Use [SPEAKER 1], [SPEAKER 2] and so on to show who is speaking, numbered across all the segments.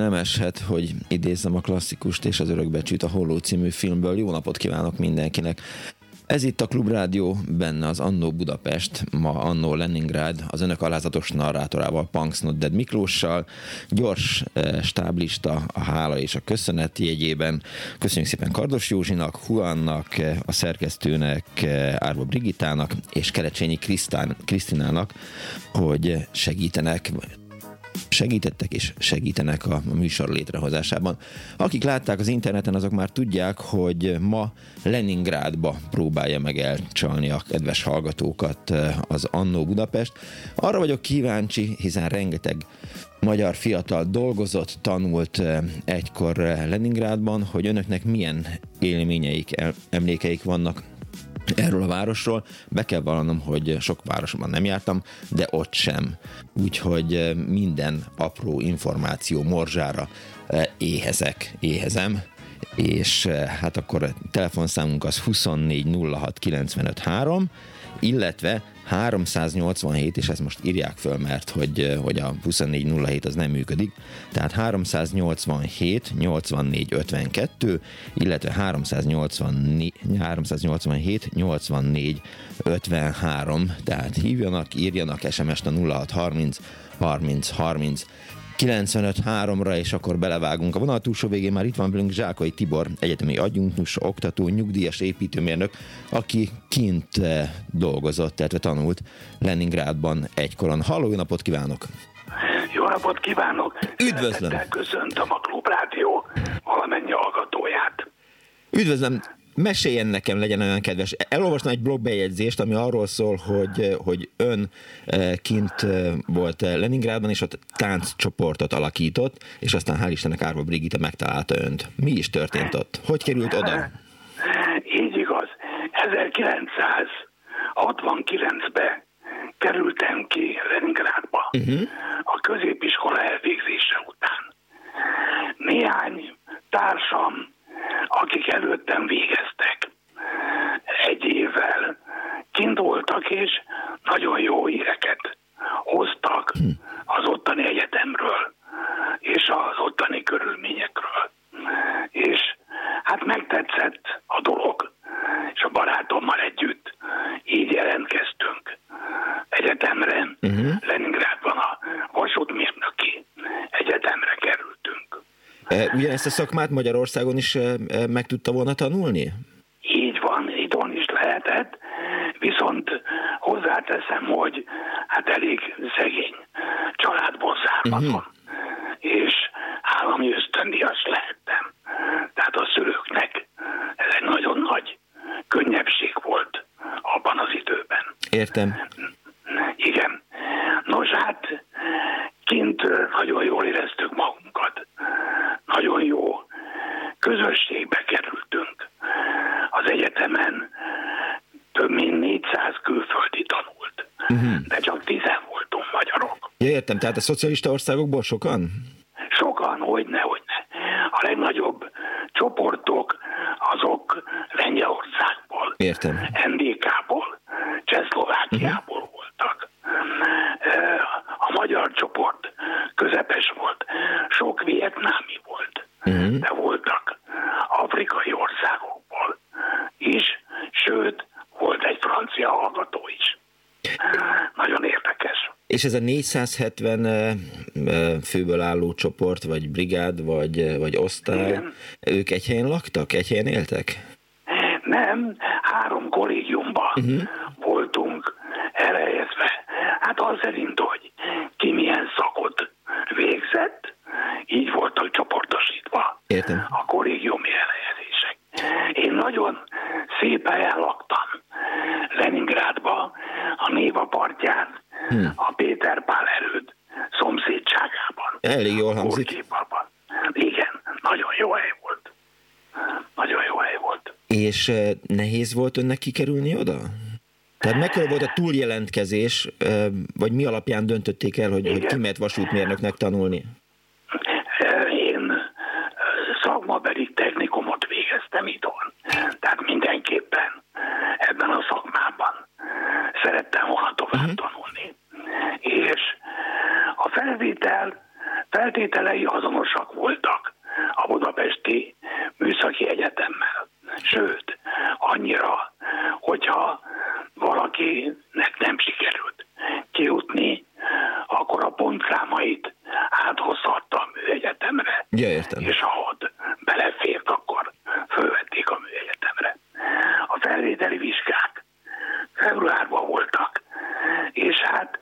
[SPEAKER 1] Nem eshet, hogy idézzem a klasszikust és az örökbecsűt a Holló című filmből. Jó napot kívánok mindenkinek! Ez itt a Klubrádió, benne az Annó Budapest, ma Annó Leningrád, az önök alázatos narrátorával, Punks Not Dead Miklóssal, gyors eh, stáblista a hála és a köszönet jegyében. Köszönjük szépen Kardos Józsinak, Huannak, eh, a szerkesztőnek, eh, Árva Brigitának és Kerecsényi Krisztinának, hogy segítenek segítettek és segítenek a műsor létrehozásában. Akik látták az interneten, azok már tudják, hogy ma Leningrádba próbálja meg elcsalni a kedves hallgatókat eh, az Annó Budapest. Arra vagyok kíváncsi, hiszen rengeteg magyar fiatal dolgozott, tanult eh, egykor eh, Leningrádban, hogy önöknek milyen élményeik, emlékeik vannak erről a városról. Be kell vallanom, hogy sok városban nem jártam, de ott sem. Úgyhogy eh, minden apró információ morzsára eh, éhezek, éhezem és eh, hát akkor a telefonszámunk az 24 06 95 3, illetve 387, és ezt most írják föl, mert hogy, hogy a 2407 az nem működik, tehát 387 84 52, illetve 384, 387 84 53, tehát hívjanak, írjanak SMS-t a 0630 30 30 95-3-ra, és akkor belevágunk. A vonal túlsó végén már itt van velünk Zsákai Tibor, egyetemi adjunktus, oktató, nyugdíjas építőmérnök, aki kint eh, dolgozott, tehát tanult Leningrádban egykoron. Halló, jó napot kívánok!
[SPEAKER 2] Jó napot kívánok!
[SPEAKER 1] Üdvözlöm!
[SPEAKER 2] Köszöntöm a Klubrádió valamennyi hallgatóját.
[SPEAKER 1] Üdvözlöm! Meséljen nekem, legyen olyan kedves. Elolvastam egy blogbejegyzést, ami arról szól, hogy, hogy ön eh, kint eh, volt Leningrádban, és ott tánccsoportot alakított, és aztán hál' Istennek Árva Brigitte megtalálta önt. Mi is történt ott? Hogy került oda?
[SPEAKER 2] Így igaz. 1969-ben kerültem ki Leningrádba uh-huh. a középiskola elvégzése után. Néhány társam akik előttem végeztek. Egy évvel kint voltak, és nagyon jó híreket hoztak az ottani egyetemről, és az ottani körülményekről. És hát megtetszett a dolog, és a barátommal együtt így jelentkeztünk egyetemre, uh-huh. Leningrádban a vasútmérnöki egyetemre kerültünk.
[SPEAKER 1] E, ugye ezt a szakmát Magyarországon is meg tudta volna tanulni?
[SPEAKER 2] Így van, itthon is lehetett, viszont hozzáteszem, hogy hát elég szegény családból származom, uh-huh. és állami ösztöndíjas lehettem. Tehát a szülőknek ez egy nagyon nagy könnyebbség volt abban az időben.
[SPEAKER 1] Értem.
[SPEAKER 2] Igen. Nos hát, kint nagyon jól éreztük magunkat nagyon jó közösségbe kerültünk. Az egyetemen több mint 400 külföldi tanult, uh-huh. de csak 10 voltunk magyarok.
[SPEAKER 1] Ja, értem, tehát a szocialista országokból sokan?
[SPEAKER 2] Sokan, hogyne, hogyne. A legnagyobb csoportok azok Lengyelországból,
[SPEAKER 1] értem.
[SPEAKER 2] NDK-ból, Csehszlovákiából uh-huh. voltak. A magyar csoport közepes volt, sok vietnámi volt, uh-huh. de voltak afrikai országokból is, sőt, volt egy francia hallgató is. Nagyon érdekes.
[SPEAKER 1] És ez a 470 főből álló csoport, vagy brigád, vagy, vagy osztály, Igen. ők egy helyen laktak, egy helyen éltek?
[SPEAKER 2] Nem, három kollégiumban uh-huh. voltunk elhelyezve. Hát az szerint, hogy ki milyen
[SPEAKER 1] Elég jól hangzik.
[SPEAKER 2] Igen, nagyon jó hely volt. Nagyon jó hely volt.
[SPEAKER 1] És nehéz volt önnek kikerülni oda? Tehát mekkora volt a túljelentkezés, vagy mi alapján döntötték el, hogy, hogy ki mehet vasútmérnöknek tanulni?
[SPEAKER 2] Én szakmabeli technikumot végeztem itthon. Tehát mindenképpen ebben a szakmában szerettem volna tovább uh-huh. tanulni. És a felvétel feltételei azonosak voltak a Budapesti Műszaki Egyetemmel. Sőt, annyira, hogyha valakinek nem sikerült kijutni, akkor a pontszámait áthozhatta a műegyetemre.
[SPEAKER 1] Ja, értem.
[SPEAKER 2] És ha ott belefért, akkor fölvették a műegyetemre. A felvételi vizsgák februárban voltak, és hát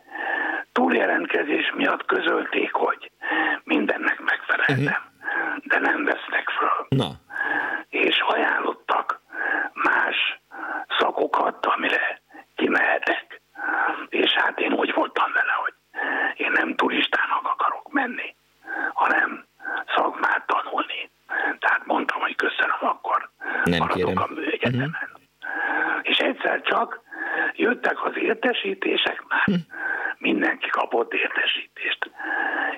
[SPEAKER 2] túljelentkezés miatt közölték, hogy mindennek megfeleltem, uh-huh. de nem vesznek föl.
[SPEAKER 1] Na.
[SPEAKER 2] És ajánlottak más szakokat, amire kimehetek. És hát én úgy voltam vele, hogy én nem turistának akarok menni, hanem szakmát tanulni. Tehát mondtam, hogy köszönöm, akkor
[SPEAKER 1] nem maradok kérem.
[SPEAKER 2] a műegyetemen. Uh-huh. És egyszer csak jöttek az értesítések már, uh-huh. mindenki kapott értesítést.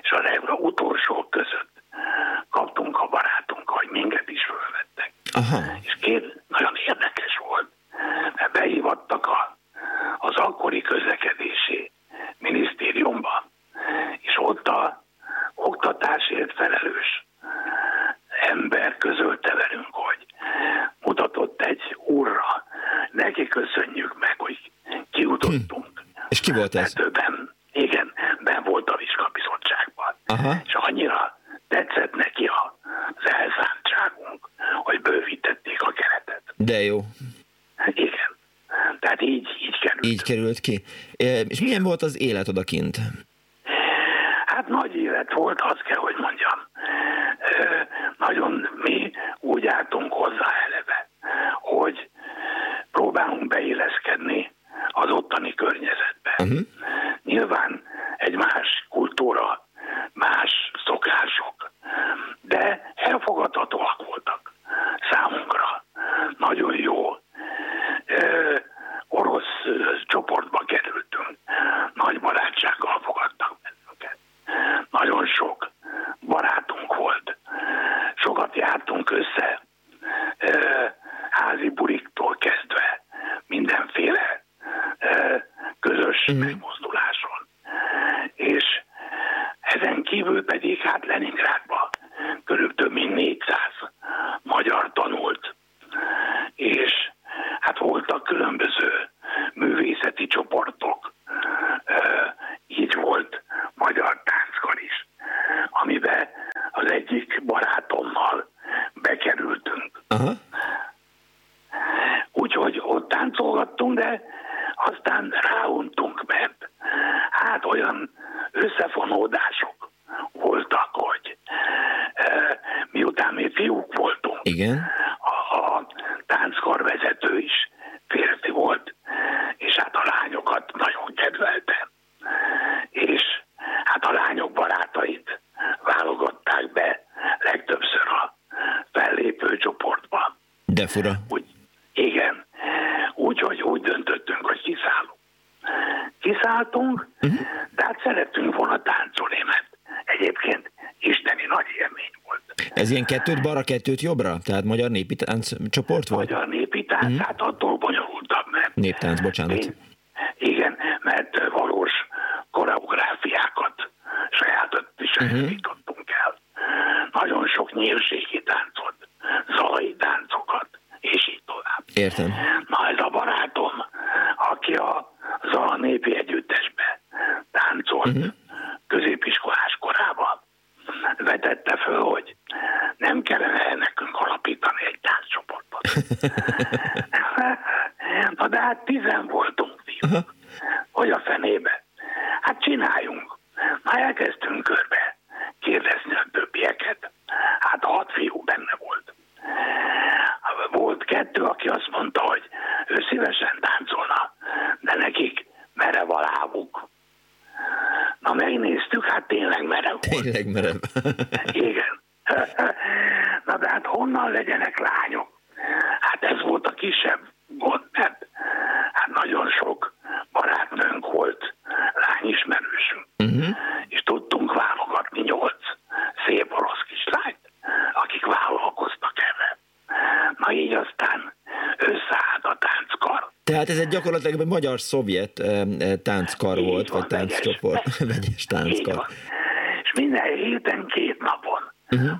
[SPEAKER 2] És a legre utolsó között kaptunk a barátunk, hogy minket is fölvettek.
[SPEAKER 1] Aha.
[SPEAKER 2] És két nagyon érdekes volt, mert behívattak a, az akkori közlekedési minisztériumba, és ott a oktatásért felelős ember közölte velünk, hogy mutatott egy úrra, neki köszönjük meg, hogy kijutottunk. Hm.
[SPEAKER 1] És ki volt ez?
[SPEAKER 2] Többen, igen, ben volt a vizsgabizottságban.
[SPEAKER 1] Aha.
[SPEAKER 2] És annyira tetszett neki az elszántságunk, hogy bővítették a keretet.
[SPEAKER 1] De jó.
[SPEAKER 2] Igen. Tehát így, így került.
[SPEAKER 1] Így került ki. És milyen volt az élet odakint? Ilyen kettőt balra, kettőt jobbra? Tehát magyar népi tánc csoport volt?
[SPEAKER 2] Magyar népi tánc, uh-huh. hát attól bonyolultabb, mert...
[SPEAKER 1] Néptánc, bocsánat. Én,
[SPEAKER 2] igen, mert valós koreográfiákat sajátítottunk uh-huh. el. Nagyon sok nyírségi táncot, zalai táncokat, és így tovább.
[SPEAKER 1] Értem.
[SPEAKER 2] Na ez a barátom, aki a Zala népi együttesbe táncolt uh-huh. középiskolás korában, vetette föl, hogy nem kellene nekünk alapítani egy tánccsoportot. Na de hát tizen voltunk. Uh-huh. Hogy a fenébe? Hát csináljunk. Na elkezdtünk körbe kérdezni a többieket. Hát hat fiú benne volt. Volt kettő, aki azt mondta, hogy ő szívesen táncolna, de nekik merev a lábuk. Na megnéztük, hát tényleg merev volt.
[SPEAKER 1] Tényleg merev.
[SPEAKER 2] Igen. Na de hát honnan legyenek lányok? Hát ez volt a kisebb gond, mert hát nagyon sok barátnőnk volt, lányismerősünk. Uh-huh. És tudtunk válogatni nyolc szép orosz kislányt, akik vállalkoztak ebben. Na így aztán összeállt a tánckar.
[SPEAKER 1] Tehát ez egy gyakorlatilag egy magyar-szovjet tánckar így volt, van, vagy tánccsoport, vegyes, vegyes tánckar.
[SPEAKER 2] És minden héten két napon uh-huh.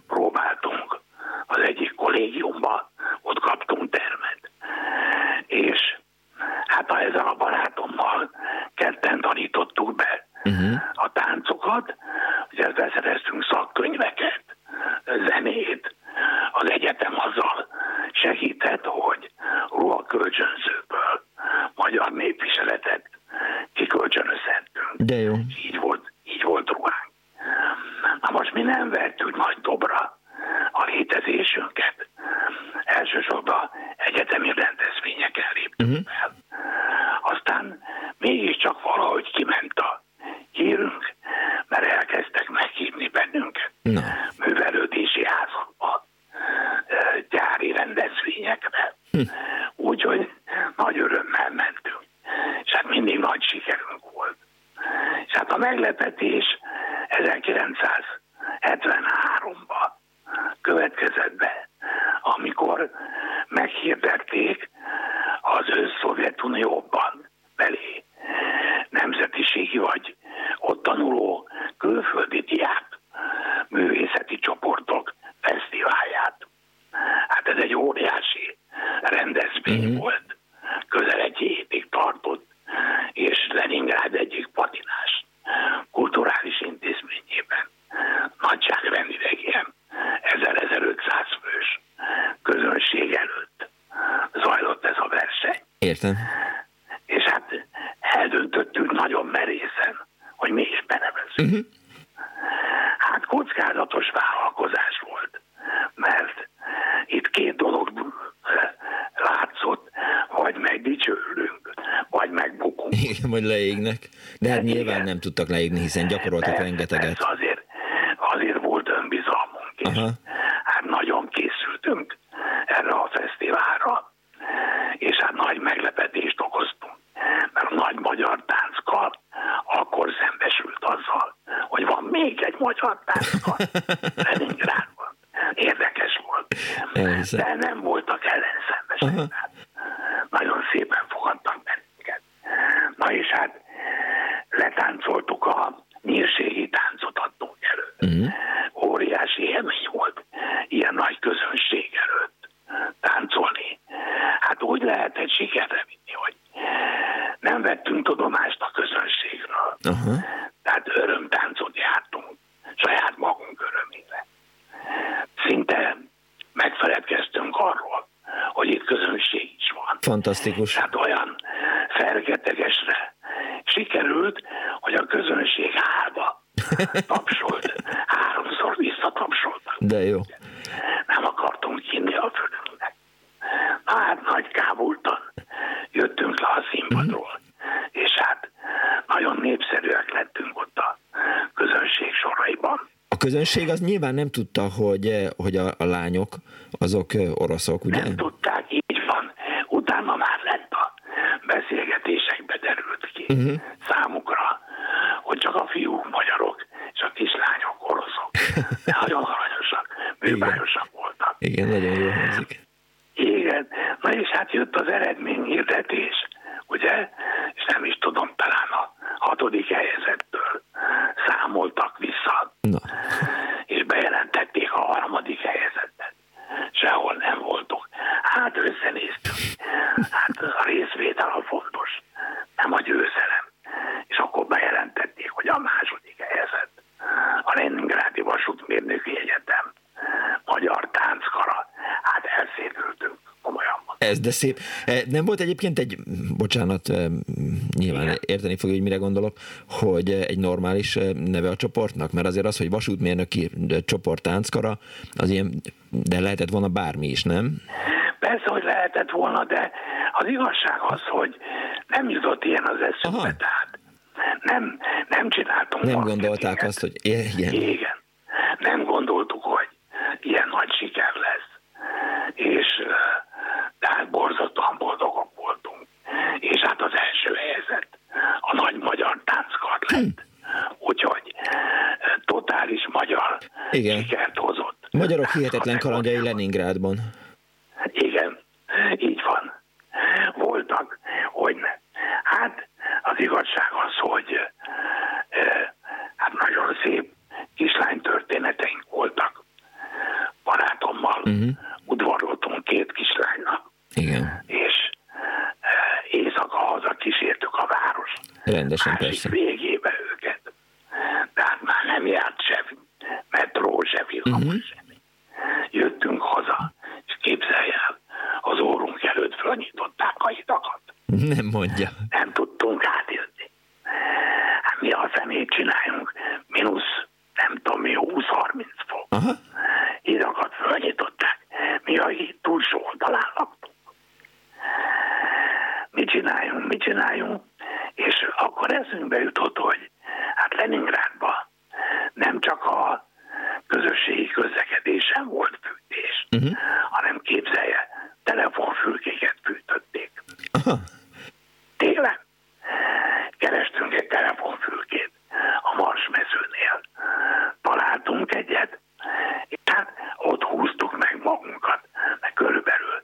[SPEAKER 1] Igen, vagy leégnek. De hát Igen. nyilván nem tudtak leégni, hiszen gyakoroltak persze, rengeteget.
[SPEAKER 2] Persze azért, azért volt önbizalmunk is. Aha. Hát nagyon készültünk erre a fesztiválra, és hát nagy meglepetést okoztunk, mert a nagy magyar tánckar akkor szembesült azzal, hogy van még egy magyar tánckar Leningrádban. Érdekes volt. Elhiszem. De nem voltak ellenszembesek. Nagyon szépen fogadtak bennünket. Na és hát letáncoltuk a nyírségi táncot adtunk elő. Uh-huh. Óriási élmény volt ilyen nagy közönség előtt táncolni. Hát úgy lehetett sikerre vinni, hogy nem vettünk tudomást a közönségről. Uh-huh. Tehát örömtáncot jártunk saját magunk örömére. Szinte megfeledkeztünk arról, hogy itt közönség is van.
[SPEAKER 1] Fantasztikus.
[SPEAKER 2] Tehát olyan fergetegesre sikerült, hogy a közönség hálba tapsolt. Háromszor visszatapsoltak.
[SPEAKER 1] De jó.
[SPEAKER 2] Nem akartunk hinni a fölünknek. Na hát nagy kábultan jöttünk le a színpadról, mm-hmm. és hát nagyon népszerűek lettünk ott a közönség soraiban.
[SPEAKER 1] A közönség az nyilván nem tudta, hogy, hogy a, a lányok azok oroszok, ugye?
[SPEAKER 2] Nem tudták, így van. Utána már lett a beszélgetésekbe derült ki uh-huh. számukra, hogy csak a fiúk magyarok, és a kislányok oroszok. De nagyon aranyosak, műbájosak voltak.
[SPEAKER 1] Igen, nagyon jó hangzik.
[SPEAKER 2] Igen, na és hát jött az eredményhirdetés, ugye, és nem is tudom, talán a hatodik helyezettől számoltak vissza, na. és bejelentették a harmadik helyezettet. Sehol nem voltunk. Hát összenéztünk. Hát a részvétel a fontos, nem a győzelem. És akkor bejelentették, hogy a második helyezett a Leningrádi Vasútmérnöki Egyetem magyar tánckara. Hát elszédültünk komolyan.
[SPEAKER 1] Ez de szép. Eh, nem volt egyébként egy, bocsánat, eh, nyilván Igen. érteni fogja, hogy mire gondolok, hogy egy normális eh, neve a csoportnak, mert azért az, hogy vasútmérnöki csoport tánckara, az ilyen, de lehetett volna bármi is, nem?
[SPEAKER 2] Persze, hogy lehetett volna, de az igazság az, hogy nem jutott ilyen az eszünkbe, tehát nem, nem csináltunk.
[SPEAKER 1] Nem gondolták azt, hogy igen.
[SPEAKER 2] Igen. Nem gondoltuk, hogy ilyen nagy siker lesz. És tehát borzasztóan boldogok voltunk. És hát az első helyzet a nagy magyar tánckart lett. Hm. Úgyhogy totális magyar Igen. sikert hozott.
[SPEAKER 1] Magyarok hihetetlen kalandjai Leningrádban.
[SPEAKER 2] Igen, így van. Voltak, hogy ne. Hát az igazság az, hogy hát nagyon szép kislány történeteink voltak. Barátommal uh-huh. udvaroltunk két kislánynak.
[SPEAKER 1] Igen.
[SPEAKER 2] És éjszaka haza kísértük a város.
[SPEAKER 1] Rendesen persze.
[SPEAKER 2] végébe őket. Tehát már nem járt se metró, se villamos, uh-huh. semmi. Jöttünk haza, és képzelj el, az órunk előtt fölnyitották a hidakat.
[SPEAKER 1] Nem mondja.
[SPEAKER 2] Nem tudtunk átjönni. Hát mi a szemét csináljunk? Minusz, nem tudom mi, 20-30 fok. Aha. Hidakat fölnyitották. Mi a híd túlsó oldalán laktunk. Mit csináljunk, mit csináljunk? És akkor eszünkbe jutott, hogy hát Leningrádban nem csak a közösségi közlekedésen volt fűtés, uh-huh. hanem képzelje, telefonfülkéket fűtötték. Aha. Télen kerestünk egy telefonfülkét a Marsmezőnél. Találtunk egyet, tehát ott húztuk meg magunkat, mert körülbelül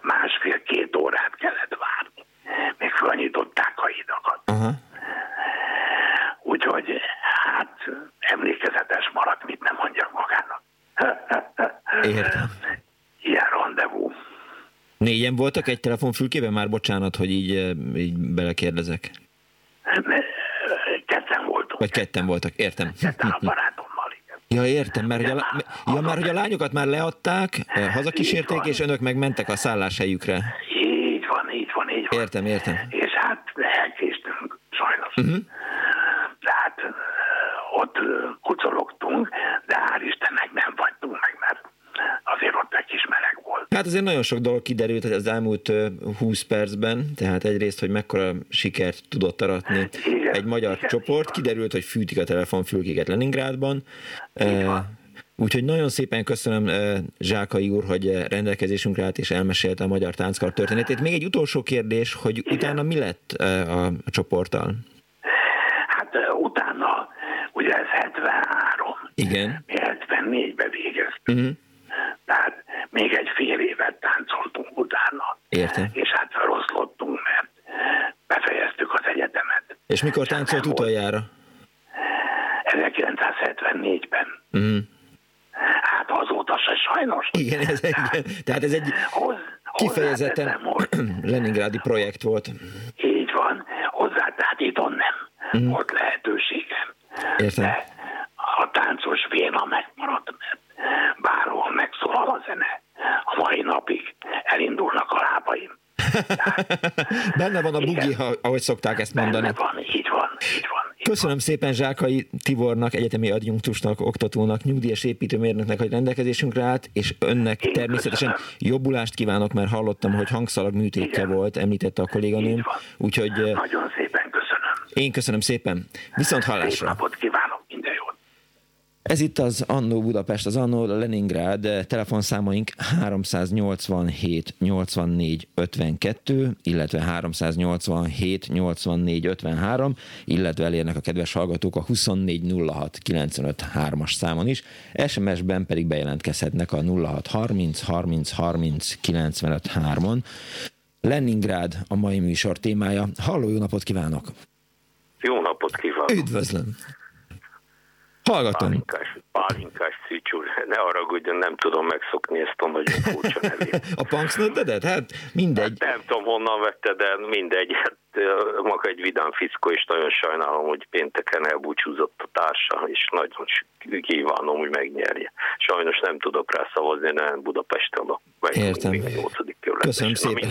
[SPEAKER 2] másfél-két órát kellett várni, még fölnyitották a hidakat. Uh-huh. Úgyhogy hát emlékezetes maradt, mit nem mondjak magának.
[SPEAKER 1] Értem.
[SPEAKER 2] Ilyen rendezvú.
[SPEAKER 1] Négyen voltak egy telefonfülkében? Már bocsánat, hogy így, eh, így belekérdezek.
[SPEAKER 2] Ketten voltunk.
[SPEAKER 1] Vagy ketten voltak, értem.
[SPEAKER 2] Ketten a barátommal, igen.
[SPEAKER 1] Ja, értem, mert hogy, a, ja, mert hogy a lányokat már leadták, eh, hazakísérték, és önök megmentek a szálláshelyükre.
[SPEAKER 2] Így van, így van, így van.
[SPEAKER 1] Értem, értem.
[SPEAKER 2] És hát elkéstünk, sajnos. Uh-huh. Tehát ott kucorogtunk, de hál' Istennek nem vagytunk meg, mert azért ott egy kis meleg volt.
[SPEAKER 1] Hát azért nagyon sok dolog kiderült az elmúlt 20 percben, tehát egyrészt, hogy mekkora sikert tudott aratni igen, egy magyar igen, csoport, kiderült, hogy fűtik a telefonfülkéket Leningrádban. Úgyhogy nagyon szépen köszönöm Zsákai úr, hogy rendelkezésünkre állt és elmesélte a magyar tánckar történetét. Még egy utolsó kérdés, hogy Igen. utána mi lett a, a csoporttal?
[SPEAKER 2] Hát utána, ugye ez 73.
[SPEAKER 1] Igen.
[SPEAKER 2] Mi 74-ben végeztünk. Uh-huh. Tehát még egy fél évet táncoltunk utána.
[SPEAKER 1] Értem.
[SPEAKER 2] És hát feloszlottunk, mert befejeztük az egyetemet.
[SPEAKER 1] És mikor táncolt utoljára?
[SPEAKER 2] 1974-ben. Uh-huh. Hát azóta se sajnos.
[SPEAKER 1] Igen, ez egy, tehát ez egy Hoz, kifejezetten Leningrádi projekt volt.
[SPEAKER 2] Így van. Hozzá, tehát itt nem uh-huh. volt lehetőségem.
[SPEAKER 1] Értem. De
[SPEAKER 2] a táncos véna megmaradt, mert bárhol megszólal a zene, a mai napig elindulnak a lábaim.
[SPEAKER 1] Benne van a bugi, ahogy szokták ezt mondani.
[SPEAKER 2] Van.
[SPEAKER 1] Köszönöm szépen Zsákai Tibornak, egyetemi adjunktusnak, oktatónak, nyugdíjas építőmérnöknek, hogy rendelkezésünkre állt, és önnek Én természetesen köszönöm. jobbulást kívánok, mert hallottam, hogy hangszalag műtétje Igen. volt, említette a kolléganőm. Úgyhogy
[SPEAKER 2] Nagyon szépen köszönöm.
[SPEAKER 1] Én köszönöm szépen. Viszont hallásra. Szép
[SPEAKER 2] napot kívánok, minden jót.
[SPEAKER 1] Ez itt az Annó Budapest, az Annó Leningrád telefonszámaink 387 84 52, illetve 387 84 53, illetve elérnek a kedves hallgatók a 24 06 95 3-as számon is, SMS-ben pedig bejelentkezhetnek a 06 30 30 30 95 3-on. Leningrád a mai műsor témája. Halló, jó napot kívánok!
[SPEAKER 3] Jó napot kívánok!
[SPEAKER 1] Üdvözlöm! Hallgatom.
[SPEAKER 3] Pálinkás, pálinkás cicsúr, ne haragudjon, nem tudom megszokni ezt a nagyon furcsa nevét.
[SPEAKER 1] a punksnödedet? Hát mindegy. Hát
[SPEAKER 3] nem tudom honnan vette, de mindegy. Hát, maga egy vidám fickó, és nagyon sajnálom, hogy pénteken elbúcsúzott a társa, és nagyon kívánom, hogy megnyerje. Sajnos nem tudok rá szavazni, nem Budapesten a
[SPEAKER 1] 8 úr. Köszönöm szépen,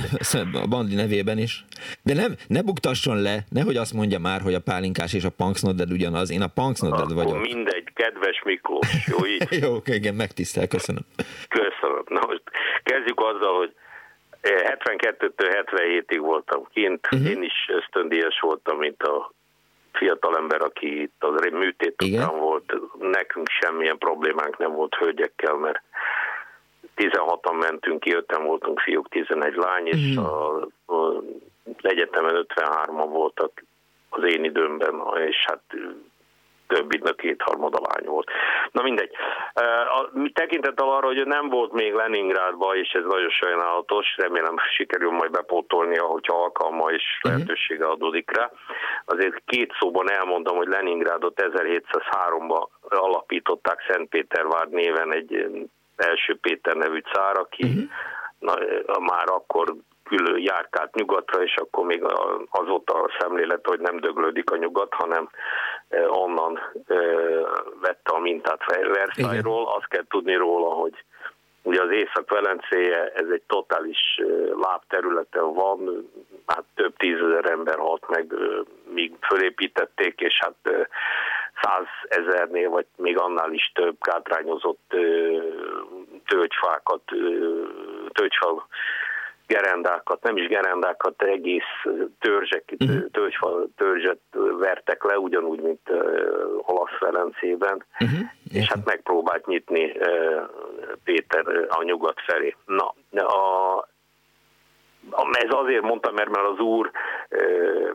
[SPEAKER 1] a Bandi nevében is. De nem, ne buktasson le, nehogy azt mondja már, hogy a pálinkás és a punksnodded ugyanaz, én a punksnodded vagyok.
[SPEAKER 3] mindegy, kedves Miklós, jó így?
[SPEAKER 1] jó, igen, megtisztel, köszönöm.
[SPEAKER 3] Köszönöm. Na most kezdjük azzal, hogy eh, 72-től 77-ig voltam kint, uh-huh. én is ösztöndíjas voltam, mint a fiatalember, aki itt az műtét után volt, nekünk semmilyen problémánk nem volt hölgyekkel, mert 16-an mentünk ki, 5 voltunk fiúk, 11 lány, és mm. a, a egyetemen 53-an voltak az én időmben, és hát több, mint a kétharmada lány volt. Na mindegy. A, tekintettel arra, hogy nem volt még Leningrádban, és ez nagyon sajnálatos, remélem sikerül majd bepótolnia, hogyha alkalma és mhm. lehetősége adódik rá. Azért két szóban elmondom, hogy Leningrádot 1703-ban alapították Szentpétervár néven egy első Péter nevű cár, aki uh-huh. na, már akkor külön járkált nyugatra, és akkor még azóta a szemlélet, hogy nem döglődik a nyugat, hanem onnan vette a mintát Versailles-ról. Azt kell tudni róla, hogy ugye az Észak-Velencéje, ez egy totális lábterületen van, hát több tízezer ember halt meg, míg fölépítették, és hát százezernél, vagy még annál is több kátrányozott tölgyfákat, tölgyfa gerendákat, nem is gerendákat, egész törzsek, uh-huh. tölgyfa, törzset vertek le, ugyanúgy, mint uh, olasz Velencében, uh-huh. és hát megpróbált nyitni uh, Péter a nyugat felé. Na, a, ez azért mondtam, mert, mert az úr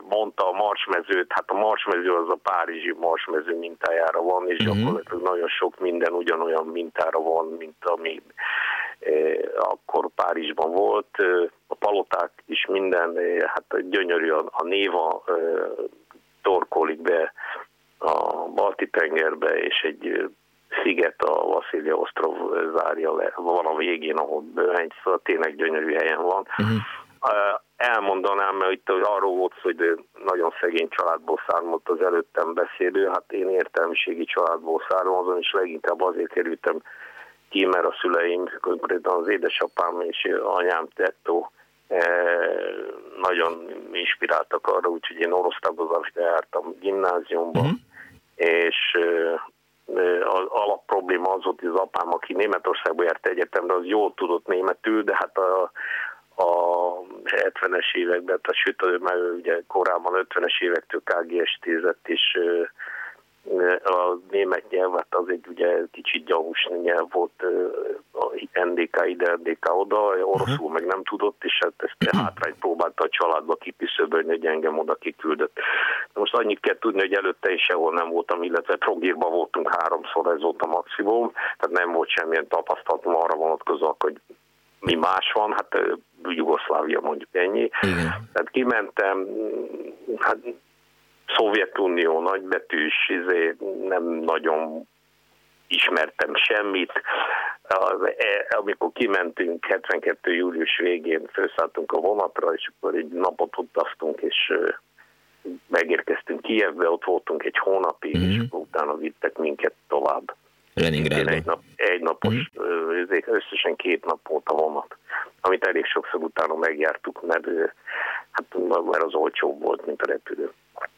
[SPEAKER 3] mondta a marsmezőt, hát a marsmező az a párizsi marsmező mintájára van, és uh-huh. gyakorlatilag nagyon sok minden ugyanolyan mintára van, mint ami akkor Párizsban volt. A paloták is minden, hát gyönyörű a, a néva torkolik be a Balti tengerbe, és egy sziget a Vasilia Ostrov zárja le, van a végén, ahol egy szóval tényleg gyönyörű helyen van. Uh-huh elmondanám, mert itt arról volt hogy nagyon szegény családból származott az előttem beszélő, hát én értelmiségi családból származom, és leginkább azért kerültem ki, mert a szüleim, konkrétan az édesapám és anyám tettó nagyon inspiráltak arra, úgyhogy én orosz tagozásra jártam gimnáziumban, uh-huh. és az alapprobléma az volt, hogy az apám, aki Németországba járt egyetemre, az jól tudott németül, de hát a, a 70-es években, tehát sőt, már ugye korábban 50-es évektől KGST-zett, és a német nyelv, hát az egy ugye kicsit gyanús nyelv volt, a NDK ide, NDK oda, oroszul uh-huh. meg nem tudott, és hát ezt uh-huh. hátrányt próbálta a családba kipiszöbölni, hogy engem oda kiküldött. Most annyit kell tudni, hogy előtte is sehol nem voltam, illetve Trogírban voltunk háromszor, ez volt a maximum, tehát nem volt semmilyen tapasztalatom arra vonatkozóak, hogy mi más van, hát Jugoszlávia mondjuk ennyi. Igen. Tehát kimentem, hát Szovjetunió nagybetűs, izé, nem nagyon ismertem semmit. E, amikor kimentünk 72. július végén, felszálltunk a vonatra, és akkor egy napot utaztunk, és megérkeztünk Kievbe, ott voltunk egy hónapig, mm-hmm. és akkor utána vittek minket tovább.
[SPEAKER 1] Leningrádba.
[SPEAKER 3] Egy, nap, egy napos, mm. összesen két nap volt a vonat, amit elég sokszor utána megjártuk, mert, hát, mert az olcsóbb volt, mint a repülő.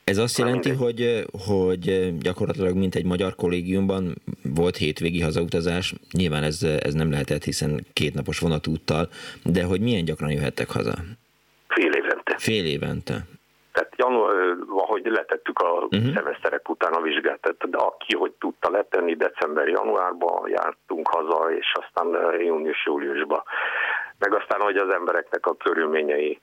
[SPEAKER 1] Ez azt jelenti, hogy, hogy gyakorlatilag mint egy magyar kollégiumban volt hétvégi hazautazás, nyilván ez, ez nem lehetett, hiszen kétnapos vonatúttal, de hogy milyen gyakran jöhettek haza?
[SPEAKER 3] Fél évente.
[SPEAKER 1] Fél évente.
[SPEAKER 3] Tehát január, ahogy letettük a uh-huh. szemeszterek után a vizsgát, de aki hogy tudta letenni, december-januárban jártunk haza, és aztán június-júliusban. Meg aztán, hogy az embereknek a körülményei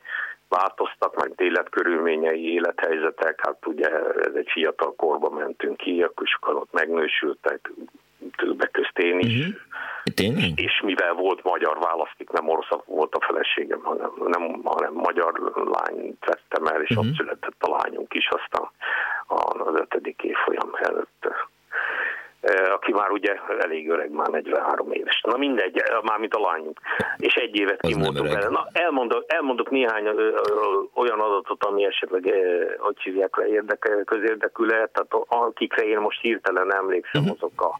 [SPEAKER 3] változtak, meg életkörülményei, élethelyzetek, hát ugye ez egy fiatal korba mentünk ki, akkor sokan ott megnősültek, többek közt én is. Uh-huh.
[SPEAKER 1] Tényleg?
[SPEAKER 3] És mivel volt magyar választék, nem orosz volt a feleségem, hanem, nem, hanem magyar lány vettem el, és uh-huh. ott született a lányunk is aztán az ötödik évfolyam előtt aki már ugye elég öreg, már 43 éves. Na mindegy, mármint a lányunk. És egy évet kimondtuk vele. Na, elmondok, elmondok néhány ö, ö, olyan adatot, ami esetleg, ö, hogy hívják le, érdeke, közérdekű lehet, tehát akikre én most hirtelen emlékszem, uh-huh. azok a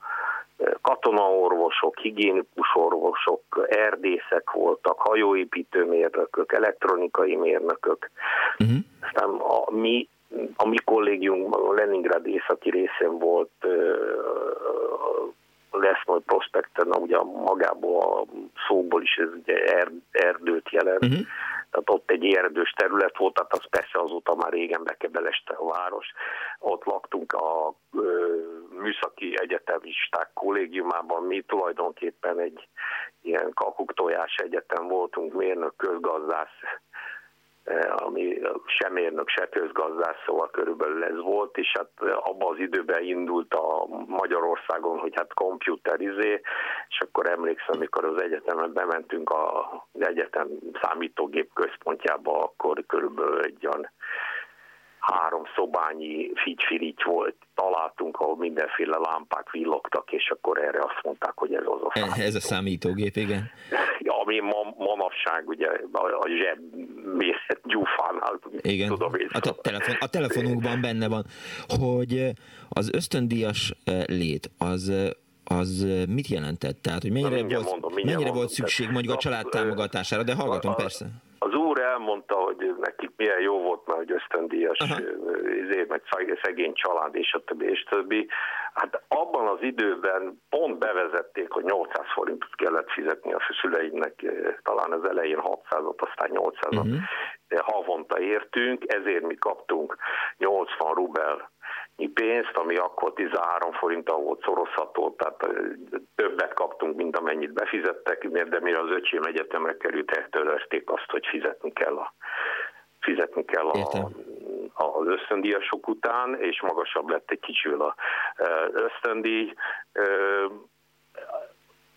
[SPEAKER 3] katonaorvosok, higiénikus orvosok, erdészek voltak, hajóépítőmérnökök, elektronikai mérnökök. Uh-huh. Aztán a mi a mi kollégium a Leningrád északi részén volt lesz majd prospekten, ugye magából a szóból is ez ugye erdőt jelent, uh-huh. tehát ott egy erdős terület volt, tehát az persze azóta már régen bekebeleste a város. Ott ott laktunk a műszaki egyetemisták kollégiumában, mi tulajdonképpen egy ilyen kakuktojás egyetem voltunk, mérnök, közgazdász, ami sem mérnök, se közgazdász, szóval körülbelül ez volt, és hát abban az időben indult a Magyarországon, hogy hát komputerizé, és akkor emlékszem, amikor az egyetemen bementünk az egyetem számítógép központjába, akkor körülbelül egy olyan három szobányi figyfirigy volt, találtunk, ahol mindenféle lámpák villogtak, és akkor erre azt mondták, hogy ez az a
[SPEAKER 1] számítógép. Ez a számítógép, igen.
[SPEAKER 3] Ja, ami ma, manapság ugye a zsebmészet gyúfánál.
[SPEAKER 1] Igen, tudom én. A, te telefon, a telefonunkban benne van, hogy az ösztöndíjas eh, lét, az eh, az eh, mit jelentett? Tehát, hogy mennyire, volt, mondom, mennyire mondom, volt szükség mondjuk a család támogatására, de hallgatom a, persze.
[SPEAKER 3] Az úr elmondta, hogy milyen jó volt már, hogy ösztöndíjas, ezért meg szegény család, és a többi, és többi. Hát abban az időben pont bevezették, hogy 800 forintot kellett fizetni a szüleimnek, talán az elején 600-at, aztán 800-at uh-huh. havonta értünk, ezért mi kaptunk 80 rubel pénzt, ami akkor 13 forinttal volt szorozható, tehát többet kaptunk, mint amennyit befizettek, de mire az öcsém egyetemre került, eltörözték azt, hogy fizetni kell a fizetni kell a, az ösztöndíjasok után, és magasabb lett egy kicsivel a ösztöndíj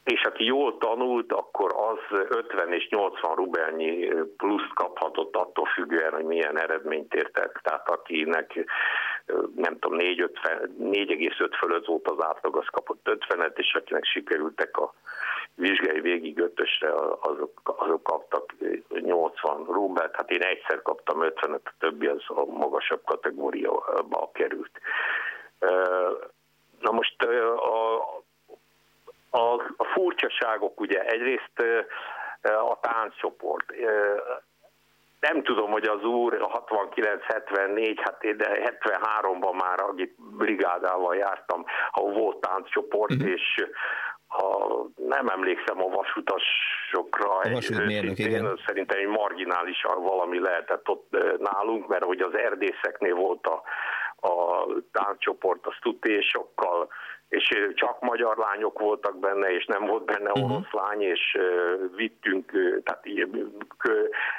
[SPEAKER 3] és aki jól tanult, akkor az 50 és 80 rubelnyi pluszt kaphatott attól függően, hogy milyen eredményt értek. Tehát akinek nem tudom, 4,5 fölött volt az átlag, az kapott 50-et, és akinek sikerültek a vizsgai végig ötösre, azok, azok kaptak 80 rubelt, hát én egyszer kaptam 50-et, a többi az a magasabb kategóriába került. Na most a, a, a furcsaságok, ugye egyrészt a tánccsoport. Nem tudom, hogy az úr 69-74, hát én 73-ban már a brigádával jártam, ha volt tánccsoport, uh-huh. és ha nem emlékszem a vasutasokra, a
[SPEAKER 1] vasútmérnök, igen.
[SPEAKER 3] szerintem egy marginális valami lehetett ott nálunk, mert hogy az erdészeknél volt a, a tánccsoport, azt tudta, és csak magyar lányok voltak benne, és nem volt benne uh-huh. orosz lány, és vittünk, tehát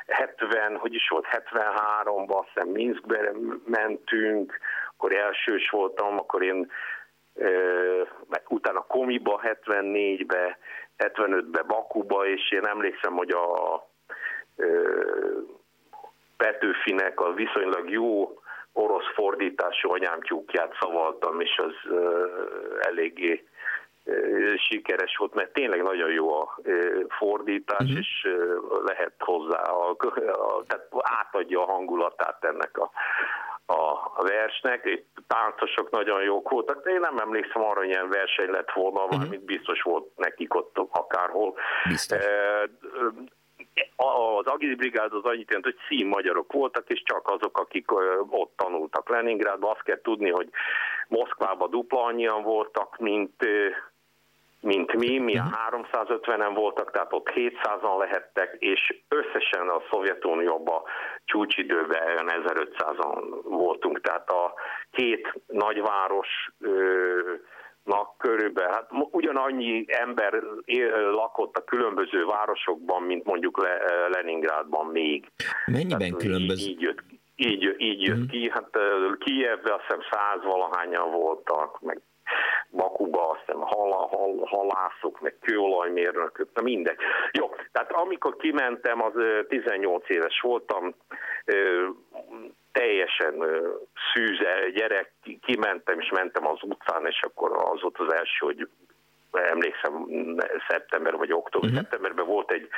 [SPEAKER 3] 70, hogy is volt, 73-ban, azt hiszem Minskbe mentünk, akkor elsős voltam, akkor én utána Komiba 74-be, 75-be Bakuba, és én emlékszem, hogy a Petőfinek a viszonylag jó orosz fordítású anyámtyúkját szavaltam, és az eléggé sikeres volt, mert tényleg nagyon jó a fordítás, uh-huh. és lehet hozzá, a, a, tehát átadja a hangulatát ennek a, a versnek. Itt táncosok nagyon jók voltak, de én nem emlékszem arra, hogy ilyen verseny lett volna, uh-huh. mint biztos volt nekik ott akárhol. Biztos. E, az Brigád az annyit jelent, hogy szín magyarok voltak, és csak azok, akik ott tanultak Leningrádban. Azt kell tudni, hogy Moszkvában dupla annyian voltak, mint, mint mi, mi uh-huh. 350-en voltak, tehát ott 700-an lehettek, és összesen a Szovjetunióban csúcsidőben 1500-an voltunk, tehát a két nagyváros nak körülbelül, hát ugyanannyi ember él, lakott a különböző városokban, mint mondjuk Le, Leningrádban még.
[SPEAKER 1] Mennyiben Tehát különböző?
[SPEAKER 3] Így, így jött, így, így jött mm. ki, hát Kijevben azt hiszem száz valahányan voltak, meg Bakuba, azt hiszem hal, hal, halászok, meg kőolajmérnökök, na mindegy. Jó, tehát amikor kimentem, az 18 éves voltam, teljesen szűze gyerek, kimentem és mentem az utcán, és akkor az volt az első, hogy emlékszem, szeptember vagy október, uh-huh. szeptemberben volt egy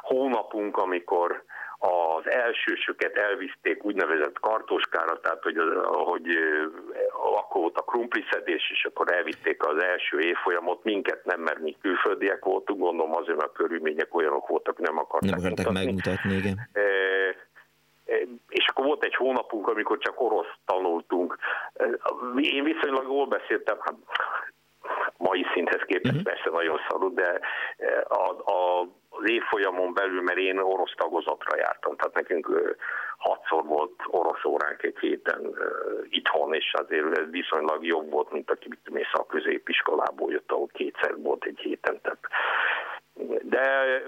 [SPEAKER 3] hónapunk, amikor az elsősöket elviszték úgynevezett kartóskára, tehát hogy, hogy akkor volt a krumpliszedés, és akkor elvitték az első évfolyamot, minket nem, mert mi külföldiek voltunk, gondolom azért, mert a körülmények olyanok voltak, nem akarták,
[SPEAKER 1] nem akarták mutatni. megmutatni. Igen. E,
[SPEAKER 3] és akkor volt egy hónapunk, amikor csak orosz tanultunk. Én viszonylag jól beszéltem, hát mai szinthez képest uh-huh. persze nagyon szarul, de a, a, az évfolyamon belül, mert én orosz tagozatra jártam, tehát nekünk hatszor volt orosz óránk egy héten itthon, és azért viszonylag jobb volt, mint aki mész a középiskolából jött, ahol kétszer volt egy héten. Tehát. De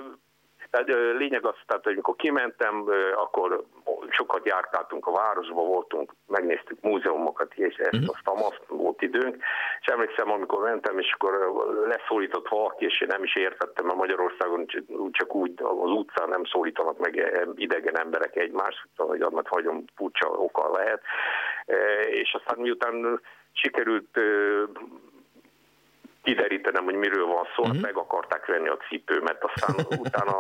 [SPEAKER 3] tehát lényeg az, tehát, hogy amikor kimentem, akkor sokat járkáltunk a városba, voltunk, megnéztük múzeumokat, és ezt uh-huh. aztán azt volt időnk, és emlékszem, amikor mentem, és akkor leszólított valaki, és én nem is értettem, mert Magyarországon csak úgy az utcán nem szólítanak meg e, idegen emberek egymást, hogy annak hagyom furcsa oka lehet, és aztán miután sikerült kiderítenem, hogy miről van szó, uh-huh. meg akarták venni a cipőmet, aztán utána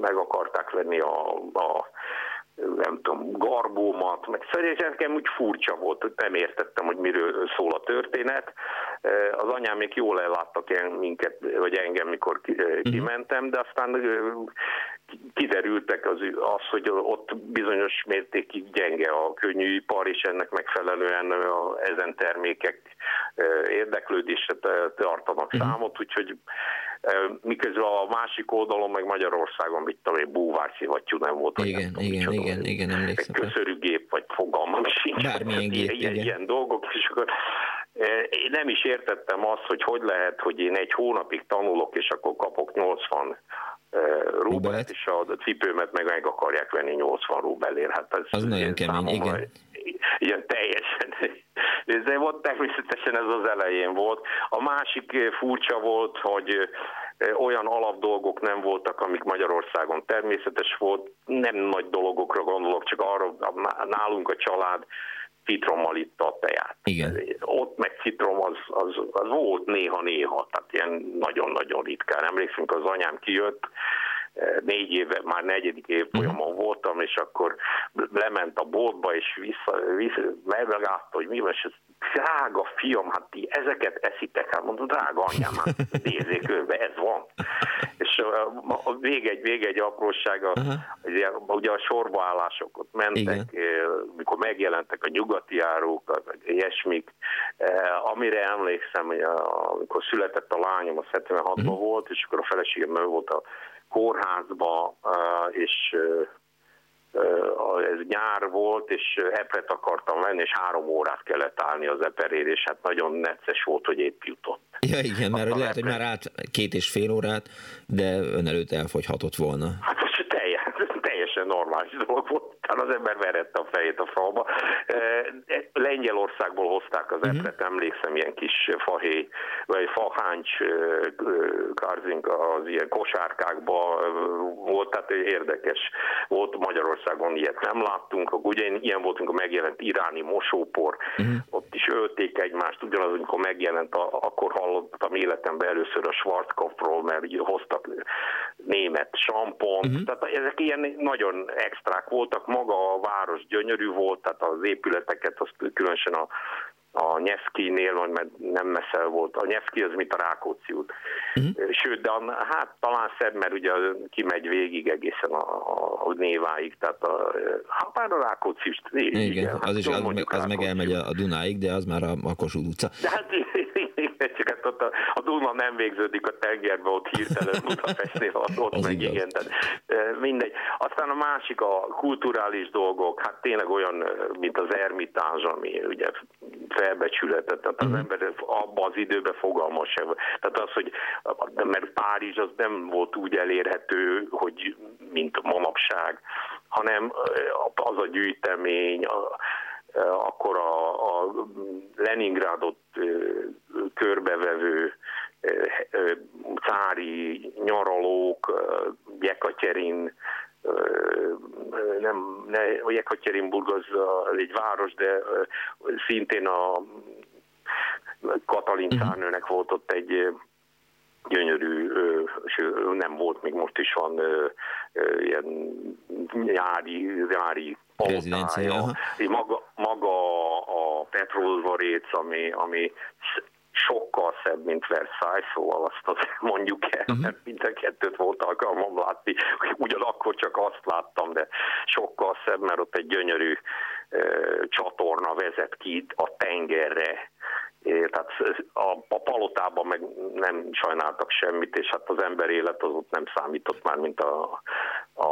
[SPEAKER 3] meg akarták venni a, a nem tudom, garbómat, meg szerintem nekem úgy furcsa volt, hogy nem értettem, hogy miről szól a történet. Az anyám még jól elláttak minket, vagy engem, mikor mhm. kimentem, de aztán kiderültek az, az, hogy ott bizonyos mértékig gyenge a könnyűipar, és ennek megfelelően a, ezen termékek érdeklődésre tartanak uh-huh. számot, úgyhogy miközben a másik oldalon meg Magyarországon, mit tudom én, búvárszivattyú nem volt.
[SPEAKER 1] Igen, tudom, igen, igen, igen, emlékszem.
[SPEAKER 3] Köszörűgép, vagy fogalmam sincs.
[SPEAKER 1] Bármilyen gép,
[SPEAKER 3] ilyen,
[SPEAKER 1] igen.
[SPEAKER 3] ilyen dolgok, és akkor én nem is értettem azt, hogy hogy lehet, hogy én egy hónapig tanulok, és akkor kapok 80 rubelt, és a cipőmet meg meg akarják venni 80 rubelért. Hát
[SPEAKER 1] ez az nagyon kemény, igen.
[SPEAKER 3] Igen, teljesen. De volt természetesen ez az elején volt. A másik furcsa volt, hogy olyan alapdolgok nem voltak, amik Magyarországon természetes volt. Nem nagy dologokra gondolok, csak arra nálunk a család citrommal itta a teját.
[SPEAKER 1] Igen.
[SPEAKER 3] Ott meg citrom az, az, az volt néha-néha, tehát ilyen nagyon-nagyon ritkán. Emlékszünk, az anyám kijött, eh, négy éve, már negyedik év mhm. folyamon voltam, és akkor lement a boltba, és vissza, vissza meglátta, hogy mi van, és drága fiam, hát ti ezeket eszitek, hát mondom, drága anyám, hát nézzék körbe, ez van. És a, vég egy, vég egy apróság, a, ugye, ugye a sorbaállások ott mentek, Igen. mikor megjelentek a nyugati járók, ilyesmik, amire emlékszem, hogy amikor született a lányom, a 76-ban uh-huh. volt, és akkor a feleségem volt a kórházba, és ez nyár volt, és epret akartam venni, és három órát kellett állni az eperér, és hát nagyon necces volt, hogy épp jutott.
[SPEAKER 1] Ja igen, mert lehet, hogy már át két és fél órát, de ön előtt elfogyhatott volna.
[SPEAKER 3] Hát ez teljesen normális dolog volt aztán az ember verette a fejét a falba. Lengyelországból hozták az uh-huh. epret, emlékszem, ilyen kis fahéj, vagy faháncs karzink az ilyen kosárkákba volt, tehát érdekes volt. Magyarországon ilyet nem láttunk. Ugye ilyen voltunk, a megjelent iráni mosópor, uh-huh. ott is ölték egymást, ugyanaz, amikor megjelent, akkor hallottam életemben először a Schwarzkopfról, mert hoztak német sampont, uh-huh. tehát ezek ilyen nagyon extrák voltak, maga a város gyönyörű volt, tehát az épületeket, azt különösen a, a Nyeszkinél, mert nem messze volt. A Nyeszki az, mint a Rákóczi út. Uh-huh. Sőt, de a, hát talán szebb, mert ugye kimegy végig egészen a, a, a Néváig, tehát a, hát már a Rákóczi is.
[SPEAKER 1] Igen, igen hát az, is, az, az meg elmegy a Dunáig, de az már a, a Kossuth utca.
[SPEAKER 3] De hát csak hát ott a, a Duna nem végződik a tengerbe, ott hirtelen Budapestnél, ott, ott meg igaz. igen, tehát mindegy. Aztán a másik a kulturális dolgok, hát tényleg olyan, mint az ermitázs, ami ugye felbecsületet, tehát az uh-huh. ember abban az időben fogalmas sem. Tehát az, hogy mert Párizs az nem volt úgy elérhető, hogy mint manapság, hanem az a gyűjtemény, a, akkor a, a Leningrádot körbevevő cári nyaralók, Jekatyerin, nem, ne, Jekaterinburg az egy város, de szintén a Katalin mhm. cárnőnek volt ott egy gyönyörű, és nem volt, még most is van ilyen nyári, nyári autája. Maga, maga a petrolvaréc, ami, ami sokkal szebb, mint Versailles, szóval azt, azt mondjuk el, uh-huh. mert mind a kettőt volt alkalmam látni. Ugyanakkor csak azt láttam, de sokkal szebb, mert ott egy gyönyörű uh, csatorna vezet ki a tengerre, tehát a, a palotában meg nem sajnáltak semmit, és hát az ember élet az ott nem számított már, mint a, a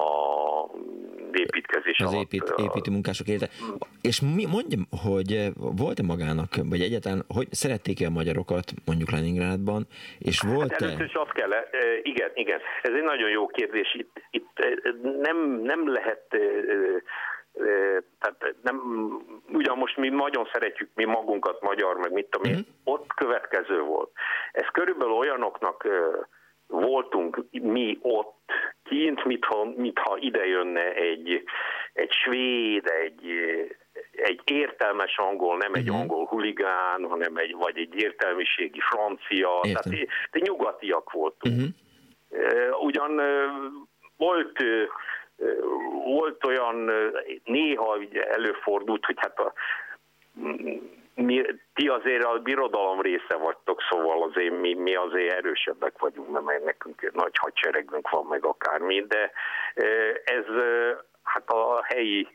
[SPEAKER 3] építkezés
[SPEAKER 1] Az
[SPEAKER 3] alatt.
[SPEAKER 1] épít, építő munkások élete. És mi, mondjam, hogy volt-e magának, vagy egyáltalán, hogy szerették-e a magyarokat mondjuk Leningrádban, és volt-e...
[SPEAKER 3] Hát először is azt kell, igen, igen, ez egy nagyon jó kérdés. Itt, itt nem, nem lehet tehát nem, ugyan most mi nagyon szeretjük mi magunkat, magyar, meg mit tudom én, uh-huh. ott következő volt. Ez körülbelül olyanoknak voltunk mi ott kint, mintha, mintha ide jönne egy, egy svéd, egy, egy értelmes angol, nem egy uh-huh. angol huligán, hanem egy, vagy egy értelmiségi francia, Értem. tehát de nyugatiak voltunk. Uh-huh. Ugyan volt volt olyan, néha előfordult, hogy hát a, mi, ti azért a birodalom része vagytok, szóval azért mi, mi azért erősebbek vagyunk, mert nekünk nagy hadseregünk van, meg akármi, de ez hát a helyi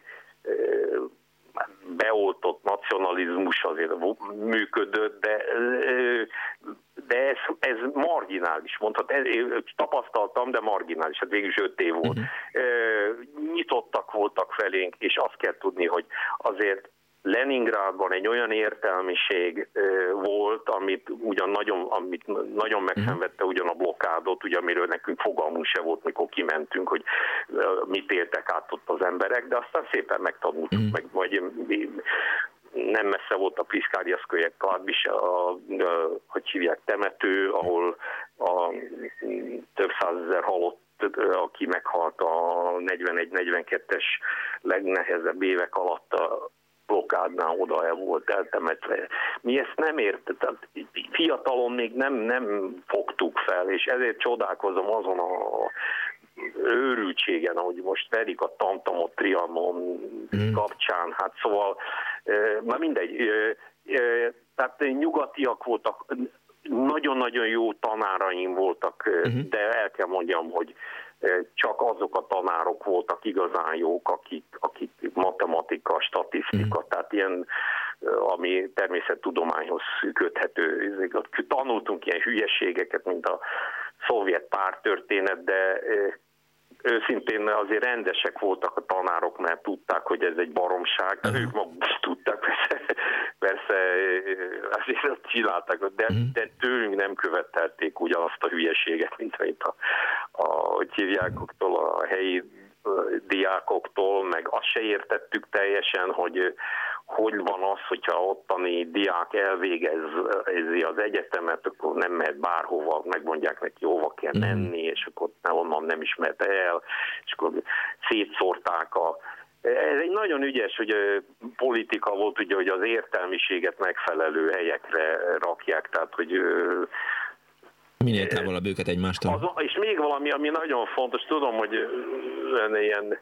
[SPEAKER 3] beoltott nacionalizmus azért működött, de, de ez, ez marginális, mondhat, ez, tapasztaltam, de marginális, hát végül is öt év volt. Uh-huh. Nyitottak voltak felénk, és azt kell tudni, hogy azért Leningrádban egy olyan értelmiség volt, amit ugyan nagyon, amit nagyon mhm. megszenvedte ugyan a blokkádot, ugye, amiről nekünk fogalmunk se volt, mikor kimentünk, hogy mit éltek át ott az emberek, de aztán szépen megtanultuk, mm. meg vagy nem messze volt a Pliszkáriaszkölyek Kladbis, a, a, hogy hívják, temető, ahol a több százezer halott aki meghalt a 41-42-es legnehezebb évek alatt blokádnál oda el volt eltemetve. Mi ezt nem értett, tehát fiatalon még nem, nem fogtuk fel, és ezért csodálkozom azon a őrültségen, ahogy most verik a tantamot Trianon mm. kapcsán, hát szóval, na mindegy, tehát nyugatiak voltak, nagyon-nagyon jó tanáraim voltak, uh-huh. de el kell mondjam, hogy csak azok a tanárok voltak igazán jók, akik, akik matematika, statisztika, mm. tehát ilyen, ami természettudományhoz köthető. Tanultunk ilyen hülyeségeket, mint a szovjet pártörténet, de őszintén azért rendesek voltak a tanárok, mert tudták, hogy ez egy baromság. Uh-huh. Ők maguk is tudták, persze, persze azért azt csinálták, de, uh-huh. de tőlünk nem követelték ugyanazt a hülyeséget, mint amit a, a hogy hívjákoktól, a helyi diákoktól, meg azt se értettük teljesen, hogy hogy van az, hogyha ottani diák elvégezi az egyetemet, akkor nem mehet bárhova, megmondják neki, hova kell mhm. menni, és akkor onnan nem is mehet el, és akkor szétszórták a ez egy nagyon ügyes hogy politika volt, ugye, hogy az értelmiséget megfelelő helyekre rakják, tehát hogy
[SPEAKER 1] Minél távolabb őket egymástól.
[SPEAKER 3] Az, és még valami, ami nagyon fontos, tudom, hogy ilyen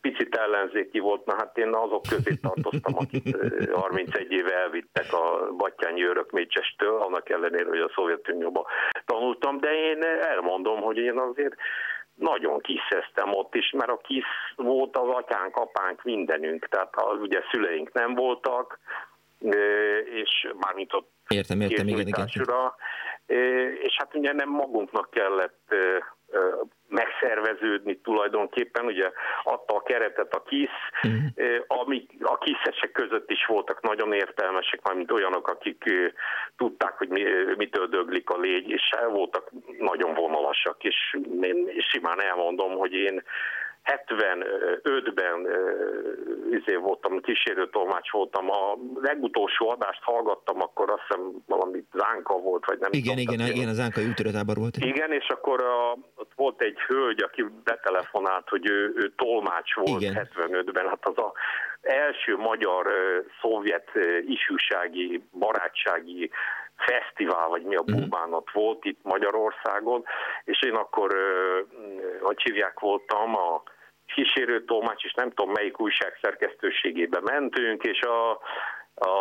[SPEAKER 3] picit ellenzéki volt, na hát én azok közé tartoztam, akik 31 éve elvittek a Battyányi örökmécsestől, annak ellenére, hogy a Szovjetunióban tanultam, de én elmondom, hogy én azért nagyon kiszeztem ott is, mert a kis volt az atyánk, apánk, mindenünk, tehát az, ugye szüleink nem voltak, és mármint ott
[SPEAKER 1] Értem, értem, igen, igen.
[SPEAKER 3] És hát ugye nem magunknak kellett megszerveződni tulajdonképpen, ugye adta a keretet a KISZ, uh-huh. amik a kiszesek között is voltak nagyon értelmesek, mármint olyanok, akik tudták, hogy mi, mitől döglik a légy, és voltak nagyon vonalasak, és én simán elmondom, hogy én 75-ben izé voltam, kísérőtolmács voltam, a legutolsó adást hallgattam, akkor azt hiszem valami Zánka volt, vagy nem
[SPEAKER 1] Igen, tudom, igen, igen, a Zánka útörőtábor volt.
[SPEAKER 3] Igen, és akkor a, ott volt egy hölgy, aki betelefonált, hogy ő, ő tolmács volt igen. 75-ben, hát az a első magyar-szovjet ifjúsági, barátsági fesztivál, vagy mi a mhm. búbánat volt itt Magyarországon, és én akkor, hogy hívják, voltam a kísérő tolmács, és nem tudom melyik újság szerkesztőségébe mentünk, és a, a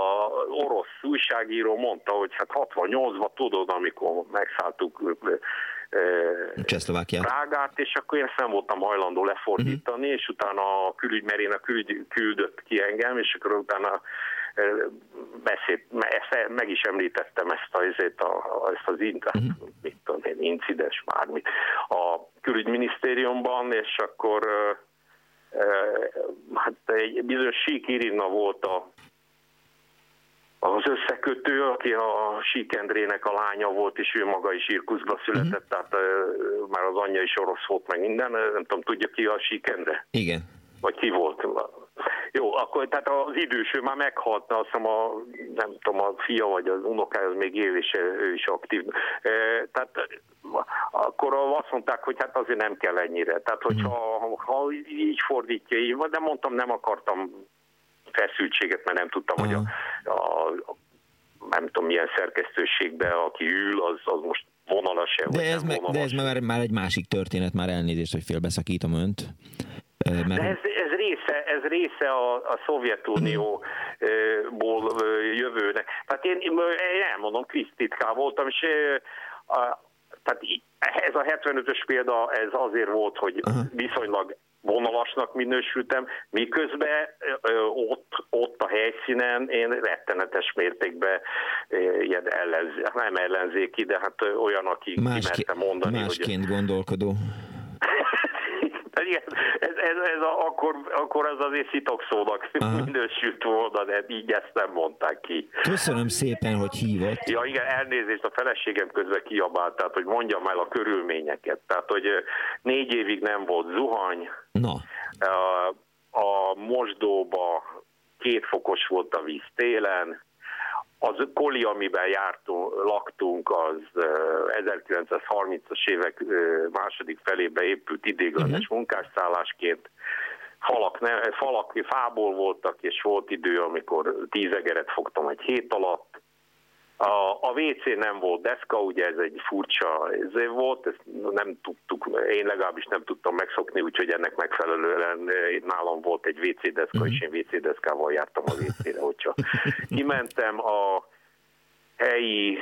[SPEAKER 3] orosz újságíró mondta, hogy hát 68-ban tudod, amikor megszálltuk
[SPEAKER 1] Csehszlovákiát.
[SPEAKER 3] Prágát, és akkor én ezt nem voltam hajlandó lefordítani, uh-huh. és utána a külügy, mert én a külügy küldött ki engem, és akkor utána beszélt, ezt, meg is említettem ezt, a, ezt, a, ezt az uh-huh. mit tudom én, incidens bármit a külügyminisztériumban, és akkor hát egy bizonyos Sík Irina volt a az összekötő, aki a Síkendrének a lánya volt, és ő maga is Irkuszba született, uh-huh. tehát már az anyja is orosz volt, meg minden, nem tudom, tudja ki a Síkendre?
[SPEAKER 1] Igen.
[SPEAKER 3] Vagy ki volt? Jó, akkor tehát az idős, ő már meghalt, azt hiszem a, nem tudom, a fia vagy az unokája az még él, és ő is aktív. E, tehát akkor azt mondták, hogy hát azért nem kell ennyire. Tehát hogyha mhm. ha így fordítja, így, de mondtam, nem akartam feszültséget, mert nem tudtam, uh-huh. hogy a, a, a nem tudom milyen szerkesztőségbe, aki ül, az, az most vonalas -e,
[SPEAKER 1] de ez, me, de ez már, már egy másik történet, már elnézést, hogy félbeszakítom önt.
[SPEAKER 3] Mert... De ez, ez része, ez része a, a Szovjetunióból jövőnek. Tehát én, én elmondom, Krisztitkán voltam, és a, tehát ez a 75-ös példa, ez azért volt, hogy viszonylag vonalasnak minősültem, miközben ott, ott a helyszínen én rettenetes mértékben ilyen ellenzé, nem ellenzéki, de hát olyan, aki
[SPEAKER 1] Máské, kimertem mondani. Másként hogy... gondolkodó.
[SPEAKER 3] Ez, ez, ez a, akkor, akkor az azért szitokszónak minősült volna, de így ezt nem mondták ki.
[SPEAKER 1] Köszönöm szépen, hogy hívott.
[SPEAKER 3] Ja igen, elnézést, a feleségem közben kiabált, tehát hogy mondjam el a körülményeket. Tehát, hogy négy évig nem volt zuhany.
[SPEAKER 1] Na.
[SPEAKER 3] A, a mosdóba két fokos volt a víz télen, az koli, amiben jártunk, laktunk, az 1930-as évek második felébe épült idéglenes uh-huh. munkásszállásként. Falak, ne, falak fából voltak, és volt idő, amikor tízegeret fogtam egy hét alatt. A, a WC nem volt deszka, ugye ez egy furcsa ez volt, ezt nem tudtuk, én legalábbis nem tudtam megszokni, úgyhogy ennek megfelelően nálam volt egy WC deszka, uh-huh. és én WC deszkával jártam a WC-re, hogyha kimentem a helyi,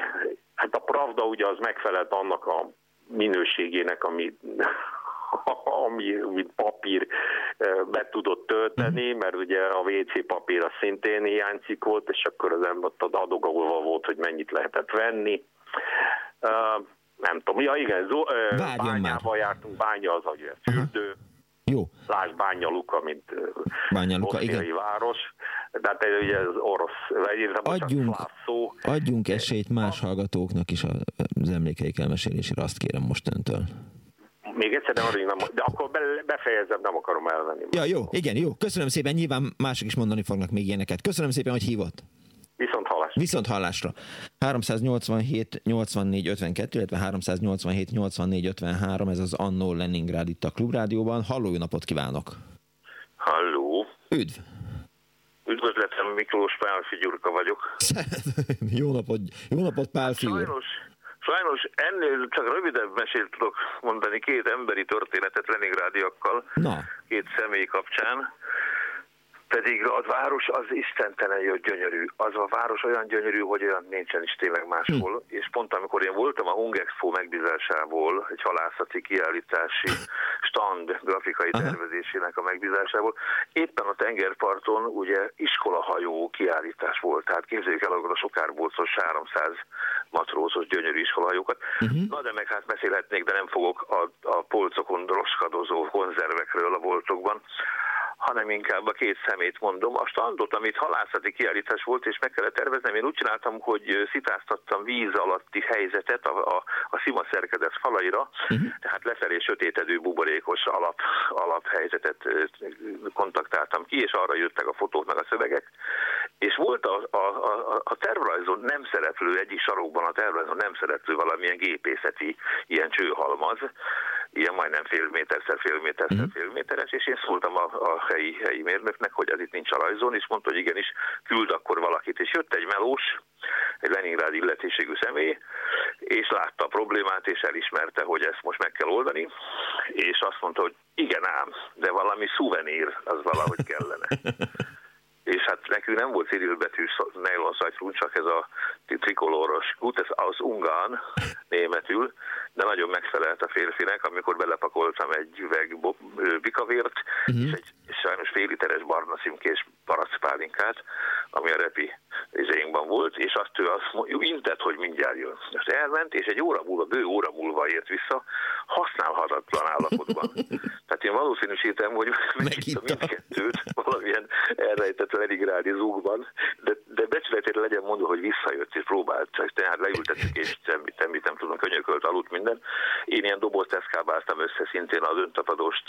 [SPEAKER 3] hát a Pravda ugye az megfelelt annak a minőségének, ami ami, amit papír be tudott tölteni, mhm. mert ugye a WC papír a szintén hiányzik volt, és akkor az ember adogolva volt, hogy mennyit lehetett venni. Uh, nem tudom, ja igen, Zó, uh, bányába már. jártunk, bánya az a fürdő.
[SPEAKER 1] Jó.
[SPEAKER 3] Lásd Bánya Luka, mint
[SPEAKER 1] Bánya Luka, igen.
[SPEAKER 3] város. De hát ugye az orosz, vagy
[SPEAKER 1] adjunk, szó. adjunk esélyt más hallgatóknak is az emlékeik elmesélésére, azt kérem most öntől.
[SPEAKER 3] Még egyszer nem, nem de akkor befejezem, nem akarom elvenni.
[SPEAKER 1] Ja, jó, igen, jó. Köszönöm szépen, nyilván mások is mondani fognak még ilyeneket. Köszönöm szépen, hogy hívott.
[SPEAKER 3] Viszont hallásra.
[SPEAKER 1] Viszont hallásra. 387 84 52, illetve 387 84 53, ez az Annó Leningrád itt a Klubrádióban. Halló, jó napot kívánok!
[SPEAKER 4] Halló!
[SPEAKER 1] Üdv!
[SPEAKER 4] Üdvözletem, Miklós Pálfi Gyurka vagyok.
[SPEAKER 1] jó napot, jó napot Pálfi
[SPEAKER 4] Sajnos, Sajnos ennél csak rövidebb mesélt tudok mondani két emberi történetet Leningrádiakkal,
[SPEAKER 1] Na.
[SPEAKER 4] két személy kapcsán. Pedig a város az istentelen jó gyönyörű. Az a város olyan gyönyörű, hogy olyan nincsen is tényleg máshol. Hm. És pont amikor én voltam a Hungexpo megbízásából, egy halászati kiállítási stand grafikai tervezésének a megbízásából, éppen a tengerparton ugye iskolahajó kiállítás volt. Tehát képzeljük el azokat a sokárbolcos 300 matrózos gyönyörű iskolahajókat. Uh-huh. Na de meg hát beszélhetnék, de nem fogok a, a polcokon roskadozó konzervekről a boltokban hanem inkább a két szemét mondom. A standot, amit halászati kiállítás volt, és meg kellett terveznem, én úgy csináltam, hogy szitáztattam víz alatti helyzetet a, a, a szima szerkezet falaira, uh-huh. tehát lefelé sötétedő buborékos alap, alaphelyzetet kontaktáltam ki, és arra jöttek a fotók meg a szövegek. És volt a, a, a, a tervrajzon nem szereplő, egyik sarokban a tervrajzon nem szereplő valamilyen gépészeti ilyen csőhalmaz, ilyen majdnem fél méterszer, fél méterszer, uh-huh. fél méteres, és én szóltam a, a helyi, helyi mérnöknek, hogy ez itt nincs a rajzon, és mondta, hogy igenis küld akkor valakit. És jött egy melós, egy Leningrád illetésségű személy, és látta a problémát, és elismerte, hogy ezt most meg kell oldani, és azt mondta, hogy igen ám, de valami szuvenír, az valahogy kellene. és hát nekünk nem volt cirilbetű nylon szajtrún, csak ez a trikoloros út, ez az ungán németül, de nagyon megfelelt a férfinek, amikor belepakoltam egy üveg bikavért, uh-huh. és egy sajnos fél literes barna szimkés paraszpálinkát, ami a repi izénkban volt, és azt ő azt mondja, intett, hogy mindjárt jön. Most elment, és egy óra múlva, bő óra múlva ért vissza, használhatatlan állapotban. Tehát én valószínűsítem, hogy megittem mindkettőt valamilyen elrejtett Leningrádi zúgban, de, de becsületére legyen mondva, hogy visszajött és próbált, tehát leültettük és semmit, semmit nem tudom, könyökölt, aludt minden. Én ilyen dobozt eszkábáltam össze szintén az öntapadost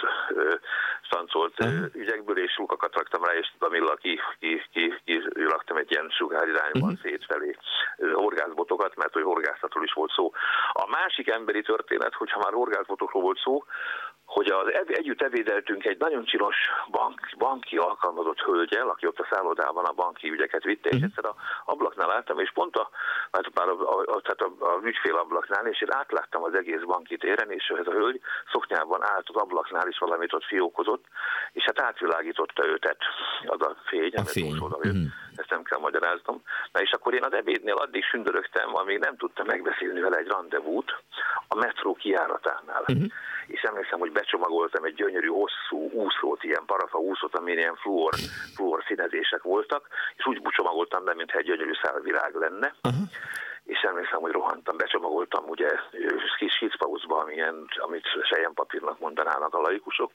[SPEAKER 4] szancolt ügyekből, és lukakat raktam rá, és Damilla ki, ki, ki, ki, ki raktam egy ilyen sugárirányban uh-huh. szétfelé horgászbotokat, mert hogy horgászatról is volt szó. A másik emberi történet, hogyha már horgászbotokról volt szó, hogy az együtt evédeltünk egy nagyon csinos bank, banki alkalmazott hölgyel, aki ott a szállodában a banki ügyeket vitte, és mhm. egyszer a ablaknál álltam, és pont a, hát már a, a, a, tehát a, a ügyfél ablaknál, és én átláttam az egész banki téren, és ez a hölgy szoknyában állt az ablaknál is valamit ott fiókozott, és hát átvilágította őtet az a fény,
[SPEAKER 1] a fény.
[SPEAKER 4] Mm. Ezt nem kell magyaráznom. Na és akkor én az ebédnél addig sündörögtem, amíg nem tudtam megbeszélni vele egy rendezvút a metró kiáratánál. Mm-hmm és emlékszem, hogy becsomagoltam egy gyönyörű, hosszú úszót, ilyen parafa úszót, amin ilyen fluor, fluor színezések voltak, és úgy bucsomagoltam be, mintha egy gyönyörű szálvirág lenne. Uh-huh és emlékszem, hogy rohantam, becsomagoltam ugye kis hízpauzba, amilyen, amit papírnak mondanának a laikusok,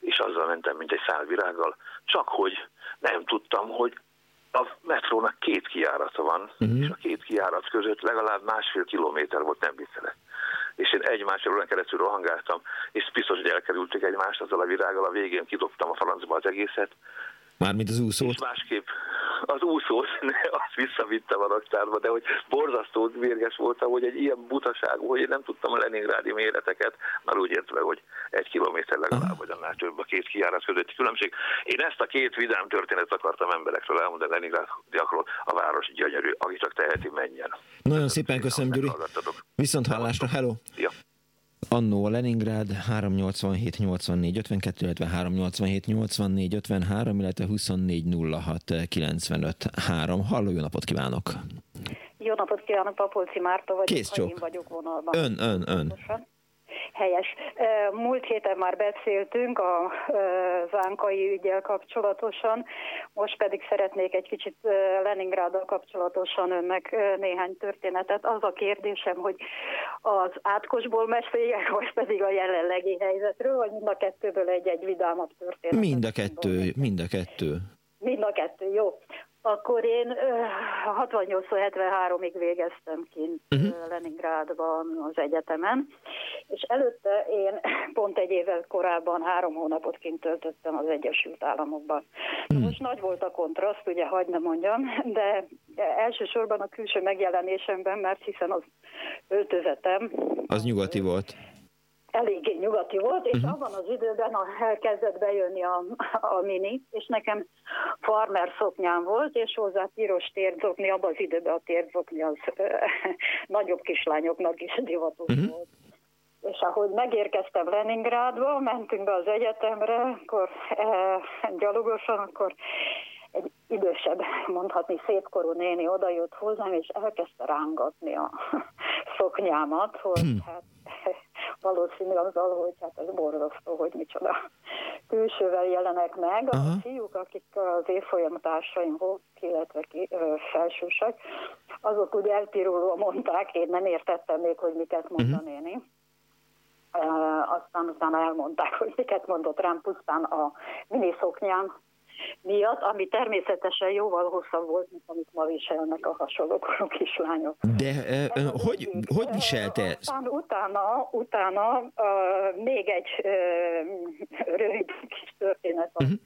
[SPEAKER 4] és azzal mentem, mint egy szálvirággal, csak hogy nem tudtam, hogy a metrónak két kijárata van, uh-huh. és a két kijárat között legalább másfél kilométer volt, nem viccelek és én egymás területen keresztül rohangáltam, és biztos, hogy elkerültük egymást azzal a virággal, a végén kidobtam a francba az egészet.
[SPEAKER 1] Mármint az úszót? És
[SPEAKER 4] másképp az úszót, azt visszavittem a raktárba, de hogy borzasztó mérges voltam, hogy egy ilyen butaság, hogy én nem tudtam a Leningrádi méreteket, már úgy értve, hogy egy kilométer legalább, vagy annál több a két kiárat közötti különbség. Én ezt a két vidám történetet akartam emberekről elmondani Leningrádiakról, a város gyönyörű, aki csak teheti, menjen.
[SPEAKER 1] Nagyon szépen köszönöm, Gyuri. Viszont hallásra, hello!
[SPEAKER 4] Ja.
[SPEAKER 1] Annó a Leningrad 387 84 52, illetve 387 84 53, illetve 24 06 95 3. Halló, jó napot kívánok!
[SPEAKER 5] Jó napot kívánok, Papolci Márta vagyok,
[SPEAKER 1] Kész
[SPEAKER 5] én vagyok vonalban.
[SPEAKER 1] Ön, ön, ön.
[SPEAKER 5] Pontosan. Helyes. Múlt héten már beszéltünk a zánkai ügyel kapcsolatosan, most pedig szeretnék egy kicsit Leningráddal kapcsolatosan önnek néhány történetet. Az a kérdésem, hogy az átkosból meséljek, vagy pedig a jelenlegi helyzetről, vagy mind a kettőből egy-egy vidámabb történet?
[SPEAKER 1] Mind a kettő, mind a kettő.
[SPEAKER 5] Mind a kettő, jó. Akkor én 68-73-ig végeztem kint uh-huh. Leningrádban az egyetemen, és előtte én pont egy évvel korábban három hónapot kint töltöttem az Egyesült Államokban. Uh-huh. Most nagy volt a kontraszt, ugye, hagyd ne mondjam, de elsősorban a külső megjelenésemben, mert hiszen az öltözetem...
[SPEAKER 1] Az nyugati volt
[SPEAKER 5] eléggé nyugati volt, és uh-huh. abban az időben elkezdett bejönni a, a mini, és nekem farmer szoknyám volt, és hozzá piros térzokni, abban az időben a térzokni az ö, nagyobb kislányoknak is divatos uh-huh. volt. És ahogy megérkeztem Leningrádba, mentünk be az egyetemre, akkor e, gyalogosan, akkor egy idősebb, mondhatni szépkorú néni odajött hozzám, és elkezdte rángatni a szoknyámat, hogy hmm. hát valószínű azzal, hogy hát ez borzasztó, hogy micsoda külsővel jelenek meg. A uh-huh. fiúk, akik az évfolyam társaim volt, illetve ki, ö, felsősek, azok úgy elpirulva mondták, én nem értettem még, hogy miket mond uh-huh. a néni. Uh, aztán utána elmondták, hogy miket mondott rám pusztán a miniszoknyám miatt, ami természetesen jóval hosszabb volt, mint amit ma viselnek a hasonlókorú kislányok.
[SPEAKER 1] De uh, hogy, hogy viselte ezt?
[SPEAKER 5] Aztán utána, utána uh, még egy uh, rövid kis történet uh-huh.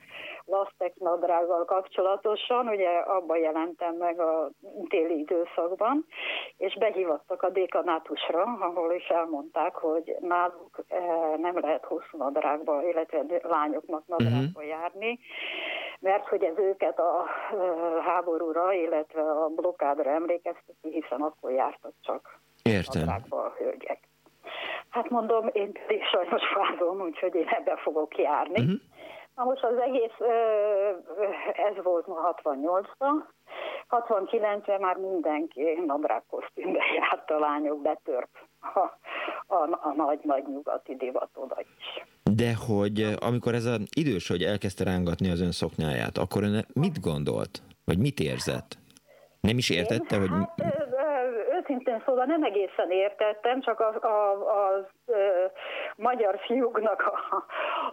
[SPEAKER 5] Lasztek nadrággal kapcsolatosan, ugye abban jelentem meg a téli időszakban, és behívattak a dékanátusra, ahol is elmondták, hogy náluk uh, nem lehet hosszú nadrágba, illetve lányoknak nadrágba uh-huh. járni, mert hogy ez őket a háborúra, illetve a blokádra emlékezteti, hiszen akkor jártak csak
[SPEAKER 1] Értem.
[SPEAKER 5] a hölgyek. Hát mondom, én sajnos fázom, úgyhogy én ebbe fogok járni. Uh-huh. Na most az egész, ez volt ma 68-ban, 69-ben már mindenki nadrág kosztümbe járt a lányok, betört a, a, a nagy-nagy nyugati divat oda is.
[SPEAKER 1] De hogy amikor ez az idős, hogy elkezdte rángatni az ön szoknyáját, akkor ön mit gondolt? Vagy mit érzett? Nem is értette, hogy... Hát,
[SPEAKER 5] őszintén szóval nem egészen értettem, csak a, a, a, a magyar fiúknak a,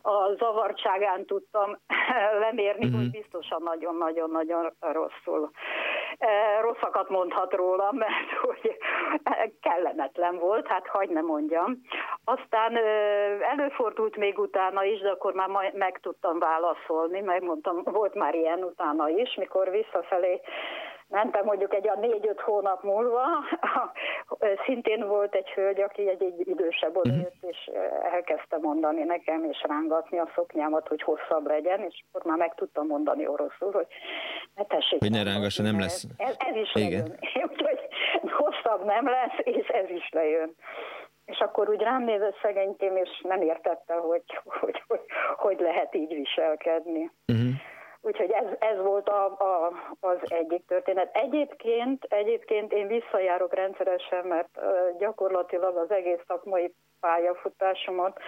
[SPEAKER 5] a zavartságán tudtam lemérni, uh-huh. hogy mhm. biztosan nagyon-nagyon-nagyon rosszul. Rosszakat mondhat rólam, mert hogy kellemetlen volt, hát hagyd ne mondjam. Aztán előfordult még utána is, de akkor már meg tudtam válaszolni, megmondtam, volt már ilyen utána is, mikor visszafelé mentem mondjuk egy a négy-öt hónap múlva, szintén volt egy hölgy, aki egy, egy idősebb odajött. Mhm. és elkezdte mondani nekem, és rángatni a szoknyámat, hogy hosszabb legyen, és akkor már meg tudtam mondani oroszul, hogy ne tessék.
[SPEAKER 1] Hogy ne rángassa, nem lesz.
[SPEAKER 5] Ez, ez is Igen. lejön. Úgyhogy hosszabb nem lesz, és ez is lejön. És akkor úgy rám nézett szegénykém, és nem értette, hogy hogy, hogy, hogy lehet így viselkedni. Uh-huh. Úgyhogy ez, ez volt a, a, az egyik történet. Egyébként, egyébként én visszajárok rendszeresen, mert gyakorlatilag az egész szakmai pályafutásomat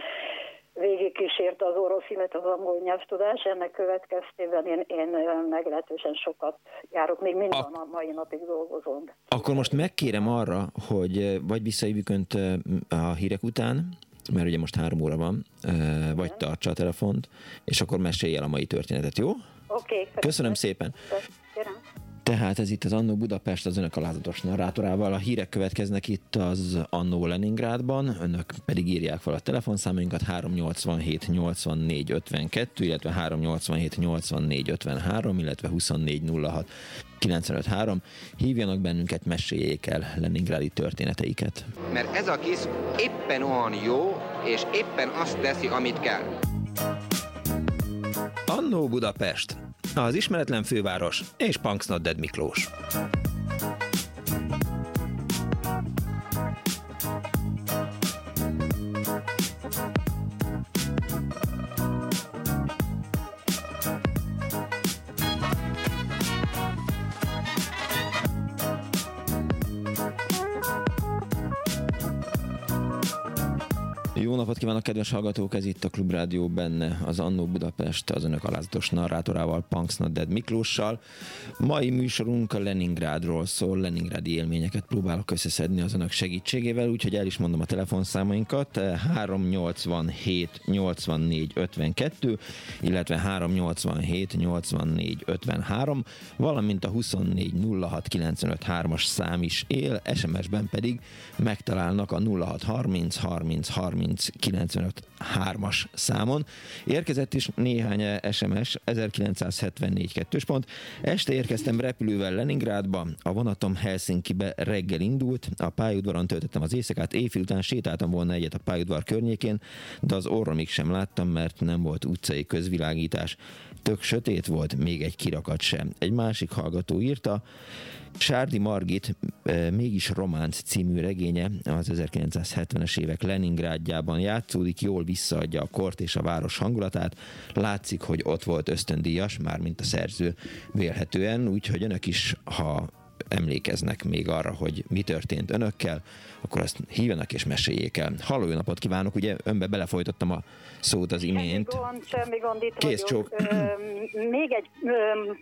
[SPEAKER 5] végigkísért az orosz, illetve az angol nyelvtudás. Ennek következtében én, én meglehetősen sokat járok, még minden a, a mai napig dolgozom.
[SPEAKER 1] Akkor most megkérem arra, hogy vagy visszahívjuk Önt a hírek után, mert ugye most három óra van, vagy tartsa a telefont, és akkor mesélj el a mai történetet, jó?
[SPEAKER 5] Oké. Okay,
[SPEAKER 1] Köszönöm szépen. Köszönöm. Tehát ez itt az Annó Budapest az önök alázatos narrátorával. A hírek következnek itt az Annó Leningrádban, önök pedig írják fel a telefonszámainkat 387 84 52, illetve 387 84 53, illetve 24 06 953. Hívjanak bennünket, meséljék el Leningrádi történeteiket.
[SPEAKER 6] Mert ez a kis éppen olyan jó, és éppen azt teszi, amit kell.
[SPEAKER 1] Annó Budapest, az ismeretlen főváros és Punksnodded Miklós. Napot kívánok, kedves hallgatók! Ez itt a Klubrádió benne az Annó Budapest az önök alázatos narrátorával, Punks Not Dead Miklóssal. Mai műsorunk a Leningrádról szól, Leningrádi élményeket próbálok összeszedni az önök segítségével, úgyhogy el is mondom a telefonszámainkat, 387 84 52, illetve 387 84 53, valamint a 24 06 95 3-as szám is él, SMS-ben pedig megtalálnak a 06 30 30 30 3-as számon. Érkezett is néhány SMS, 1974 2 pont. Este érkeztem repülővel Leningrádba, a vonatom Helsinki-be reggel indult, a pályaudvaron töltöttem az éjszakát, éjfél után sétáltam volna egyet a pályaudvar környékén, de az orromig sem láttam, mert nem volt utcai közvilágítás. Tök sötét volt, még egy kirakat sem. Egy másik hallgató írta, Sárdi Margit mégis románc című regénye az 1970-es évek Leningrádjában játszódik, jól visszaadja a kort és a város hangulatát. Látszik, hogy ott volt ösztöndíjas, mármint a szerző vélhetően, úgyhogy önök is, ha emlékeznek még arra, hogy mi történt önökkel, akkor azt hívjanak és meséljék el. Halló, napot kívánok, ugye önbe belefolytottam a szót az imént.
[SPEAKER 5] Semmi gond, semmi gond itt
[SPEAKER 1] Kész
[SPEAKER 5] vagyok. Csók. Még egy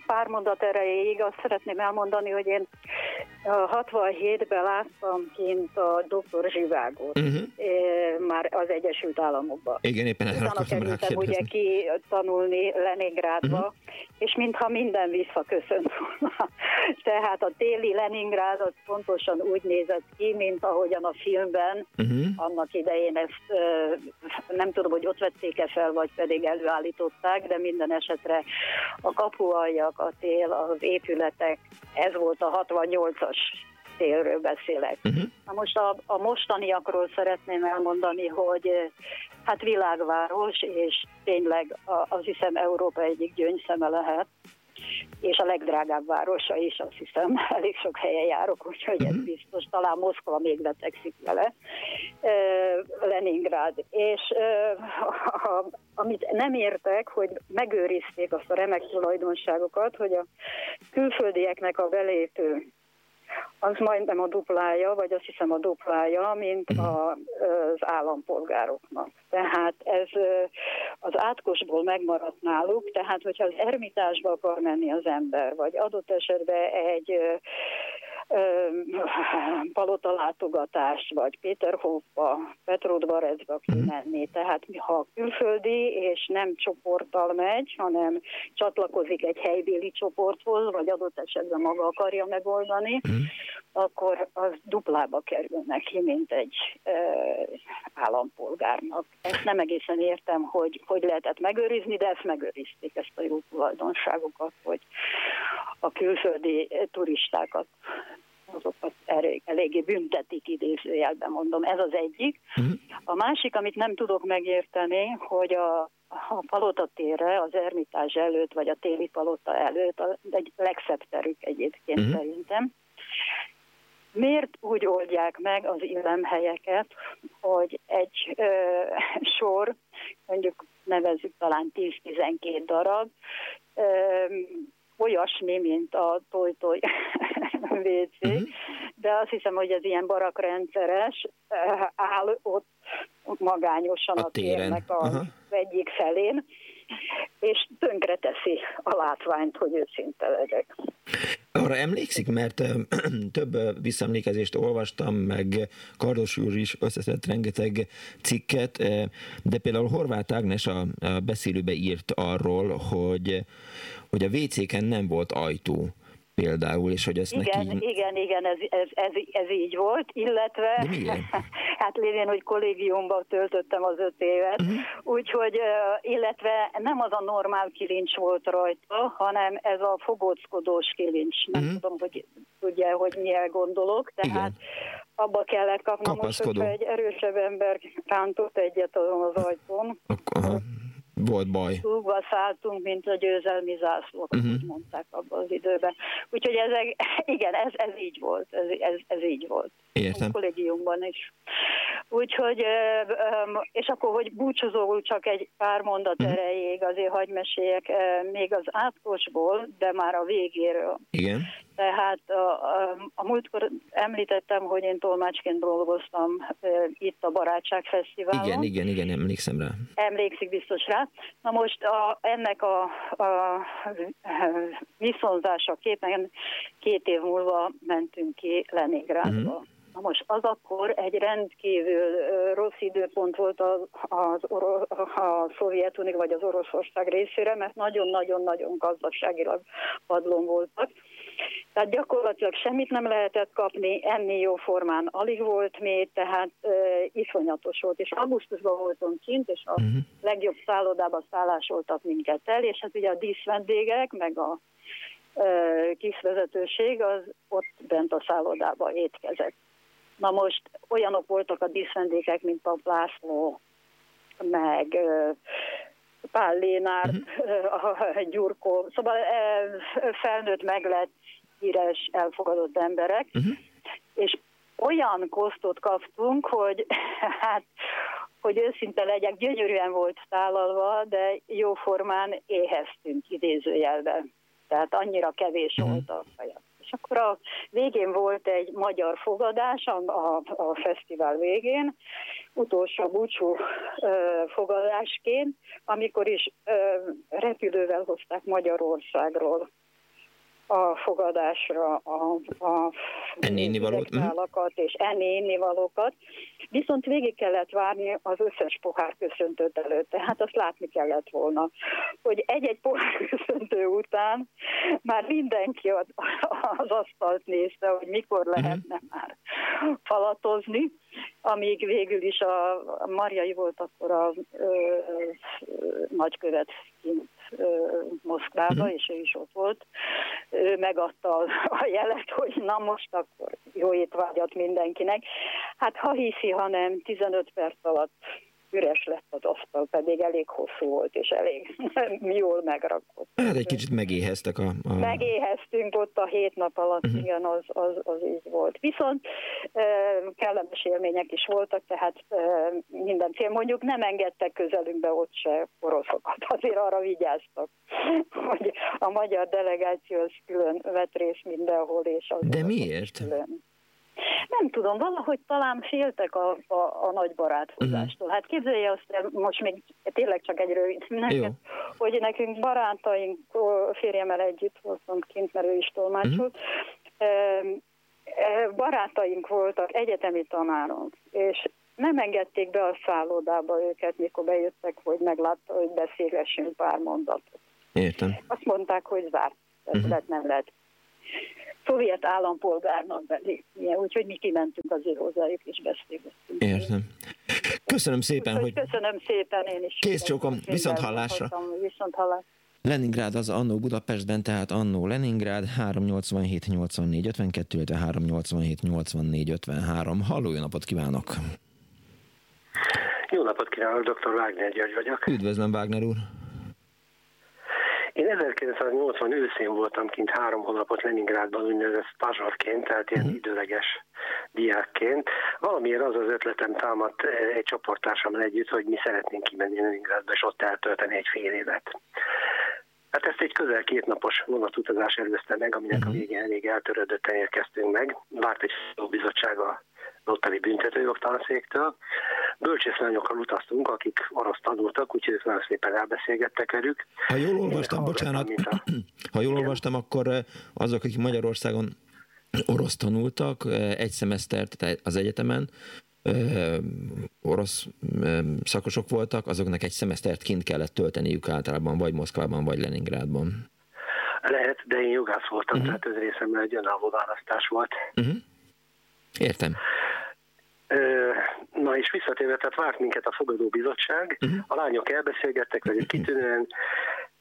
[SPEAKER 5] pár mondat erejéig azt szeretném elmondani, hogy én 67-ben láttam kint a Dr. Zsivágot, uh-huh. már az Egyesült Államokban.
[SPEAKER 1] Igen, éppen erre
[SPEAKER 5] Utána kerültem ugye ki tanulni Leningrádba, uh-huh. és mintha minden visszaköszönt volna. Tehát a téli Leningrád az pontosan úgy nézett ki, mint ahogyan a filmben uh-huh. annak idején ezt nem tudom, hogy ott vették-e fel, vagy pedig előállították, de minden esetre a kapualjak, a tél, az épületek, ez volt a 68-as télről beszélek. Uh-huh. Na most a, a mostaniakról szeretném elmondani, hogy hát világváros, és tényleg az hiszem Európa egyik gyöngyszeme lehet. És a legdrágább városa is, azt hiszem, elég sok helyen járok, úgyhogy ez mhm. biztos, talán Moszkva még betegszik vele, Leningrád. És amit nem értek, hogy megőrizték azt a remek tulajdonságokat, hogy a külföldieknek a belépő az majdnem a duplája, vagy azt hiszem a duplája, mint a, az állampolgároknak. Tehát ez az átkosból megmaradt náluk, tehát hogyha az ermitásba akar menni az ember, vagy adott esetben egy palota látogatást, vagy Péterhofba, Petrodvarezba kimenni. Tehát ha külföldi és nem csoporttal megy, hanem csatlakozik egy helybéli csoporthoz, vagy adott esetben maga akarja megoldani, mm. akkor az duplába kerül neki, mint egy e, állampolgárnak. Ezt nem egészen értem, hogy hogy lehetett megőrizni, de ezt megőrizték, ezt a jó tulajdonságokat, hogy a külföldi turistákat azokat elég, eléggé büntetik idézőjelben mondom. Ez az egyik. Uh-huh. A másik, amit nem tudok megérteni, hogy a, a palota térre, az ermitázs előtt, vagy a téli palota előtt, a, egy legszebb terük egyébként uh-huh. szerintem. Miért úgy oldják meg az illemhelyeket, hogy egy ö, sor, mondjuk nevezzük talán 10-12 darab, ö, olyasmi, mint a toj-toj WC, uh-huh. de azt hiszem, hogy ez ilyen barakrendszeres, eh, áll ott magányosan a, a térnek az uh-huh. egyik felén, és tönkre teszi a látványt, hogy őszinte legyek.
[SPEAKER 1] Arra emlékszik, mert több visszaemlékezést olvastam, meg Kardos úr is összeszedett rengeteg cikket, de például Horváth Ágnes a, beszélőbe írt arról, hogy, hogy a WC-ken nem volt ajtó például, és hogy ezt
[SPEAKER 5] igen,
[SPEAKER 1] neki...
[SPEAKER 5] Igen, igen, ez, ez, ez, ez így volt, illetve hát lévén, hogy kollégiumban töltöttem az öt évet, uh-huh. úgyhogy, illetve nem az a normál kilincs volt rajta, hanem ez a fogóckodós kilincs. Nem uh-huh. tudom, hogy tudja, hogy milyen gondolok, tehát igen. abba kellett kapnom, most, hogyha egy erősebb ember rántott egyet azon az ajtón.
[SPEAKER 1] Akkor, volt baj.
[SPEAKER 5] Túlva szálltunk, mint a győzelmi zászlók, uh-huh. úgy mondták abban az időben. Úgyhogy ezek, igen, ez, ez így volt, ez, ez, ez így volt.
[SPEAKER 1] Értem.
[SPEAKER 5] A kollégiumban is. Úgyhogy, és akkor, hogy búcsúzóul csak egy pár mondat uh-huh. erejéig azért hagy meséljek még az átkosból, de már a végéről.
[SPEAKER 1] Igen.
[SPEAKER 5] Tehát a, a, a múltkor említettem, hogy én tolmácsként dolgoztam e, itt a Barátság Fesztiválon.
[SPEAKER 1] Igen, igen, igen, emlékszem rá.
[SPEAKER 5] Emlékszik biztos rá. Na most a, ennek a, a viszonzása képen két év múlva mentünk ki Leningrádba. Uh-huh. Na most az akkor egy rendkívül rossz időpont volt az, az oro, a Szovjetunió vagy az Oroszország részére, mert nagyon-nagyon-nagyon gazdaságilag padlón voltak. Tehát gyakorlatilag semmit nem lehetett kapni, enni jó formán alig volt még, tehát e, iszonyatos volt. És augusztusban voltunk kint, és a uh-huh. legjobb szállodába szállásoltak minket el, és hát ugye a díszvendégek, meg a e, kisvezetőség az ott bent a szállodába étkezett. Na most olyanok voltak a díszvendégek, mint a László, meg Pál Lénár, uh-huh. Gyurkó, szóval felnőtt meg lett híres, elfogadott emberek, uh-huh. és olyan kosztot kaptunk, hogy hát, hogy őszinte legyek, gyönyörűen volt tálalva, de jóformán éheztünk idézőjelben. Tehát annyira kevés uh-huh. volt a kajak. Akkor a végén volt egy magyar fogadás, a, a, a fesztivál végén, utolsó búcsú ö, fogadásként, amikor is ö, repülővel hozták Magyarországról a fogadásra a, a
[SPEAKER 1] ennénivalókat
[SPEAKER 5] és ennénivalókat, viszont végig kellett várni az összes pohár köszöntőt előtt, tehát azt látni kellett volna, hogy egy-egy pohár köszöntő után már mindenki az, az asztalt nézte, hogy mikor mhm. lehetne uh-huh. már falatozni, amíg végül is a, a Marjai volt akkor a ö, ö, nagykövet kint Moszkvába, és ő is ott volt. Ő megadta a jelet, hogy na most akkor jó étvágyat mindenkinek. Hát ha hiszi, ha nem, 15 perc alatt üres lett az asztal, pedig elég hosszú volt, és elég jól megrakott.
[SPEAKER 1] Hát egy kicsit megéheztek a... a...
[SPEAKER 5] Megéheztünk ott a hét nap alatt, uh-huh. igen, az, az, az így volt. Viszont kellemes élmények is voltak, tehát minden fél, mondjuk nem engedtek közelünkbe ott se oroszokat, azért arra vigyáztak, hogy a magyar delegáció az külön vett részt mindenhol, és az
[SPEAKER 1] De miért? Külön.
[SPEAKER 5] Nem tudom, valahogy talán féltek a, a, a nagy barátkozástól. Uh-huh. Hát képzelje azt, most még tényleg csak egy rövid neked, hogy nekünk barátaink, férjemmel együtt voltam kint, mert ő is tolmácsolt, uh-huh. barátaink voltak, egyetemi tanárok, és nem engedték be a szállodába őket, mikor bejöttek, hogy meglátta, hogy beszélgessünk pár mondatot.
[SPEAKER 1] Értem.
[SPEAKER 5] Azt mondták, hogy zárt uh-huh. nem lehet szovjet állampolgárnak belépnie, úgyhogy mi kimentünk azért hozzájuk és beszélgettünk.
[SPEAKER 1] Értem. Köszönöm szépen,
[SPEAKER 5] hogy... Köszönöm szépen én is.
[SPEAKER 1] Kész csókom, viszont hallásra.
[SPEAKER 5] Viszont hallásra.
[SPEAKER 1] Leningrád az annó Budapestben, tehát annó Leningrád 387 84 52, illetve 387 84 53. Halló, jó napot kívánok!
[SPEAKER 7] Jó napot kívánok, dr. Wagner György vagyok.
[SPEAKER 1] Üdvözlöm, Wagner úr!
[SPEAKER 7] Én 1980 őszén voltam kint három hónapot Leningrádban úgynevezett stazsarként, tehát ilyen uh-huh. időleges diákként. Valamiért az az ötletem támadt egy csoporttársammal együtt, hogy mi szeretnénk kimenni Leningrádba, és ott eltölteni egy fél évet. Hát ezt egy közel két napos vonatutazás előzte meg, aminek uh-huh. a végén elég eltörődötten érkeztünk meg. Várt egy bizottság a ottani büntetőjogtanszéktől. Bölcsészlányokkal utaztunk, akik orosz tanultak, úgyhogy ők nagyon szépen elbeszélgettek velük.
[SPEAKER 1] Ha jól olvastam, bocsánat, a... ha jól olvastam, akkor eh, azok, akik Magyarországon orosz tanultak, eh, egy szemesztert az egyetemen, eh, orosz szakosok voltak, azoknak egy szemesztert kint kellett tölteniük általában, vagy Moszkvában, vagy Leningrádban.
[SPEAKER 7] Lehet, de én jogász voltam, uh-huh. tehát ez részemben egy önálló választás volt. Uh-huh.
[SPEAKER 1] Értem.
[SPEAKER 7] Na és visszatérve, tehát várt minket a fogadóbizottság, uh-huh. a lányok elbeszélgettek velük kitűnően,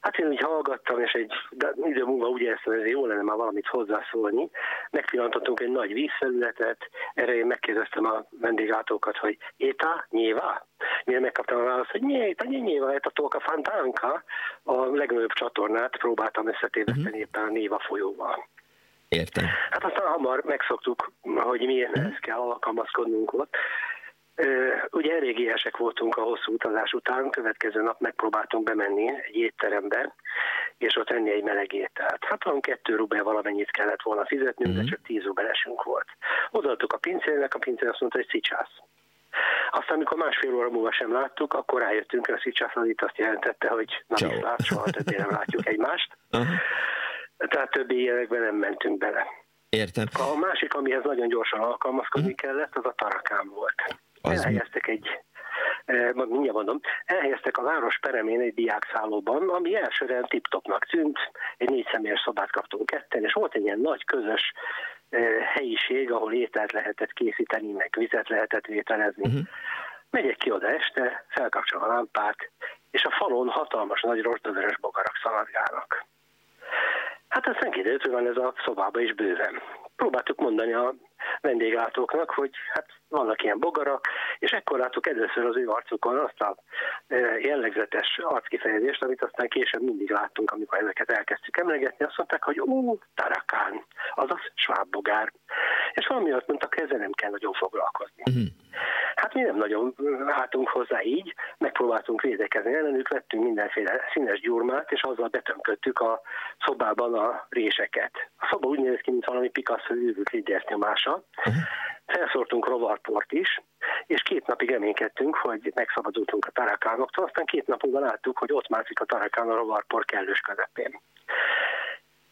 [SPEAKER 7] Hát én úgy hallgattam, és egy de idő múlva úgy éreztem, hogy jó lenne már valamit hozzászólni. Megpillantottunk egy nagy vízfelületet, erre én megkérdeztem a vendéglátókat, hogy éta, nyilvá? Mire megkaptam a választ, hogy nyéta, nyilvá, a tolka fantánka, a legnagyobb csatornát próbáltam összetéveszteni uh-huh. éppen a Néva folyóval.
[SPEAKER 1] Értem.
[SPEAKER 7] Hát aztán hamar megszoktuk, hogy milyen ezt kell alkalmazkodnunk ott. Ugye elég éhesek voltunk a hosszú utazás után, következő nap megpróbáltunk bemenni egy étterembe, és ott enni egy meleg ételt. Hát van kettő rubel valamennyit kellett volna fizetnünk, uh-huh. de mhm. csak tíz rubelesünk volt. Odaadtuk a pincérnek, a pincér azt mondta, hogy szicsász. Aztán, amikor másfél óra múlva sem láttuk, akkor rájöttünk, hogy a szicsász az itt azt jelentette, hogy na viszlát, soha többé nem látjuk egymást. Uh-huh tehát többi években nem mentünk bele.
[SPEAKER 1] Értem.
[SPEAKER 7] A másik, amihez nagyon gyorsan alkalmazkodni hm. kellett, az a tarakám volt. Az Elhelyeztek egy eh, mindjárt mondom, elhelyeztek a város peremén egy diákszállóban, ami elsőre tiptopnak tűnt, egy négy személyes szobát kaptunk ketten, és volt egy ilyen nagy közös eh, helyiség, ahol ételt lehetett készíteni, meg vizet lehetett vételezni. Uh-huh. Megyek ki oda este, felkapcsolom a lámpát, és a falon hatalmas nagy rostövörös bogarak szaladgálnak. Hát aztán kiderült, hogy van ez a szobába is bőven. Próbáltuk mondani a vendéglátóknak, hogy hát vannak ilyen bogarak, és ekkor láttuk először az ő arcukon azt a e, jellegzetes arckifejezést, amit aztán később mindig láttunk, amikor ezeket elkezdtük emlegetni, azt mondták, hogy ó, tarakán, azaz svábbogár. És valami azt mondtak, ezzel nem kell nagyon foglalkozni. Uh-huh. Hát mi nem nagyon álltunk hozzá így, megpróbáltunk védekezni ellenük, vettünk mindenféle színes gyurmát, és azzal betömködtük a szobában a réseket. A szoba úgy néz ki, mint valami Picasso űvült nyomása. Uh-huh. Felszórtunk rovarport is, és két napig reménykedtünk, hogy megszabadultunk a tarakánoktól, aztán két nap múlva láttuk, hogy ott mászik a tarakán a rovarpor kellős közepén.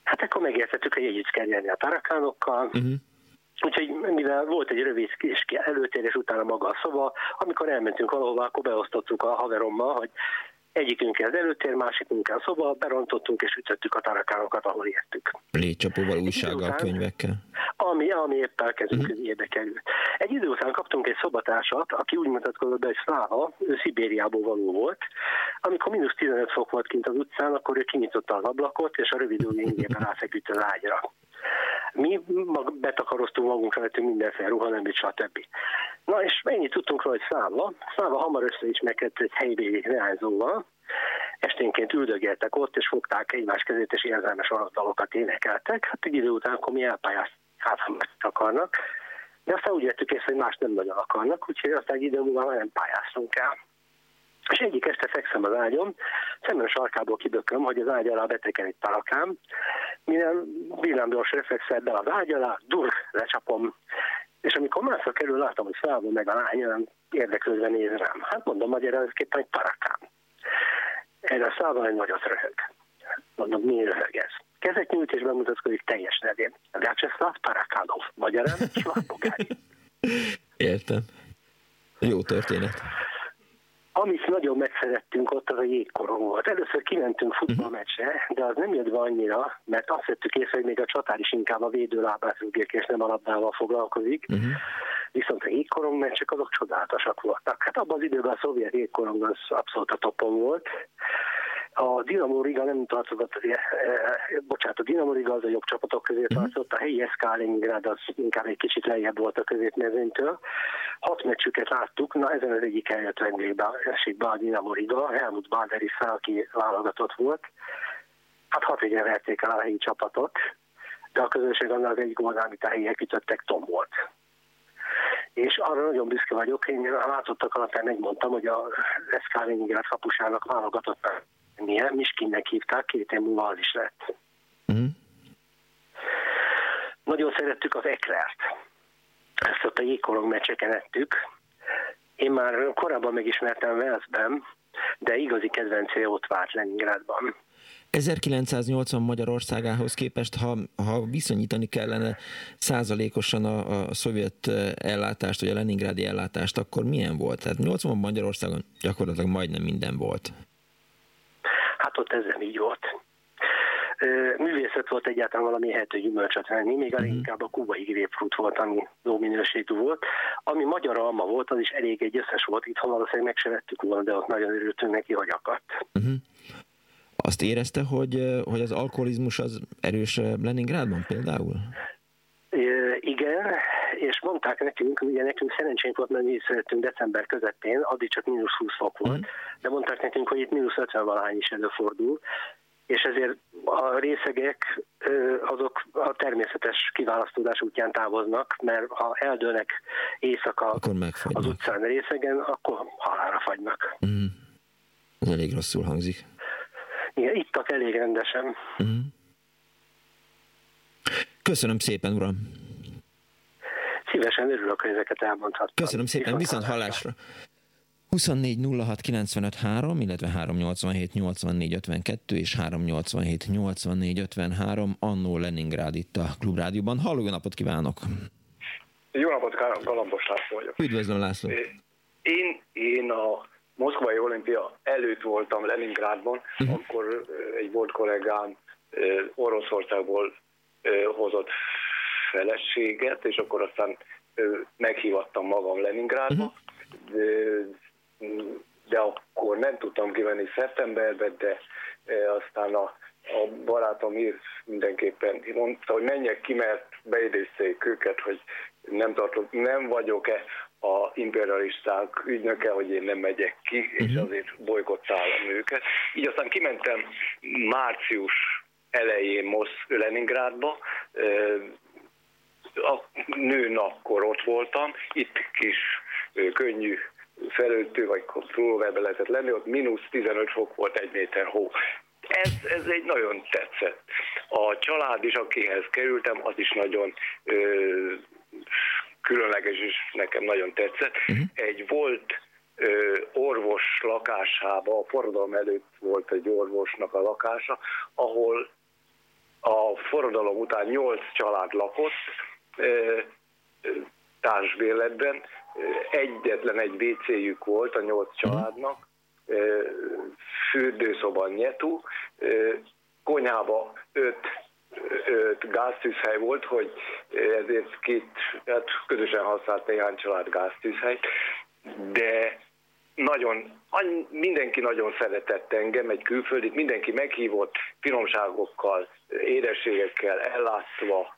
[SPEAKER 7] Hát akkor megértettük, hogy együtt kell jönni a tarakánokkal, uh-huh. Úgyhogy mivel volt egy rövid kis előtér, és utána maga a szoba, amikor elmentünk valahova, akkor beosztottuk a haverommal, hogy Egyikünk az előtér, másikunk a szoba, berontottunk és ütöttük a tarakánokat, ahol értük.
[SPEAKER 1] Légycsapóval, újsággal, könyvekkel?
[SPEAKER 7] Ami, ami épp elkezdünk uh-huh. érdekelő. Egy idő után kaptunk egy szobatársat, aki úgy mutatkozott be, hogy Szláva, ő Szibériából való volt. Amikor mínusz 15 fok volt kint az utcán, akkor ő kinyitotta az ablakot, és a rövid ujjén ráfeküdt az ágyra. Mi mag betakaroztunk magunkra, vettünk mindenféle ruha, nem stb. Na és mennyit tudtunk róla, hogy Száva. Száva hamar összeismerkedett egy helybéli leányzóval, esténként üldögéltek ott, és fogták egymás kezét, és érzelmes aratalokat énekeltek. Hát egy idő után, akkor mi elpályáztunk, hát akarnak. De aztán úgy vettük észre, hogy más nem nagyon akarnak, úgyhogy aztán egy idő múlva már nem pályáztunk el. És egyik este fekszem az ágyom, szemben a sarkából kibököm, hogy az ágy alá beteken egy tarakám, minden villámgyors reflexel be az ágy alá, dur, lecsapom, és amikor másra kerül, látom, hogy felvon meg a lány, olyan érdeklődve néz rám. Hát mondom, magyarázatképpen egy tarakám. Erre a szával egy nagyot röhög. Mondom, mi röhög ez? Kezet nyújt és bemutatkozik teljes nevén. Vyacheslav Parakánov, magyarán Slavpogány.
[SPEAKER 1] Értem. Jó történet.
[SPEAKER 7] Amit nagyon megszerettünk ott, az a jégkorong volt. Először kimentünk futballmeccsre, de az nem jött be annyira, mert azt vettük észre, hogy még a csatár is inkább a védőlábát rúgják, és nem a labdával foglalkozik. Uh-huh. Viszont a jégkorong meccsek azok csodálatosak voltak. Hát abban az időben a szovjet jégkorong az abszolút a topon volt. A Dinamo Riga nem tartozott, eh, eh, bocsánat, a Dinamo Riga az a jobb csapatok közé mhm. tartozott, a helyi SK Leningrad az inkább egy kicsit lejjebb volt a középmezőnytől. Hat meccsüket láttuk, na ezen az egyik eljött vendégbe, esik be a Dinamo Riga, Helmut Balderisza, aki válogatott volt. Hát hat végén verték el a helyi csapatot, de a közönség annál az egyik oldal, amit a helyiek ütöttek, Tom volt és arra nagyon büszke vagyok, én látottak alapján megmondtam, hogy a SK Leningrad kapusának válogatott milyen, Miskinnek hívták, két év múlva az is lett. Mm. Nagyon szerettük az eklert. Ezt ott a jégkorong meccseken ettük. Én már korábban megismertem Velszben, de igazi kedvencé ott várt Leningradban.
[SPEAKER 1] 1980 Magyarországához képest, ha, ha viszonyítani kellene százalékosan a, a szovjet ellátást, vagy a leningrádi ellátást, akkor milyen volt? Tehát 80 Magyarországon gyakorlatilag majdnem minden volt.
[SPEAKER 7] Hát ott ez nem így volt. Művészet volt egyáltalán valami ehető gyümölcsöt venni, még elég mhm. inkább a kubai grapefruit volt, ami jó minőségű volt. Ami magyar alma volt, az is elég egy összes volt, itt valószínűleg meg se vettük volna, de ott nagyon örültünk neki, hogy akadt. Uh-huh.
[SPEAKER 1] Azt érezte, hogy, hogy az alkoholizmus az erős Leningrádban például?
[SPEAKER 7] Igen, és mondták nekünk, ugye nekünk szerencsénk volt, mert mi is szerettünk december közepén, addig csak mínusz 20 fok volt, mm. de mondták nekünk, hogy itt mínusz 50 valahány is előfordul, és ezért a részegek azok a természetes kiválasztódás útján távoznak, mert ha eldőlnek éjszaka az utcán részegen, akkor halára fagynak. Mm.
[SPEAKER 1] Ez elég rosszul hangzik.
[SPEAKER 7] Igen, ittak elég rendesen. Mm.
[SPEAKER 1] Köszönöm szépen, uram!
[SPEAKER 7] Szívesen örülök, hogy ezeket elmondhattam.
[SPEAKER 1] Köszönöm szépen, viszont hallásra! 24 06 95 3, illetve 387 84 52 és 387 84 53 Annó Leningrád itt a Klubrádióban. Halló, napot kívánok!
[SPEAKER 8] Jó napot, Galambos László vagyok.
[SPEAKER 1] Üdvözlöm, László!
[SPEAKER 8] Én, én a Moszkvai olimpia előtt voltam Leningrádban, uh-huh. akkor egy volt kollégám Oroszországból hozott feleséget, és akkor aztán meghívattam magam Leningrádba, uh-huh. de, de akkor nem tudtam kivenni szeptemberbe, de aztán a, a barátom ír mindenképpen mondta, hogy menjek ki, mert beidézték őket, hogy nem, tartok, nem vagyok-e a imperialisták ügynöke, hogy én nem megyek ki, és mhm. azért bolykottálom őket. Így aztán kimentem március elején Mosz Leningrádba, a nőn akkor ott voltam, itt kis könnyű felöltő vagy pulóverbe lehetett lenni, ott mínusz 15 fok volt, egy méter hó. Ez, ez egy nagyon tetszett. A család is, akihez kerültem, az is nagyon ö, különleges, és nekem nagyon tetszett. Uh-huh. Egy volt ö, orvos lakásába, a forradalom előtt volt egy orvosnak a lakása, ahol a forradalom után nyolc család lakott, társbérletben. Egyetlen egy WC-jük volt a nyolc mhm. családnak, fürdőszoba nyetu, konyhába öt, öt gáztűzhely volt, hogy ezért két, hát közösen használt néhány család gáztűzhelyt, de nagyon, mindenki nagyon szeretett engem, egy külföldit, mindenki meghívott finomságokkal, édességekkel ellátva,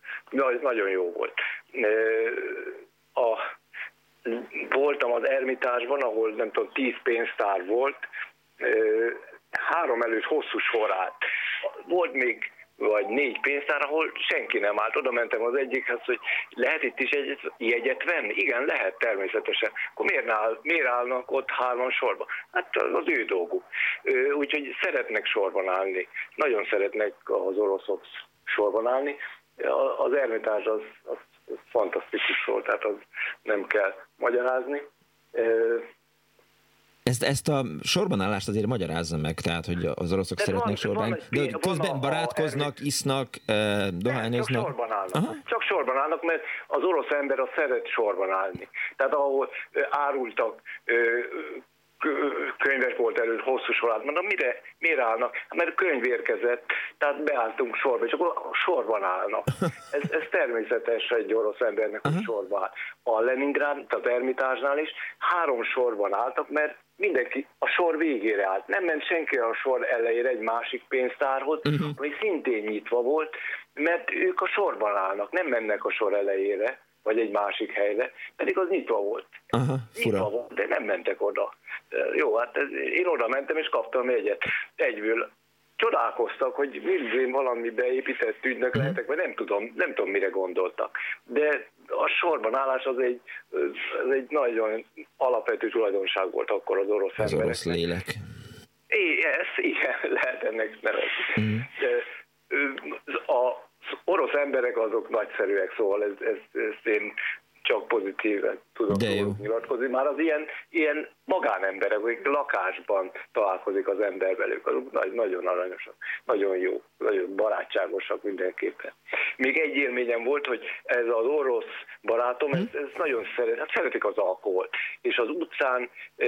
[SPEAKER 8] nagyon jó volt. A Ermitásban, ahol nem tudom, tíz pénztár volt, három előtt hosszú sorát. Volt még vagy négy pénztár, ahol senki nem állt. Oda mentem az egyikhez, hogy lehet itt is egy jegyet venni? Igen, lehet természetesen. Akkor miért, áll, miért állnak ott hárman sorba? Hát az ő dolguk. Úgyhogy szeretnek sorban állni. Nagyon szeretnek az oroszok sorban állni. Az ermitás az, az fantasztikus volt, tehát az nem kell magyarázni.
[SPEAKER 1] Ezt, ezt a sorban állást azért magyarázza meg, tehát, hogy az oroszok De szeretnek sorban állni. De hogy közben barátkoznak, isznak, dohányoznak.
[SPEAKER 8] Csak sorban állnak. Aha. Csak sorban állnak, mert az orosz ember a szeret sorban állni. Tehát ahol árultak könyves volt előtt, hosszú sorát. Mondom, mire, mire állnak? Hát, mert könyv érkezett, tehát beálltunk sorba, és akkor sorban állnak. Ez, ez természetes egy orosz embernek, hogy sorban áll. A Leningrád, a Ermitásnál is három sorban álltak, mert mindenki a sor végére állt. Nem ment senki a sor elejére egy másik pénztárhoz, uh-huh. ami szintén nyitva volt, mert ők a sorban állnak, nem mennek a sor elejére, vagy egy másik helyre, pedig az nyitva volt.
[SPEAKER 1] Aha,
[SPEAKER 8] nyitva volt, de nem mentek oda. Jó, hát én oda mentem és kaptam egyet. Egyből csodálkoztak, hogy mindig valami beépített ügynök lehetek, vagy nem tudom, nem tudom, mire gondoltak. De a sorban állás az egy, az egy nagyon alapvető tulajdonság volt akkor az orosz
[SPEAKER 1] az orosz lélek.
[SPEAKER 8] É, ez, igen, lehet ennek nevezni. Mm. Az orosz emberek azok nagyszerűek, szóval ez, ez, ezt én csak pozitíven tudom nyilatkozni. Már az ilyen, ilyen magánemberek, akik lakásban találkozik az ember velük, azok nagyon aranyosak, nagyon jó, nagyon barátságosak mindenképpen. Még egy élményem volt, hogy ez az orosz barátom, ez, ez nagyon szeret, hát szeretik az alkoholt, és az utcán e,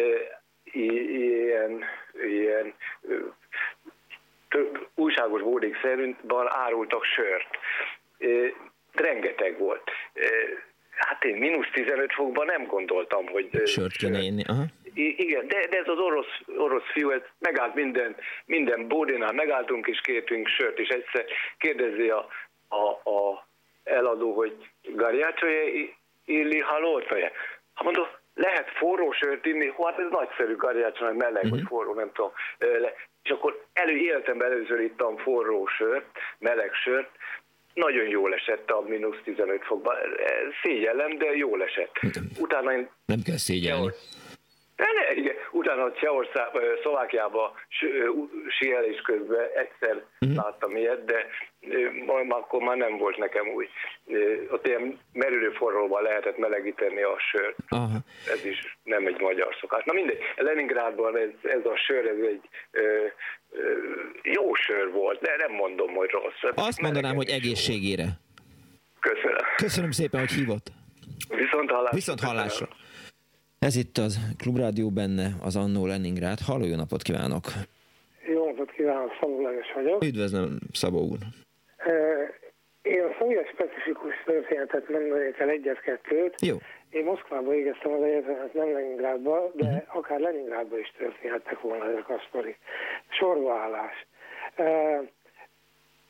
[SPEAKER 8] ilyen, ilyen több újságos bódék szerint árultak sört. Rengeteg volt. Hát én mínusz 15 fokban nem gondoltam, hogy...
[SPEAKER 1] Sört kéne inni, aha.
[SPEAKER 8] Igen, de, de ez az orosz, orosz fiú, ez megállt minden, minden bódénál, megálltunk és kértünk sört, és egyszer kérdezi a, a, a eladó, hogy garjácsolja illi halótaja. Ha mondom, lehet forró sört inni, hát ez nagyszerű garjácsolja, meleg, uh-huh. vagy mhm. forró, nem tudom. És akkor elő életemben először ittam forró sört, meleg sört, nagyon jól esett a mínusz 15 fokban. Szégyellem, de jól esett. Utána én...
[SPEAKER 1] Nem kell szégyelni.
[SPEAKER 8] De igen. Utána Csehország, Szlovákiába síelés közben egyszer uh-huh. láttam ilyet, de majd akkor már nem volt nekem új. Ott ilyen merülő forróban lehetett melegíteni a sört. Aha. Ez is nem egy magyar szokás. Na mindegy, Leningrádban ez, ez a sör, ez egy ö, ö, jó sör volt, de nem mondom, hogy rossz.
[SPEAKER 1] Azt mondanám, hogy egészségére.
[SPEAKER 8] Köszönöm.
[SPEAKER 1] Köszönöm szépen, hogy hívott.
[SPEAKER 8] Viszont hallásra.
[SPEAKER 1] Viszont hallásra. Ez itt az Klubrádió benne, az Annó Leningrád. Halló, jó napot kívánok!
[SPEAKER 9] Jó napot kívánok, Szabó Lajos vagyok.
[SPEAKER 1] Üdvözlöm, Szabó úr!
[SPEAKER 9] Én személyes specifikus történetet mondanék el egyet-kettőt.
[SPEAKER 1] Jó.
[SPEAKER 9] Én Moszkvában végeztem az egyetemet, nem Leningrádba, de uh-huh. akár Leningrádba is történhettek volna ezek a sztori. Sorbaállás.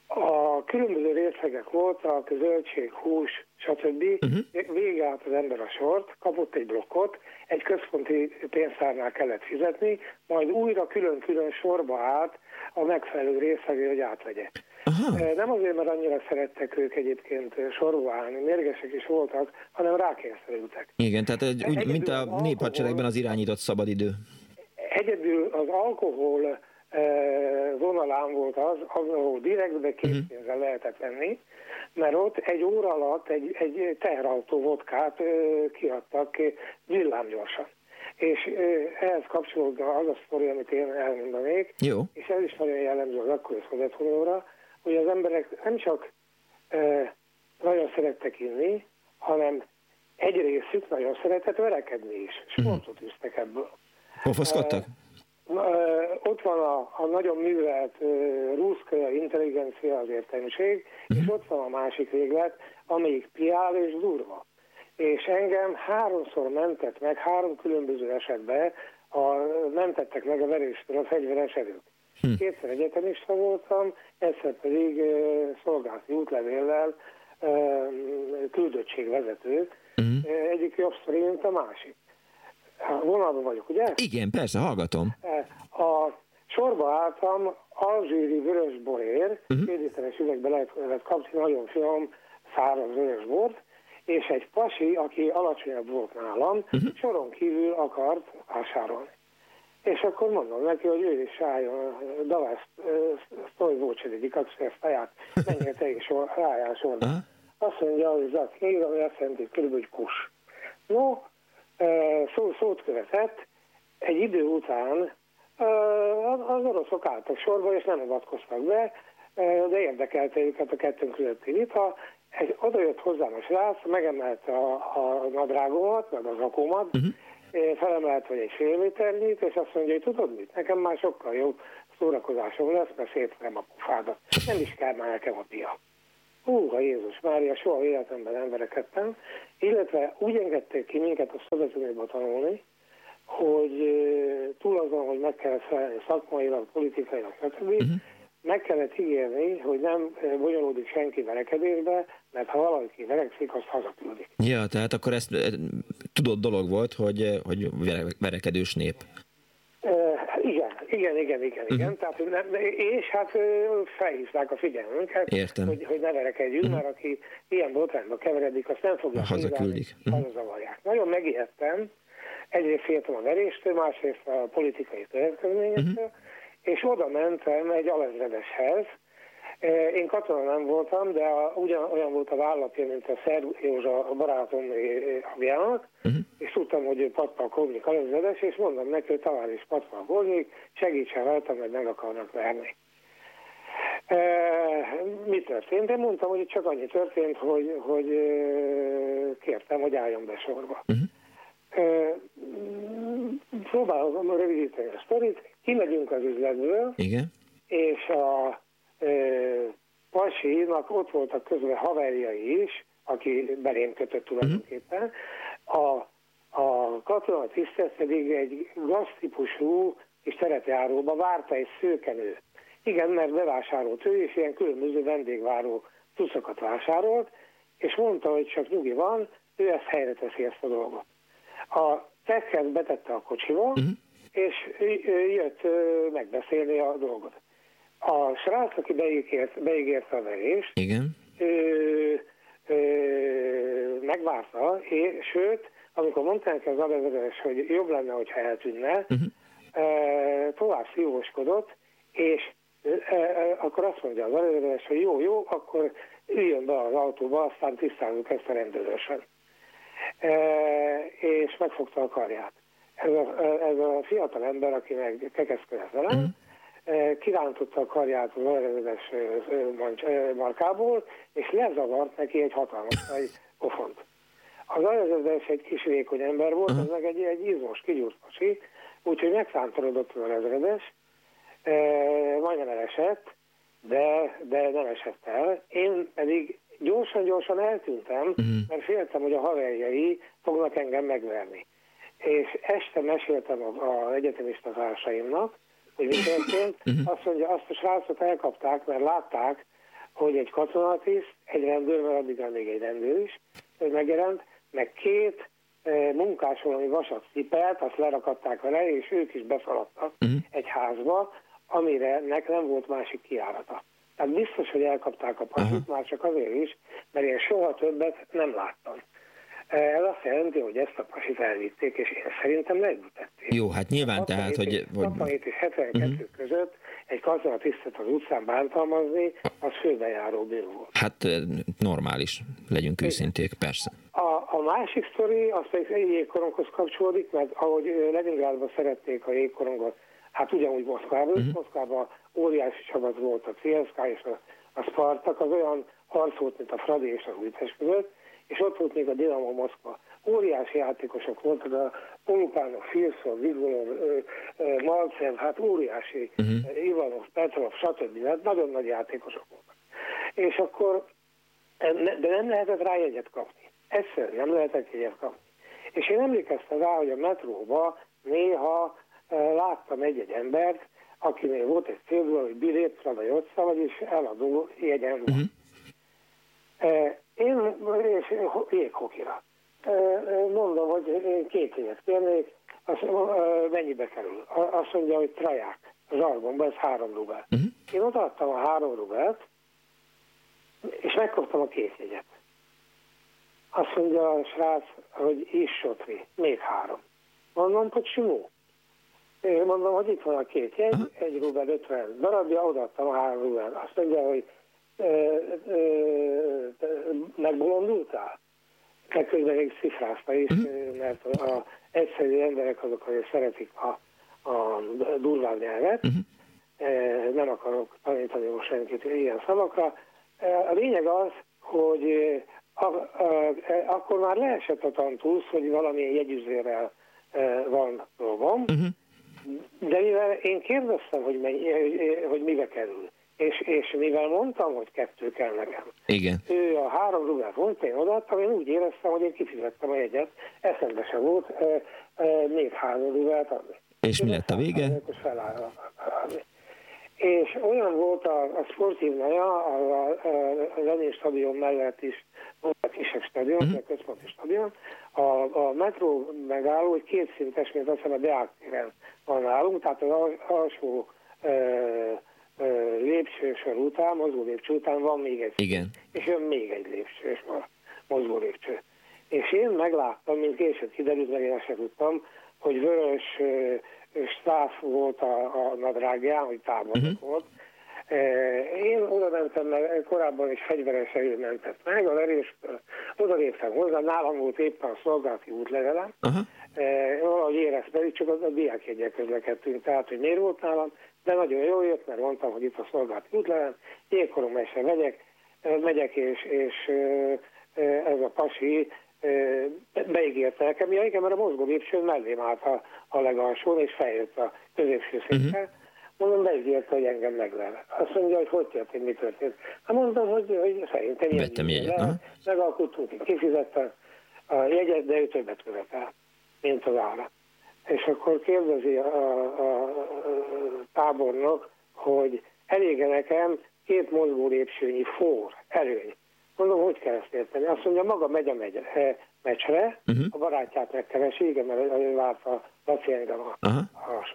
[SPEAKER 9] A különböző részlegek voltak, zöldség, hús, stb. Uh-huh. Vége állt az ember a sort, kapott egy blokkot, egy központi pénztárnál kellett fizetni, majd újra külön-külön sorba állt a megfelelő részlegé, hogy átvegye. Aha. Nem azért, mert annyira szerettek ők egyébként sorba állni, mérgesek is voltak, hanem rákényszerültek.
[SPEAKER 1] Igen, tehát egy, úgy, mint a néphadseregben az irányított szabadidő.
[SPEAKER 9] Egyedül az alkohol vonalán volt az, ahol direktbe készpénzzel uh-huh. lehetett venni, mert ott egy óra alatt egy, egy teherautó vodkát kiadtak villámgyorsan. És ehhez kapcsolódva az a sztori, amit én elmondanék,
[SPEAKER 1] Jó.
[SPEAKER 9] és ez is nagyon jellemző az akkori Szovjetunióra, hogy az emberek nem csak nagyon szerettek inni, hanem egy részük nagyon szeretett verekedni is. Sportot uh-huh. üztek ebből.
[SPEAKER 1] Pofaszkodtak? E,
[SPEAKER 9] ott van a, a nagyon művelt ruszkaja intelligencia, az értelmiség, uh-huh. és ott van a másik véglet, amelyik piál és durva. És engem háromszor mentett meg, három különböző esetben a, mentettek meg a veréstől a fegyveres erők. Hm. Kétszer egyetemista voltam, egyszer pedig uh, szolgálati útlevéllel uh, küldöttségvezető. Uh-huh. Egyik jobb sztori, mint a másik. Vonalban vagyok, ugye?
[SPEAKER 1] Igen, persze, hallgatom.
[SPEAKER 9] A sorba álltam alzsíri vörös borér, uh-huh. két literes üvegbe lehet, kapni nagyon finom száraz vörös bort, és egy pasi, aki alacsonyabb volt nálam, uh-huh. soron kívül akart vásárolni. És akkor mondom neki, hogy ő is álljon, Davász sztoj Vócsedidik, azt feját, menjél te is rájál sorba. Uh-huh. Azt mondja, hogy Zak, még ami azt jelenti, hogy körülbelül kus. No, szó, szót követett, egy idő után az oroszok álltak sorba, és nem avatkoztak be, de érdekelte őket a kettőnk közötti vita. Egy, oda jött hozzám a srác, megemelte a, a nadrágomat, meg az akómat, uh-huh. felemelt, hogy egy fél méternyit, és azt mondja, hogy tudod mit, nekem már sokkal jobb szórakozásom lesz, mert szétverem a pufádat. Nem is kell már nekem a pia. Hú, ha Jézus Mária, soha életemben nem verekedtem, illetve úgy engedték ki minket a Szovjetunióba tanulni, hogy túl azon, hogy meg kell felelni szakmailag, politikailag, stb., uh-huh. meg kellett ígérni, hogy nem bonyolódik senki verekedésbe, mert ha valaki verekszik, azt hazaküldik.
[SPEAKER 1] Ja, tehát akkor ezt tudott dolog volt, hogy, hogy verekedős nép.
[SPEAKER 9] Igen, igen, igen, igen. Uh-huh. Tehát, nem, és hát felhívták a figyelmünket,
[SPEAKER 1] Értem.
[SPEAKER 9] hogy, hogy ne verekedjünk, uh-huh. mert aki ilyen botrányba keveredik, azt nem fogja
[SPEAKER 1] hazaküldik.
[SPEAKER 9] Uh-huh. zavarják. Nagyon megijedtem, egyrészt féltem a veréstől, másrészt a politikai következményektől, uh-huh. és oda mentem egy alezredeshez. Én katona nem voltam, de a, ugyan olyan volt a vállapja, mint a Szer Józsa, a barátom apjának, uh-huh. és tudtam, hogy ő patpakolnik alezredes, és mondom neki, hogy talán is patpakolnik, segítsen rajtam, mert meg akarnak verni. E, mi történt? Én mondtam, hogy csak annyi történt, hogy, hogy kértem, hogy álljon be sorba. Uh-huh próbálom rövidíteni a sztorit, kimegyünk az üzletből,
[SPEAKER 1] Igen.
[SPEAKER 9] és a e, pasinak ott voltak közben haverjai is, aki belém kötött tulajdonképpen. A, a katona tisztet pedig egy gaztípusú és terepjáróba várta egy szőkenő. Igen, mert bevásárolt ő, és ilyen különböző vendégváró tuszokat vásárolt, és mondta, hogy csak nyugi van, ő ezt helyre teszi ezt a dolgot. A tekket betette a kocsiba, uh-huh. és jött megbeszélni a dolgot. A srác, aki beígért, beígérte a verést,
[SPEAKER 1] Igen.
[SPEAKER 9] Ő, ő, megvárta, és, sőt, amikor mondták az adevezetes, hogy jobb lenne, hogyha eltűnne, uh-huh. tovább szívóskodott, és akkor azt mondja az adevezetes, hogy jó, jó, akkor üljön be az autóba, aztán tisztázunk ezt a rendőrösen és megfogta a karját. Ez a, ez a fiatal ember, aki meg kekeszkedett velem, uh-huh. Kirántotta a karját az öregedes markából, és lezavart neki egy hatalmas nagy pofont. Az öregedes egy kis vékony ember volt, uh-huh. az meg egy, egy izmos, kigyúrt pasi, úgyhogy megszántorodott az öregedes, majdnem elesett, de, de nem esett el. Én pedig gyorsan-gyorsan eltűntem, uh-huh. mert féltem, hogy a haverjai fognak engem megverni. És este meséltem az egyetemista társaimnak, hogy mi történt. Uh-huh. Azt mondja, azt a srácot elkapták, mert látták, hogy egy katonatiszt, egy rendőr, mert addig még egy rendőr is, hogy megjelent, meg két e, munkás valami vasat cipelt, azt lerakadták vele, és ők is beszaladtak uh-huh. egy házba, amire nek nem volt másik kiárata. Tehát biztos, hogy elkapták a pasit, már csak azért is, mert én soha többet nem láttam. Ez azt jelenti, hogy ezt a pasit elvitték, és én szerintem megbütették.
[SPEAKER 1] Jó, hát nyilván tehát, hogy...
[SPEAKER 9] 67 és 72 uh-huh. Között egy katonatisztet az utcán bántalmazni, az főbejáró bűn volt.
[SPEAKER 1] Hát normális, legyünk őszinték, persze.
[SPEAKER 9] A, a másik sztori, az pedig egy jégkoronghoz kapcsolódik, mert ahogy Leningrádban szerették a jégkorongot, hát ugyanúgy Moszkvában, uh-huh. Moszkvában óriási csapat volt a CSK és a, a Spartak, az olyan harc volt, mint a Fradi és a Újpest között, és ott volt még a Dinamo Moszkva. Óriási játékosok voltak, a Polupánok, Filszor, Vigolov, Malcev, hát óriási, uh-huh. Ivanov, Petrov, stb. Hát nagyon nagy játékosok voltak. És akkor, de nem lehetett rá jegyet kapni. Egyszerűen nem lehetett jegyet kapni. És én emlékeztem rá, hogy a metróba néha láttam egy-egy embert, akinél volt egy célból, hogy bilét, Prada Jocsa, vagyis eladó jegyen volt. Uh-huh. Én és jéghokira. Mondom, hogy én két évet kérnék, azt, mennyibe kerül? Azt mondja, hogy traják, zsargonban, ez három rubel. Uh-huh. Én odaadtam a három rubelt, és megkaptam a két jegyet. Azt mondja a srác, hogy is sotri, még három. Mondom, hogy simó. Én mondom, hogy itt van a két jegy, uh-huh. egy rubel 50 darabja, odaadtam a három rubel. Azt mondja, hogy megbolondultál? De közben még szifrázta is, uh-huh. mert a, egyszerű emberek azok, hogy szeretik a, a durván nyelvet. Uh-huh. Nem akarok tanítani most senkit ilyen szavakra. A lényeg az, hogy a, a, a, akkor már leesett a tantusz, hogy valamilyen jegyüzérrel van dolgom, uh-huh. de mivel én kérdeztem, hogy, mennyi, hogy mibe kerül, és, és mivel mondtam, hogy kettő kell nekem.
[SPEAKER 1] Igen.
[SPEAKER 9] Ő a három rubel volt, én odaadtam, én úgy éreztem, hogy én kifizettem a jegyet, eszembe sem volt e, e, még három rubelt adni.
[SPEAKER 1] És mi lett a vége?
[SPEAKER 9] És olyan volt a, a sportívnaja, a, a, a Lenin stadion mellett is volt a kisebb stadion, uh-huh. a központi stadion, a, a metró megálló, hogy kétszintes, mint azt hiszem a Deák téren van nálunk, tehát az alsó e, lépcsősor után, mozgó lépcső után van még egy.
[SPEAKER 1] Igen.
[SPEAKER 9] És jön még egy lépcső, és van mozgó lépcső. És én megláttam, mint később kiderült, meg én sem tudtam, hogy vörös stáf volt a, a nadrágján, hogy tábornok uh-huh. volt. Én oda mentem, mert korábban is fegyveres erő mentett meg, az erős oda léptem hozzá, nálam volt éppen a szolgálati útlevelem, uh-huh. valahogy éreztem, csak az a diákjegyek közlekedtünk, tehát hogy miért volt nálam, de nagyon jól jött, mert mondtam, hogy itt a szolgált útlevem, jégkorom este megyek, megyek, és, és ez a pasi beígérte nekem, ja igen, mert a mozgó lépcsőn mellém állt a, a legalsón, és feljött a középső székkel. Uh-huh. Mondom, beígérte, hogy engem meglel. Azt mondja, hogy hogy történt, mi történt. Hát mondom, hogy, hogy szerintem.
[SPEAKER 1] Vettem jegyet. Le,
[SPEAKER 9] megalkottunk, kifizettem a jegyet, de ő többet követel, mint az állat. És akkor kérdezi a, a, a tábornok, hogy elég nekem két mozgó lépsőnyi for, előny. Mondom, hogy kell ezt érteni? Azt mondja, maga megy a megy, e, meccsre, uh-huh. a barátját megkeresi, igen, mert ő várt a Laci engem a, uh-huh.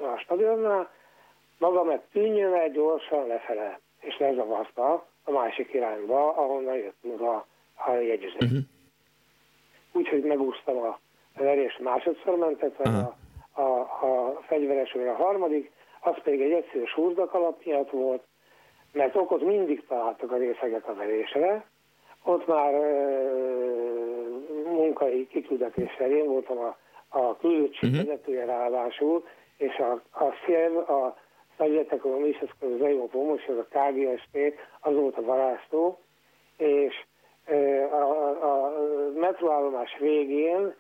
[SPEAKER 9] a, a stadionnál, maga meg tűnjön el gyorsan lefele, és lezavarta a másik irányba, ahonnan jött a, a jegyüzet. Uh-huh. Úgyhogy megúsztam a verés másodszor mentett, uh-huh. a a, a fegyveresről a harmadik, az pedig egy egyszerű súrdak alap miatt volt, mert okot mindig találtak a részeget a verésre, ott már e, munkai kiküldetéssel én voltam a, a küldöttség uh-huh. vezetője ráadásul, és a, a szél, a Szegyetek, a Miseszkor, az Eimó Pomos, az a KGST, az volt a varáztó, és e, a, a, a metroállomás végén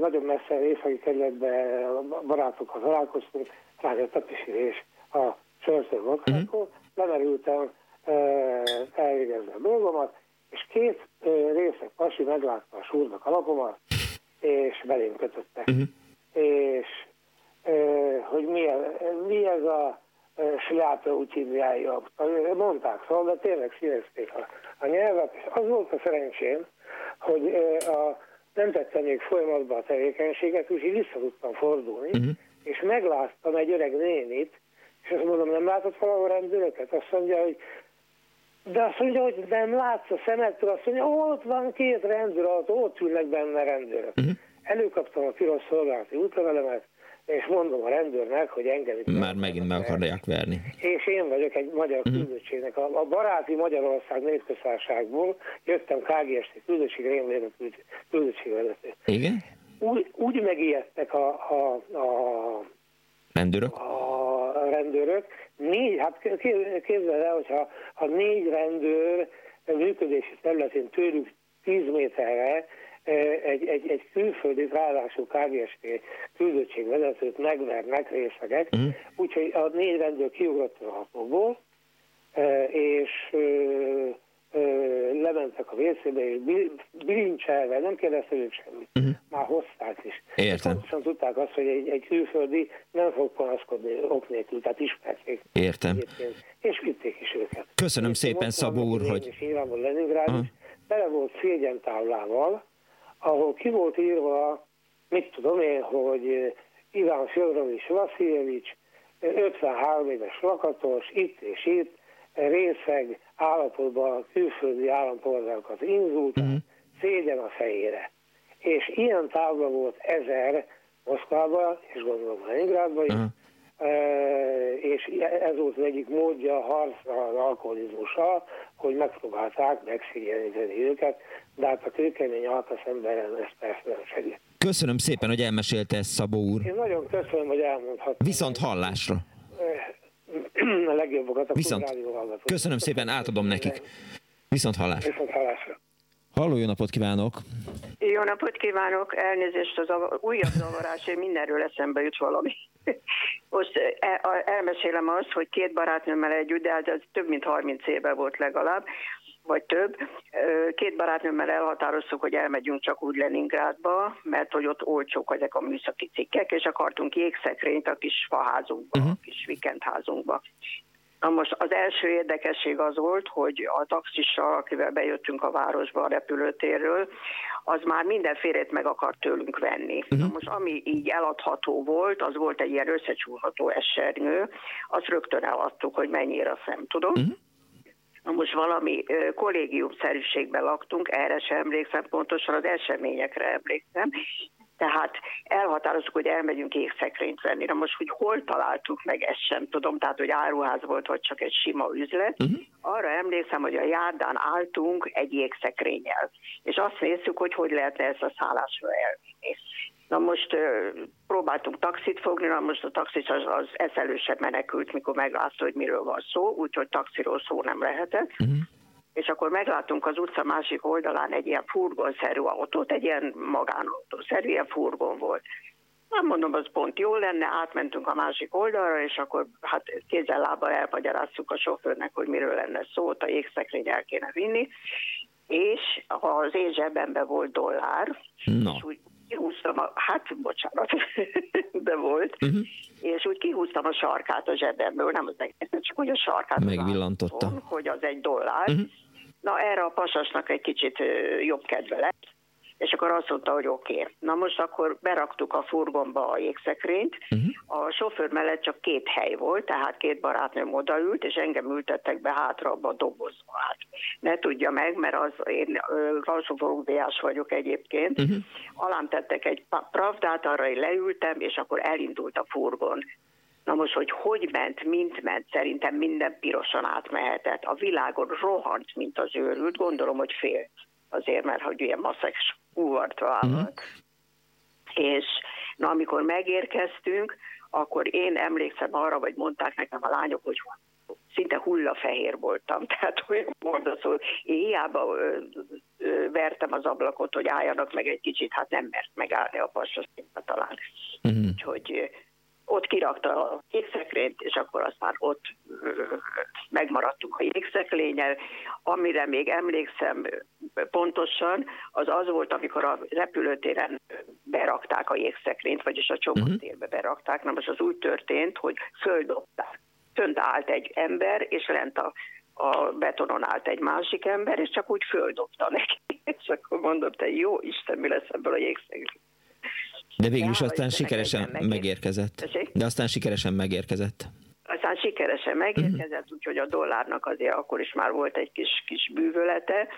[SPEAKER 9] nagyon messze északi kerületben barátokkal találkoztunk, rájött a pisilés a sörször vodkákról, uh-huh. lemerültem elvégezni a dolgomat, és két részek pasi meglátta a súrnak alapomat, és belém kötöttek. Uh-huh. És hogy mi, mi ez a sláta úgy hívják, mondták szóval, de tényleg színezték a, a nyelvet, és az volt a szerencsém, hogy a nem tettem még folyamatban a tevékenységet, úgyhogy vissza tudtam fordulni, uh-huh. és megláttam egy öreg nénit, és azt mondom, nem látott valahol rendőröket? Azt mondja, hogy de azt mondja, hogy nem látsz a szemettől, azt mondja, ott van két rendőr, ott ülnek benne rendőrök. Uh-huh. Előkaptam a piros szolgálati útlevelemet, és mondom a rendőrnek, hogy engem itt...
[SPEAKER 1] Már megint meg akarják verni.
[SPEAKER 9] És én vagyok egy magyar uh-huh. küldöttségnek, a, a baráti Magyarország népköztárságból jöttem KGST küldöttség, én vagyok a küldöttségvezető.
[SPEAKER 1] Igen?
[SPEAKER 9] Úgy, úgy megijedtek a, a, a
[SPEAKER 1] Rendőrök?
[SPEAKER 9] A rendőrök. Négy, hát képzeld el, hogyha ha négy rendőr működési területén tőlük 10 méterre egy, egy, egy külföldi, ráadásul KGST küldöttségvezetőt megvernek részegek, uh-huh. úgyhogy a négy rendőr kiugrott a hatóból, és lementek a vészébe, és bilincselve, nem kérdezte ők semmit. Uh-huh. Már hozták is.
[SPEAKER 1] Értem.
[SPEAKER 9] Pontosan tudták azt, hogy egy, egy külföldi nem fog panaszkodni ok nélkül, tehát ismerték.
[SPEAKER 1] Értem.
[SPEAKER 9] És vitték is őket.
[SPEAKER 1] Köszönöm és szépen, Szabó úr, hogy...
[SPEAKER 9] És nyilvánvalóan Leningrád uh-huh. is, tele volt szégyen táblával, ahol ki volt írva, mit tudom én, hogy Iván Fjodorovics Vasiljevics, 53 éves lakatos, itt és itt, részeg állapotban külföldi állampolgárokat inzult, uh-huh. szégyen a fejére. És ilyen tábla volt ezer Moszkvában, és gondolom Leningrádban is, uh-huh és ez volt az egyik módja a harcra az alkoholizmussal, hogy megpróbálták megszigyeníteni őket, de hát a kőkemény alkaszemberen ezt persze nem segít.
[SPEAKER 1] Köszönöm szépen, hogy elmesélte ezt, Szabó úr.
[SPEAKER 9] Én nagyon köszönöm, hogy elmondhattam.
[SPEAKER 1] Viszont hallásra.
[SPEAKER 9] A legjobbakat a
[SPEAKER 1] Viszont. Köszönöm szépen, átadom nekik. Viszont hallásra.
[SPEAKER 9] Viszont hallásra.
[SPEAKER 1] Halló, jó napot kívánok!
[SPEAKER 10] Jó napot kívánok! Elnézést az újabb zavarás, én mindenről eszembe jut valami. Most e, elmesélem azt, hogy két barátnőmmel együtt, de hát ez több mint 30 éve volt legalább, vagy több. Két barátnőmmel elhatároztuk, hogy elmegyünk csak úgy Leningrádba, mert hogy ott olcsók ezek a műszaki cikkek, és akartunk jégszekrényt a kis faházunkba, uh-huh. a kis vikendházunkba. Na most az első érdekesség az volt, hogy a taxissal, akivel bejöttünk a városba a repülőtérről, az már mindenfélét meg akart tőlünk venni. Uh-huh. Na most ami így eladható volt, az volt egy ilyen összecsúrható esernyő, azt rögtön eladtuk, hogy mennyire azt nem tudom. Uh-huh. Na most valami kollégiumszerűségben laktunk, erre sem emlékszem pontosan, az eseményekre emlékszem, tehát elhatároztuk, hogy elmegyünk égszekrényt venni. Na most, hogy hol találtuk meg, ezt sem tudom, tehát hogy áruház volt, vagy csak egy sima üzlet. Uh-huh. Arra emlékszem, hogy a járdán álltunk egy jégszekrényel, és azt néztük, hogy hogy lehetne ezt a szállásra elvinni. Na most próbáltunk taxit fogni, na most a taxis az, az eszelősebb menekült, mikor meglátta, hogy miről van szó, úgyhogy taxiról szó nem lehetett. Uh-huh és akkor meglátunk az utca másik oldalán egy ilyen furgonszerű autót, egy ilyen magánautószerű, ilyen furgon volt. Nem mondom, az pont jó lenne, átmentünk a másik oldalra, és akkor hát kézzel lábbal elmagyaráztuk a sofőrnek, hogy miről lenne szó, a jégszekrény el kéne vinni, és az én zsebemben volt dollár, no. és úgy kihúztam, a, hát bocsánat, de volt, uh-huh. és úgy kihúztam a sarkát a zsebemből, nem az egész, csak hogy a sarkát
[SPEAKER 1] megvillantotta,
[SPEAKER 10] hogy az egy dollár. Uh-huh. Na erre a pasasnak egy kicsit jobb kedve lett, és akkor azt mondta, hogy oké. Okay. Na most akkor beraktuk a furgonba a jégszekrényt, uh-huh. a sofőr mellett csak két hely volt, tehát két barátnőm odaült, és engem ültettek be hátra abba a dobozba. Hát ne tudja meg, mert az én kalszoforúdiás vagyok egyébként. Uh-huh. Alám tettek egy pravdát, arra én leültem, és akkor elindult a furgon. Na most, hogy hogy ment, mint ment, szerintem minden pirosan átmehetett. A világon rohant, mint az őrült, gondolom, hogy félt azért, mert hogy ilyen maszek uvart vállalt. Uh-huh. És na, amikor megérkeztünk, akkor én emlékszem arra, vagy mondták nekem a lányok, hogy szinte hullafehér voltam, tehát olyan mondaszó, én hiába ö, ö, vertem az ablakot, hogy álljanak meg egy kicsit, hát nem mert megállni a pasra talán. Uh-huh. Úgyhogy ott kirakta a jégszekrényt, és akkor aztán ott megmaradtunk a jégszekrényel. Amire még emlékszem pontosan, az az volt, amikor a repülőtéren berakták a jégszekrényt, vagyis a mhm. berakták. Na most az úgy történt, hogy földobták. Fönt állt egy ember, és lent a a betonon állt egy másik ember, és csak úgy földobta neki. És akkor mondott, te jó Isten, mi lesz ebből a jégszegről.
[SPEAKER 1] De végül is aztán sikeresen megérkezett. De aztán sikeresen megérkezett.
[SPEAKER 10] Aztán sikeresen megérkezett, uh-huh. úgyhogy a dollárnak azért akkor is már volt egy kis, kis bűvölete,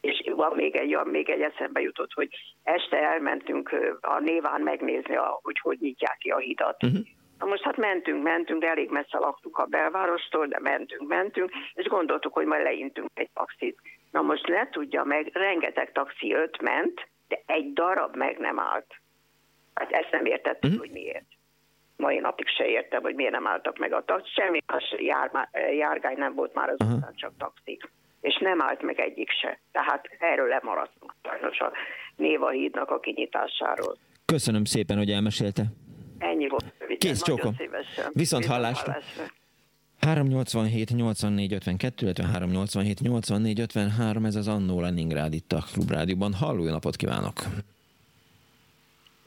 [SPEAKER 10] és van még egy, van még egy eszembe jutott, hogy este elmentünk a néván megnézni, hogy hogy nyitják ki a hidat. Uh-huh. Na most hát mentünk, mentünk, de elég messze laktuk a belvárostól, de mentünk, mentünk, és gondoltuk, hogy majd leintünk egy taxit. Na most ne tudja meg, rengeteg taxi öt ment, de egy darab meg nem állt. Hát ezt nem értettük, uh-huh. hogy miért. Mai napig se értem, hogy miért nem álltak meg a taxi. Semmi más jár, járgány nem volt már az uh-huh. csak taxi. És nem állt meg egyik se. Tehát erről lemaradtunk sajnos a Néva hídnak a kinyitásáról.
[SPEAKER 1] Köszönöm szépen, hogy elmesélte.
[SPEAKER 10] Ennyi volt.
[SPEAKER 1] Kész csókom. Viszont hallásra. 387 84 52, illetve 387 84 53, ez az Annó Leningrád itt a Klubrádióban. Halló, napot kívánok!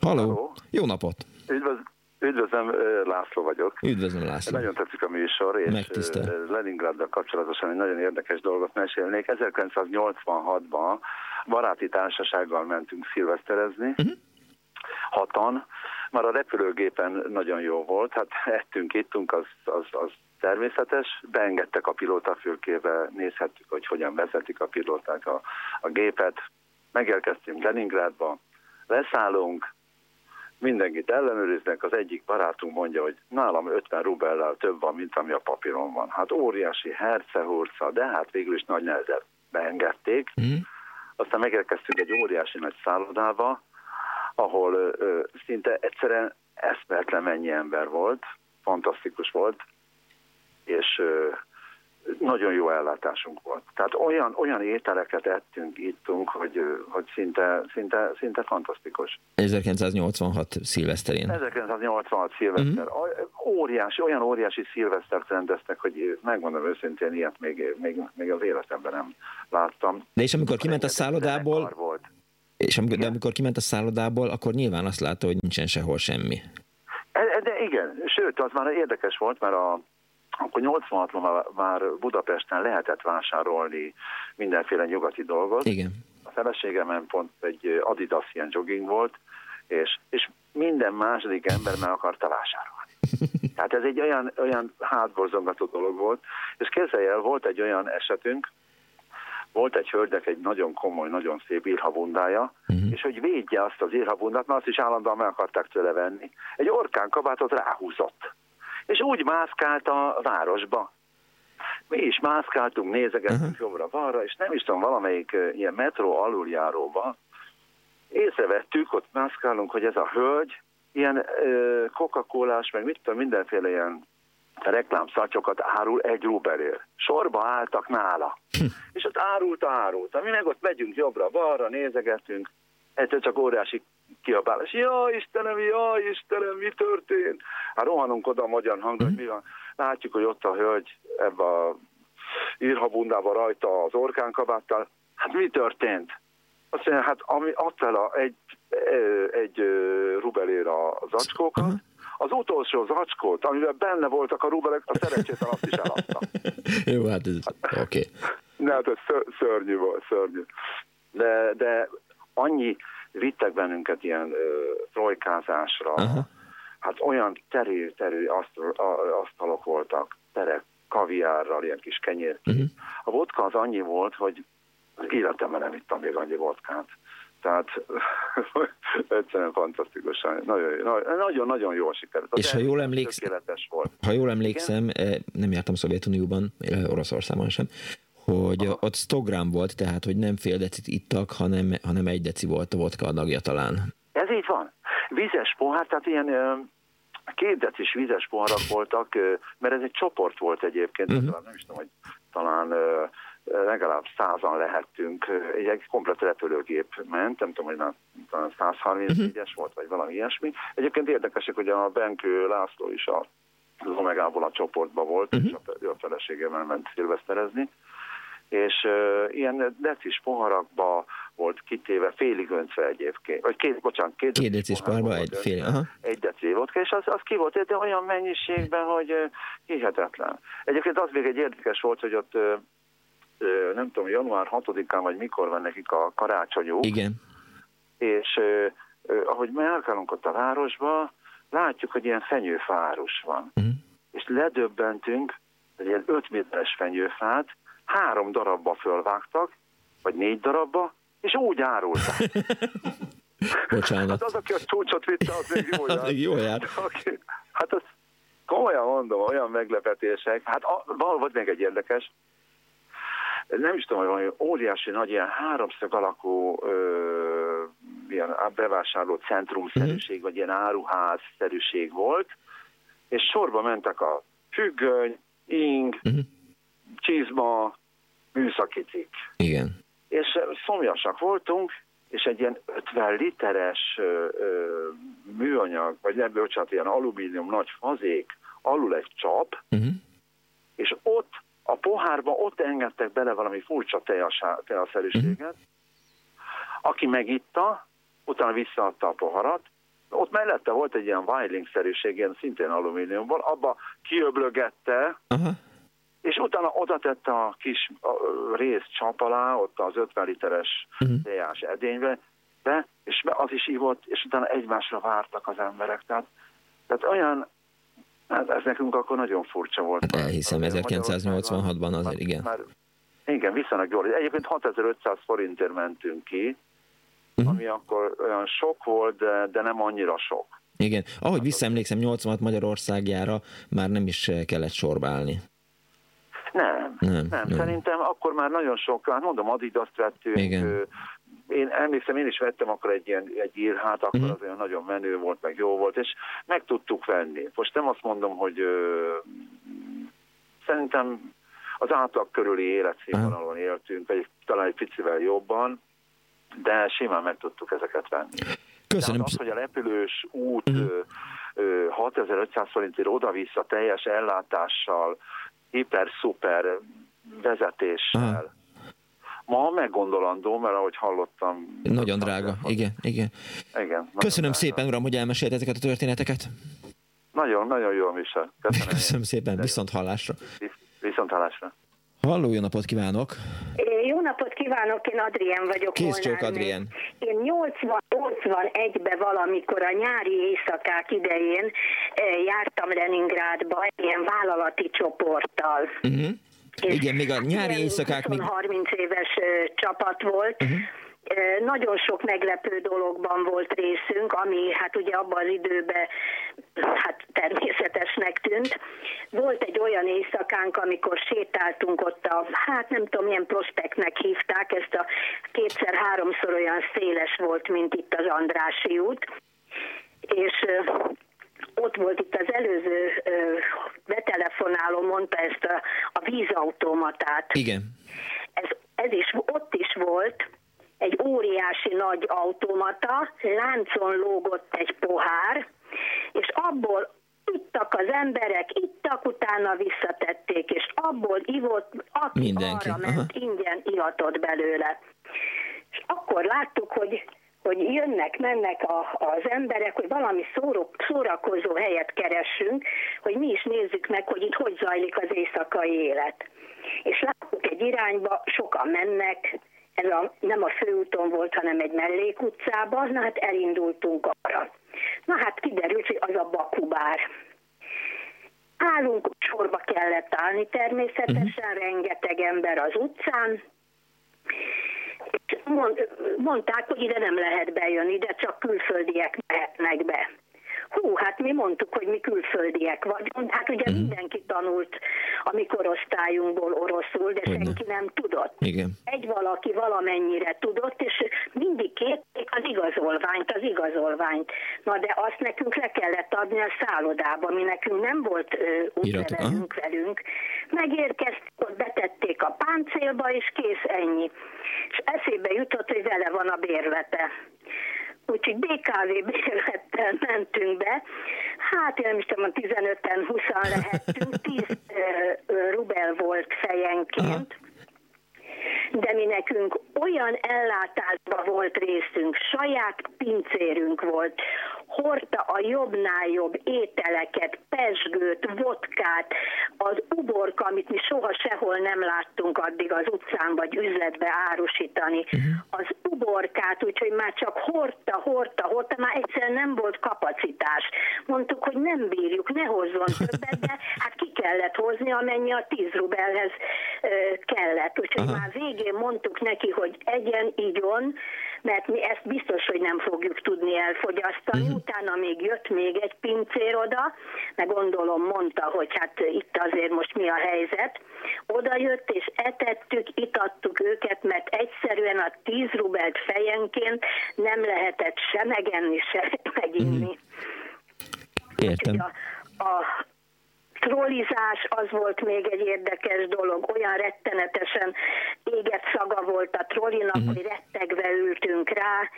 [SPEAKER 1] Halló. Halló. Jó napot!
[SPEAKER 11] Üdvöz, üdvözlöm, László vagyok.
[SPEAKER 1] Üdvözlöm, László.
[SPEAKER 11] Nagyon tetszik a műsor, és Megtisztel. Leningráddal kapcsolatosan egy nagyon érdekes dolgot mesélnék. 1986-ban baráti társasággal mentünk szilveszterezni, uh-huh. hatan, Már a repülőgépen nagyon jó volt, hát ettünk, ittunk, az, az, az természetes. Beengedtek a pilótafülkébe, nézhettük, hogy hogyan vezetik a pilóták a, a gépet. Megérkeztünk Leningrádba, leszállunk, mindenkit ellenőriznek, az egyik barátunk mondja, hogy nálam 50 rubellel több van, mint ami a papíron van. Hát óriási hercehurca, de hát végül is nagy nehezen beengedték. Mm. Aztán megérkeztünk egy óriási nagy szállodába, ahol ö, szinte egyszerűen eszmertlen mennyi ember volt, fantasztikus volt, és ö, nagyon jó ellátásunk volt. Tehát olyan, olyan ételeket ettünk, ittunk, hogy, hogy szinte, szinte, szinte fantasztikus.
[SPEAKER 1] 1986 szilveszterén.
[SPEAKER 11] 1986 szilveszter. Uh-huh. Óriási, olyan óriási szilvesztert rendeztek, hogy megmondom őszintén, ilyet még, még, még az életemben nem láttam.
[SPEAKER 1] De és amikor kiment a szállodából, volt. És amikor, de amikor kiment a szállodából, akkor nyilván azt látta, hogy nincsen sehol semmi.
[SPEAKER 11] De, de igen, sőt, az már érdekes volt, mert a, akkor 86-ban már Budapesten lehetett vásárolni mindenféle nyugati dolgot.
[SPEAKER 1] Igen.
[SPEAKER 11] A feleségemen pont egy Adidas ilyen jogging volt, és, és minden második ember meg akarta vásárolni. Tehát ez egy olyan, olyan hátborzongató dolog volt, és képzelj el, volt egy olyan esetünk, volt egy hölgynek egy nagyon komoly, nagyon szép írhabundája, uh-huh. és hogy védje azt az írhabundát, mert azt is állandóan meg akarták tőle venni. Egy orkán kabátot ráhúzott és úgy mászkált a városba. Mi is mászkáltunk, nézegettünk uh-huh. jobbra-balra, és nem is tudom, valamelyik uh, ilyen metró aluljáróba észrevettük, ott mászkálunk, hogy ez a hölgy ilyen uh, coca meg mit tudom, mindenféle ilyen reklámszatyokat árul egy rubelért. Sorba álltak nála. Hm. És ott árulta, árulta. Mi meg ott megyünk jobbra-balra, nézegetünk, egyszer csak óriási kiabálás. Ja, Istenem, ja, Istenem, mi történt? Hát rohanunk oda a magyar hangra, hogy mi van. Látjuk, hogy ott a hölgy ebbe a írhabundába rajta az orkánkabáttal. Hát mi történt? Azt mondja, hát ami adta a egy, egy rubelér a zacskókat, uh-huh. az utolsó zacskót, amivel benne voltak a rubelek, a szerencsétlen azt is eladta.
[SPEAKER 1] Jó, hát ez oké. Okay.
[SPEAKER 11] Ne, hát ez szörnyű volt, szörnyű. De, de annyi vittek bennünket ilyen ö, trojkázásra, Aha. hát olyan terő-terő asztalok voltak, terek, kaviárral, ilyen kis kenyér. Uh-huh. A vodka az annyi volt, hogy életemben nem ittam még annyi vodkát. Tehát egyszerűen fantasztikusan, nagyon-nagyon jól sikerült.
[SPEAKER 1] És ha jól, emlékszem,
[SPEAKER 11] volt.
[SPEAKER 1] ha jól emlékszem, Igen? nem jártam Szovjetunióban, Oroszországban sem, hogy Aha. ott 100 gram volt, tehát hogy nem fél decit ittak, hanem, hanem egy deci volt a vodka adagja talán.
[SPEAKER 11] Ez így van. Vizes pohár, tehát ilyen két decis vizes poharak voltak, mert ez egy csoport volt egyébként, uh-huh. nem is tudom, hogy talán legalább százan lehettünk, egy, egy komplet repülőgép ment, nem tudom, hogy már talán 134-es uh-huh. volt, vagy valami ilyesmi. Egyébként érdekesek, hogy a Benkő László is a, az Omegából a csoportban volt, uh-huh. és a, a feleségemmel ment szilveszterezni és uh, ilyen decis poharakba volt kitéve, félig öntve egyébként, vagy két, bocsánat, két,
[SPEAKER 1] két decis poharba egy fél, aha.
[SPEAKER 11] Egy deci volt, és az, az ki volt, de olyan mennyiségben, hogy uh, hihetetlen. Egyébként az még egy érdekes volt, hogy ott uh, uh, nem tudom, január 6-án, vagy mikor van nekik a karácsonyuk.
[SPEAKER 1] Igen.
[SPEAKER 11] És uh, uh, ahogy járkálunk ott a városba, látjuk, hogy ilyen fenyőfárus van. Uh-huh. És ledöbbentünk, egy ilyen 5 méteres fenyőfát, három darabba fölvágtak, vagy négy darabba, és úgy árultak.
[SPEAKER 1] Bocsánat.
[SPEAKER 11] Hát az, aki a csúcsot vitte, az még jól járt.
[SPEAKER 1] jól járt.
[SPEAKER 11] Hát az komolyan mondom, olyan meglepetések. Hát vagy még egy érdekes, nem is tudom, hogy óriási nagy ilyen háromszög alakú ö, ilyen bevásárló centrumszerűség, uh-huh. vagy ilyen áruház-szerűség volt, és sorba mentek a függöny, ing, uh-huh. Csizma, műszaki cikk.
[SPEAKER 1] Igen.
[SPEAKER 11] És szomjasak voltunk, és egy ilyen 50 literes ö, ö, műanyag, vagy nem, bocsánat, ilyen alumínium nagy fazék, alul egy csap, uh-huh. és ott a pohárba ott engedtek bele valami furcsa tejaszerűséget, uh-huh. aki megitta, utána visszaadta a poharat, ott mellette volt egy ilyen Weiling-szerűség, ilyen szintén alumíniumból, abba kiöblögette, uh-huh és utána oda tette a kis rész csap alá, ott az 50 literes uh-huh. tejás edénybe, be, és az is ivott, és utána egymásra vártak az emberek. Tehát, tehát olyan, hát ez nekünk akkor nagyon furcsa volt.
[SPEAKER 1] Hát elhiszem, 1986-ban azért, igen. Már,
[SPEAKER 11] igen, viszonylag gyors. Egyébként 6500 forintért mentünk ki, uh-huh. ami akkor olyan sok volt, de, de nem annyira sok.
[SPEAKER 1] Igen, ahogy visszaemlékszem, 86 Magyarországjára már nem is kellett sorbálni.
[SPEAKER 11] Nem, nem, nem. Szerintem akkor már nagyon sok, hát mondom, Adidas-t vettünk, Igen. én emlékszem, én is vettem akkor egy ilyen egy írhát, akkor uh-huh. az olyan nagyon menő volt, meg jó volt, és meg tudtuk venni. Most nem azt mondom, hogy ö, szerintem az átlag körüli életszínvonalon éltünk, vagy talán egy picivel jobban, de simán meg tudtuk ezeket venni.
[SPEAKER 1] Köszönöm.
[SPEAKER 11] Tehát az, hogy a repülős út uh-huh. 6500 forintért oda-vissza teljes ellátással, hiper-szuper vezetéssel. Ma meggondolandó, mert ahogy hallottam...
[SPEAKER 1] Nagyon drága, igen, igen.
[SPEAKER 11] igen
[SPEAKER 1] Köszönöm drága. szépen, uram, hogy elmesélt ezeket a történeteket.
[SPEAKER 11] Nagyon, nagyon jó, Misa.
[SPEAKER 1] Köszönöm, Köszönöm szépen, viszont hallásra.
[SPEAKER 11] Viszont hallásra.
[SPEAKER 1] Halló, jó napot kívánok!
[SPEAKER 12] Jó napot kívánok, én Adrien vagyok.
[SPEAKER 1] Kész csak Adrien.
[SPEAKER 12] Én 80-81-ben valamikor a nyári éjszakák idején jártam Leningrádba ilyen vállalati csoporttal.
[SPEAKER 1] Uh-huh. Igen, még a nyári éjszakák...
[SPEAKER 12] Még... 30 éves csapat volt. Uh-huh nagyon sok meglepő dologban volt részünk, ami hát ugye abban az időben hát természetesnek tűnt. Volt egy olyan éjszakánk, amikor sétáltunk ott a, hát nem tudom, milyen prospektnek hívták, ezt a kétszer-háromszor olyan széles volt, mint itt az Andrási út, és ott volt itt az előző betelefonáló, mondta ezt a, a vízautomatát.
[SPEAKER 1] Igen.
[SPEAKER 12] Ez, ez is, ott is volt, egy óriási nagy automata, láncon lógott egy pohár, és abból ittak az emberek, ittak, utána visszatették, és abból ivott, aki Mindenki. arra ment, Aha. ingyen ihatott belőle. És akkor láttuk, hogy hogy jönnek, mennek a, az emberek, hogy valami szóró, szórakozó helyet keressünk, hogy mi is nézzük meg, hogy itt hogy zajlik az éjszakai élet. És láttuk egy irányba, sokan mennek, ez a, nem a főúton volt, hanem egy mellékutcában, na hát elindultunk arra. Na hát kiderült, hogy az a Bakubár. Állunk, sorba kellett állni természetesen, uh-huh. rengeteg ember az utcán, és mond, mondták, hogy ide nem lehet bejönni, de csak külföldiek mehetnek be. Hú, hát mi mondtuk, hogy mi külföldiek vagyunk. Hát ugye uh-huh. mindenki tanult a mi korosztályunkból oroszul, de Hogyne. senki nem tudott.
[SPEAKER 1] Igen.
[SPEAKER 12] Egy valaki valamennyire tudott, és mindig kérték az igazolványt, az igazolványt. Na de azt nekünk le kellett adni a szállodába, mi nekünk nem volt útlevelünk velünk. Megérkeztek, ott betették a páncélba, és kész ennyi. És eszébe jutott, hogy vele van a bérlete úgyhogy BKV bérlettel mentünk be. Hát én nem is tudom, 15-en, 20-an lehettünk, 10 rubel volt fejenként. Aha de mi nekünk olyan ellátásba volt részünk, saját pincérünk volt, hordta a jobbnál jobb ételeket, pesgőt, vodkát, az uborka, amit mi soha sehol nem láttunk addig az utcán vagy üzletbe árusítani, uh-huh. az uborkát, úgyhogy már csak hordta, hordta, hordta, már egyszerűen nem volt kapacitás. Mondtuk, hogy nem bírjuk, ne hozzon többet, de hát ki kellett hozni, amennyi a 10 rubelhez kellett. Úgyhogy uh-huh. már végén mondtuk neki, hogy egyen, igyon, mert mi ezt biztos, hogy nem fogjuk tudni elfogyasztani. Uh-huh. Utána még jött még egy pincér oda, meg gondolom mondta, hogy hát itt azért most mi a helyzet. Oda jött és etettük, itattuk őket, mert egyszerűen a 10 rubelt fejenként nem lehetett se megenni, se meginni. Uh-huh.
[SPEAKER 1] Értem. A,
[SPEAKER 12] a trollizás az volt még egy érdekes dolog, olyan rettenetesen éget szaga volt a trollinak, uh-huh. hogy rettegve ültünk rá,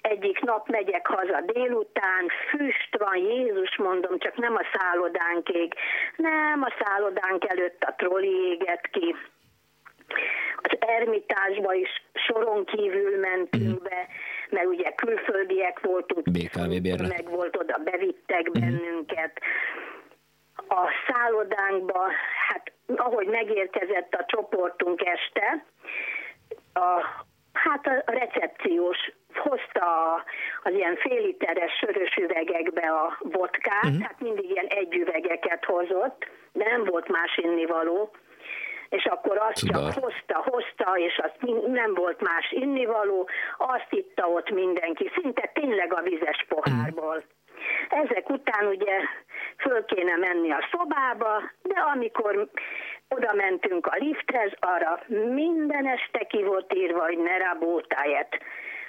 [SPEAKER 12] egyik nap megyek haza délután, füst van, Jézus mondom, csak nem a szállodánk ég. Nem, a szállodánk előtt a trolli éget ki. Az ermitásba is soron kívül mentünk uh-huh. be, mert ugye külföldiek voltunk, meg volt oda, bevittek uh-huh. bennünket a szállodánkba, hát ahogy megérkezett a csoportunk este, a, hát a recepciós hozta az ilyen fél literes sörös üvegekbe a vodkát, uh-huh. hát mindig ilyen egy üvegeket hozott, de nem volt más innivaló, és akkor azt Cudar. csak hozta, hozta, és azt nem volt más innivaló, azt itta ott mindenki, szinte tényleg a vizes pohárból. Uh-huh. Ezek után ugye föl kéne menni a szobába, de amikor oda mentünk a lifthez, arra minden este ki volt írva, hogy ne rabótáját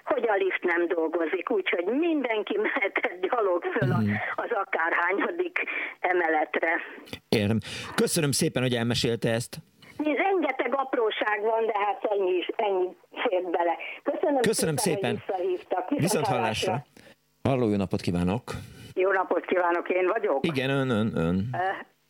[SPEAKER 12] hogy a lift nem dolgozik, úgyhogy mindenki mehetett gyalog föl mm. az akárhányadik emeletre.
[SPEAKER 1] Értem. Köszönöm szépen, hogy elmesélte ezt.
[SPEAKER 12] Rengeteg apróság van, de hát ennyi, is, ennyi fért bele. Köszönöm,
[SPEAKER 1] Köszönöm szépen, szépen. hogy visszahívtak. Viszont, Viszont hallásra. hallásra. Halló, jó napot kívánok!
[SPEAKER 13] Jó napot kívánok, én vagyok?
[SPEAKER 1] Igen, ön, ön, ön.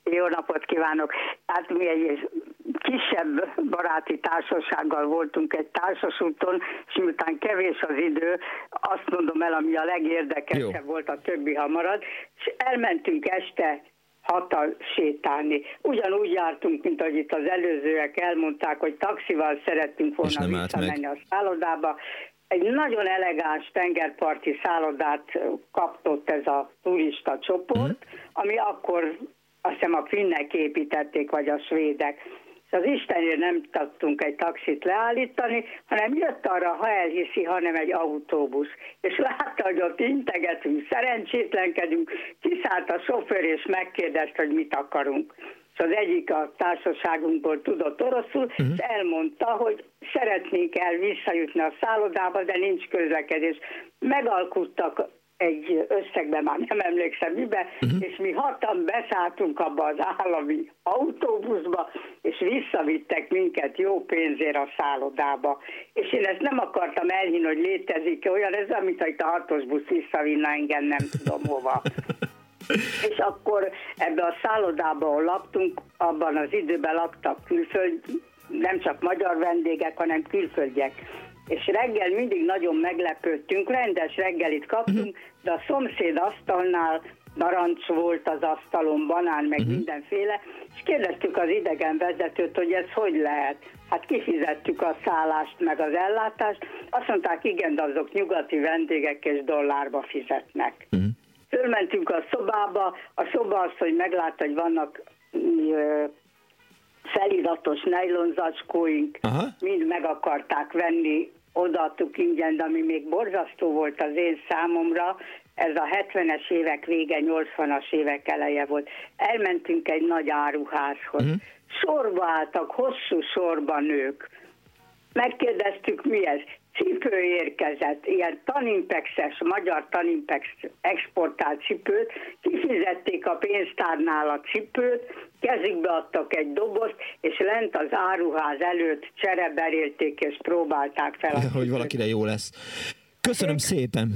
[SPEAKER 13] Jó napot kívánok! Hát mi egy kisebb baráti társasággal voltunk egy társasúton, és miután kevés az idő, azt mondom el, ami a legérdekesebb Jó. volt, a többi marad, és elmentünk este hatal sétálni. Ugyanúgy jártunk, mint ahogy itt az előzőek elmondták, hogy taxival szerettünk volna visszamenni a szállodába, egy nagyon elegáns tengerparti szállodát kaptott ez a turista csoport, uh-huh. ami akkor azt hiszem a finnek építették, vagy a svédek. És az Istenért nem tudtunk egy taxit leállítani, hanem jött arra, ha elhiszi, hanem egy autóbusz. És látta, hogy ott integetünk, szerencsétlenkedünk, kiszállt a sofőr, és megkérdezte, hogy mit akarunk és az egyik a társaságunkból tudott oroszul, uh-huh. és elmondta, hogy szeretnénk el visszajutni a szállodába, de nincs közlekedés. Megalkuttak egy összegben, már nem emlékszem mibe, uh-huh. és mi hatan beszálltunk abba az állami autóbuszba, és visszavittek minket jó pénzért a szállodába. És én ezt nem akartam elhinni, hogy létezik olyan, ez amit a hatos busz visszavinna engem, nem tudom hova. és akkor ebbe a szállodába, ahol laktunk, abban az időben laktak külföld, nem csak magyar vendégek, hanem külföldiek. És reggel mindig nagyon meglepődtünk, rendes reggelit kaptunk, de a szomszéd asztalnál narancs volt az asztalon, banán, meg uh-huh. mindenféle, és kérdeztük az idegen vezetőt, hogy ez hogy lehet. Hát kifizettük a szállást, meg az ellátást. Azt mondták, igen, de azok nyugati vendégek és dollárba fizetnek. Uh-huh. Fölmentünk a szobába, a szoba az, hogy meglátta, hogy vannak ö, feliratos nejlonzacskóink, Aha. mind meg akarták venni, odaadtuk ingyen, de ami még borzasztó volt az én számomra, ez a 70-es évek vége, 80-as évek eleje volt. Elmentünk egy nagy áruházhoz. Uh-huh. Sorba álltak, hosszú sorba nők. Megkérdeztük, mi ez? Cipő érkezett, ilyen tanimpexes, magyar tanimpex exportált cipőt, kifizették a pénztárnál a cipőt, kezükbe adtak egy dobozt, és lent az áruház előtt csereberélték, és próbálták fel.
[SPEAKER 1] Hogy valakire jó lesz. Köszönöm szépen!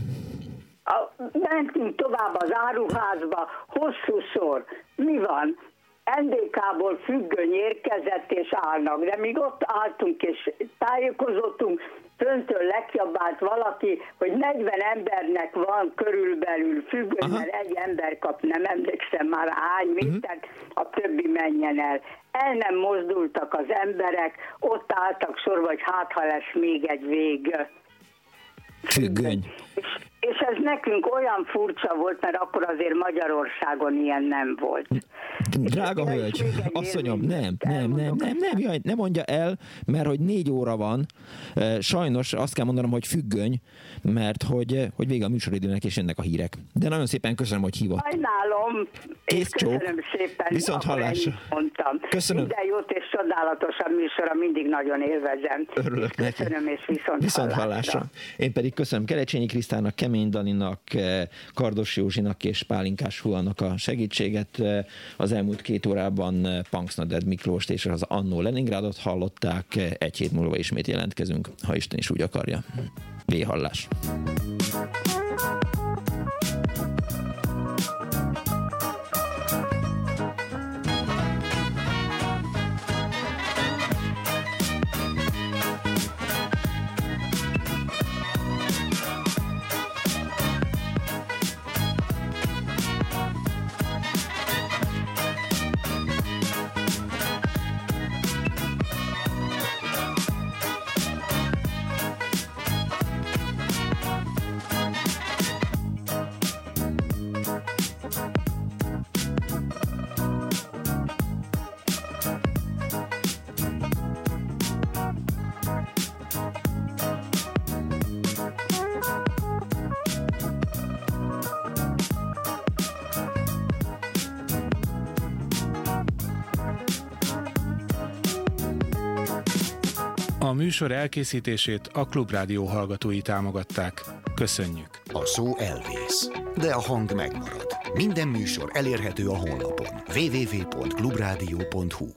[SPEAKER 13] A, mentünk tovább az áruházba, hosszú sor. Mi van? NDK-ból függöny érkezett és állnak, de míg ott álltunk és tájékozottunk, föntől lekiabált valaki, hogy 40 embernek van körülbelül függöny, mert egy ember kap, nem emlékszem már hány métert, uh-huh. a többi menjen el. El nem mozdultak az emberek, ott álltak sorba, hogy hát ha lesz még egy vég.
[SPEAKER 1] Függöny.
[SPEAKER 13] És, és ez nekünk olyan furcsa volt, mert akkor azért Magyarországon ilyen nem volt.
[SPEAKER 1] Drága hölgy, asszonyom, nem, nem, nem, nem, nem, jaj, nem mondja el, mert hogy négy óra van, sajnos azt kell mondanom, hogy függöny, mert hogy, hogy vége a műsoridőnek és ennek a hírek. De nagyon szépen köszönöm, hogy hívott.
[SPEAKER 13] Sajnálom, és köszönöm szépen.
[SPEAKER 1] Viszont hallásra.
[SPEAKER 13] Mondtam.
[SPEAKER 1] Köszönöm.
[SPEAKER 13] Minden jót és csodálatos a műsora, mindig nagyon élvezem.
[SPEAKER 1] Örülök neki.
[SPEAKER 13] Köszönöm és viszont,
[SPEAKER 1] viszont hallásra. hallásra. Én pedig köszönöm Kerecsényi Krisztának, Kemény Daninak, Kardos Józsinak és Pálinkás Huannak a segítséget. Az elmúlt két órában Punksnaded Miklóst és az Annó Leningrádot hallották. Egy hét múlva ismét jelentkezünk, ha Isten is úgy akarja. Véhallás.
[SPEAKER 14] A műsor elkészítését a Klubrádió hallgatói támogatták. Köszönjük!
[SPEAKER 15] A szó elvész, de a hang megmarad. Minden műsor elérhető a honlapon www.klubradio.hu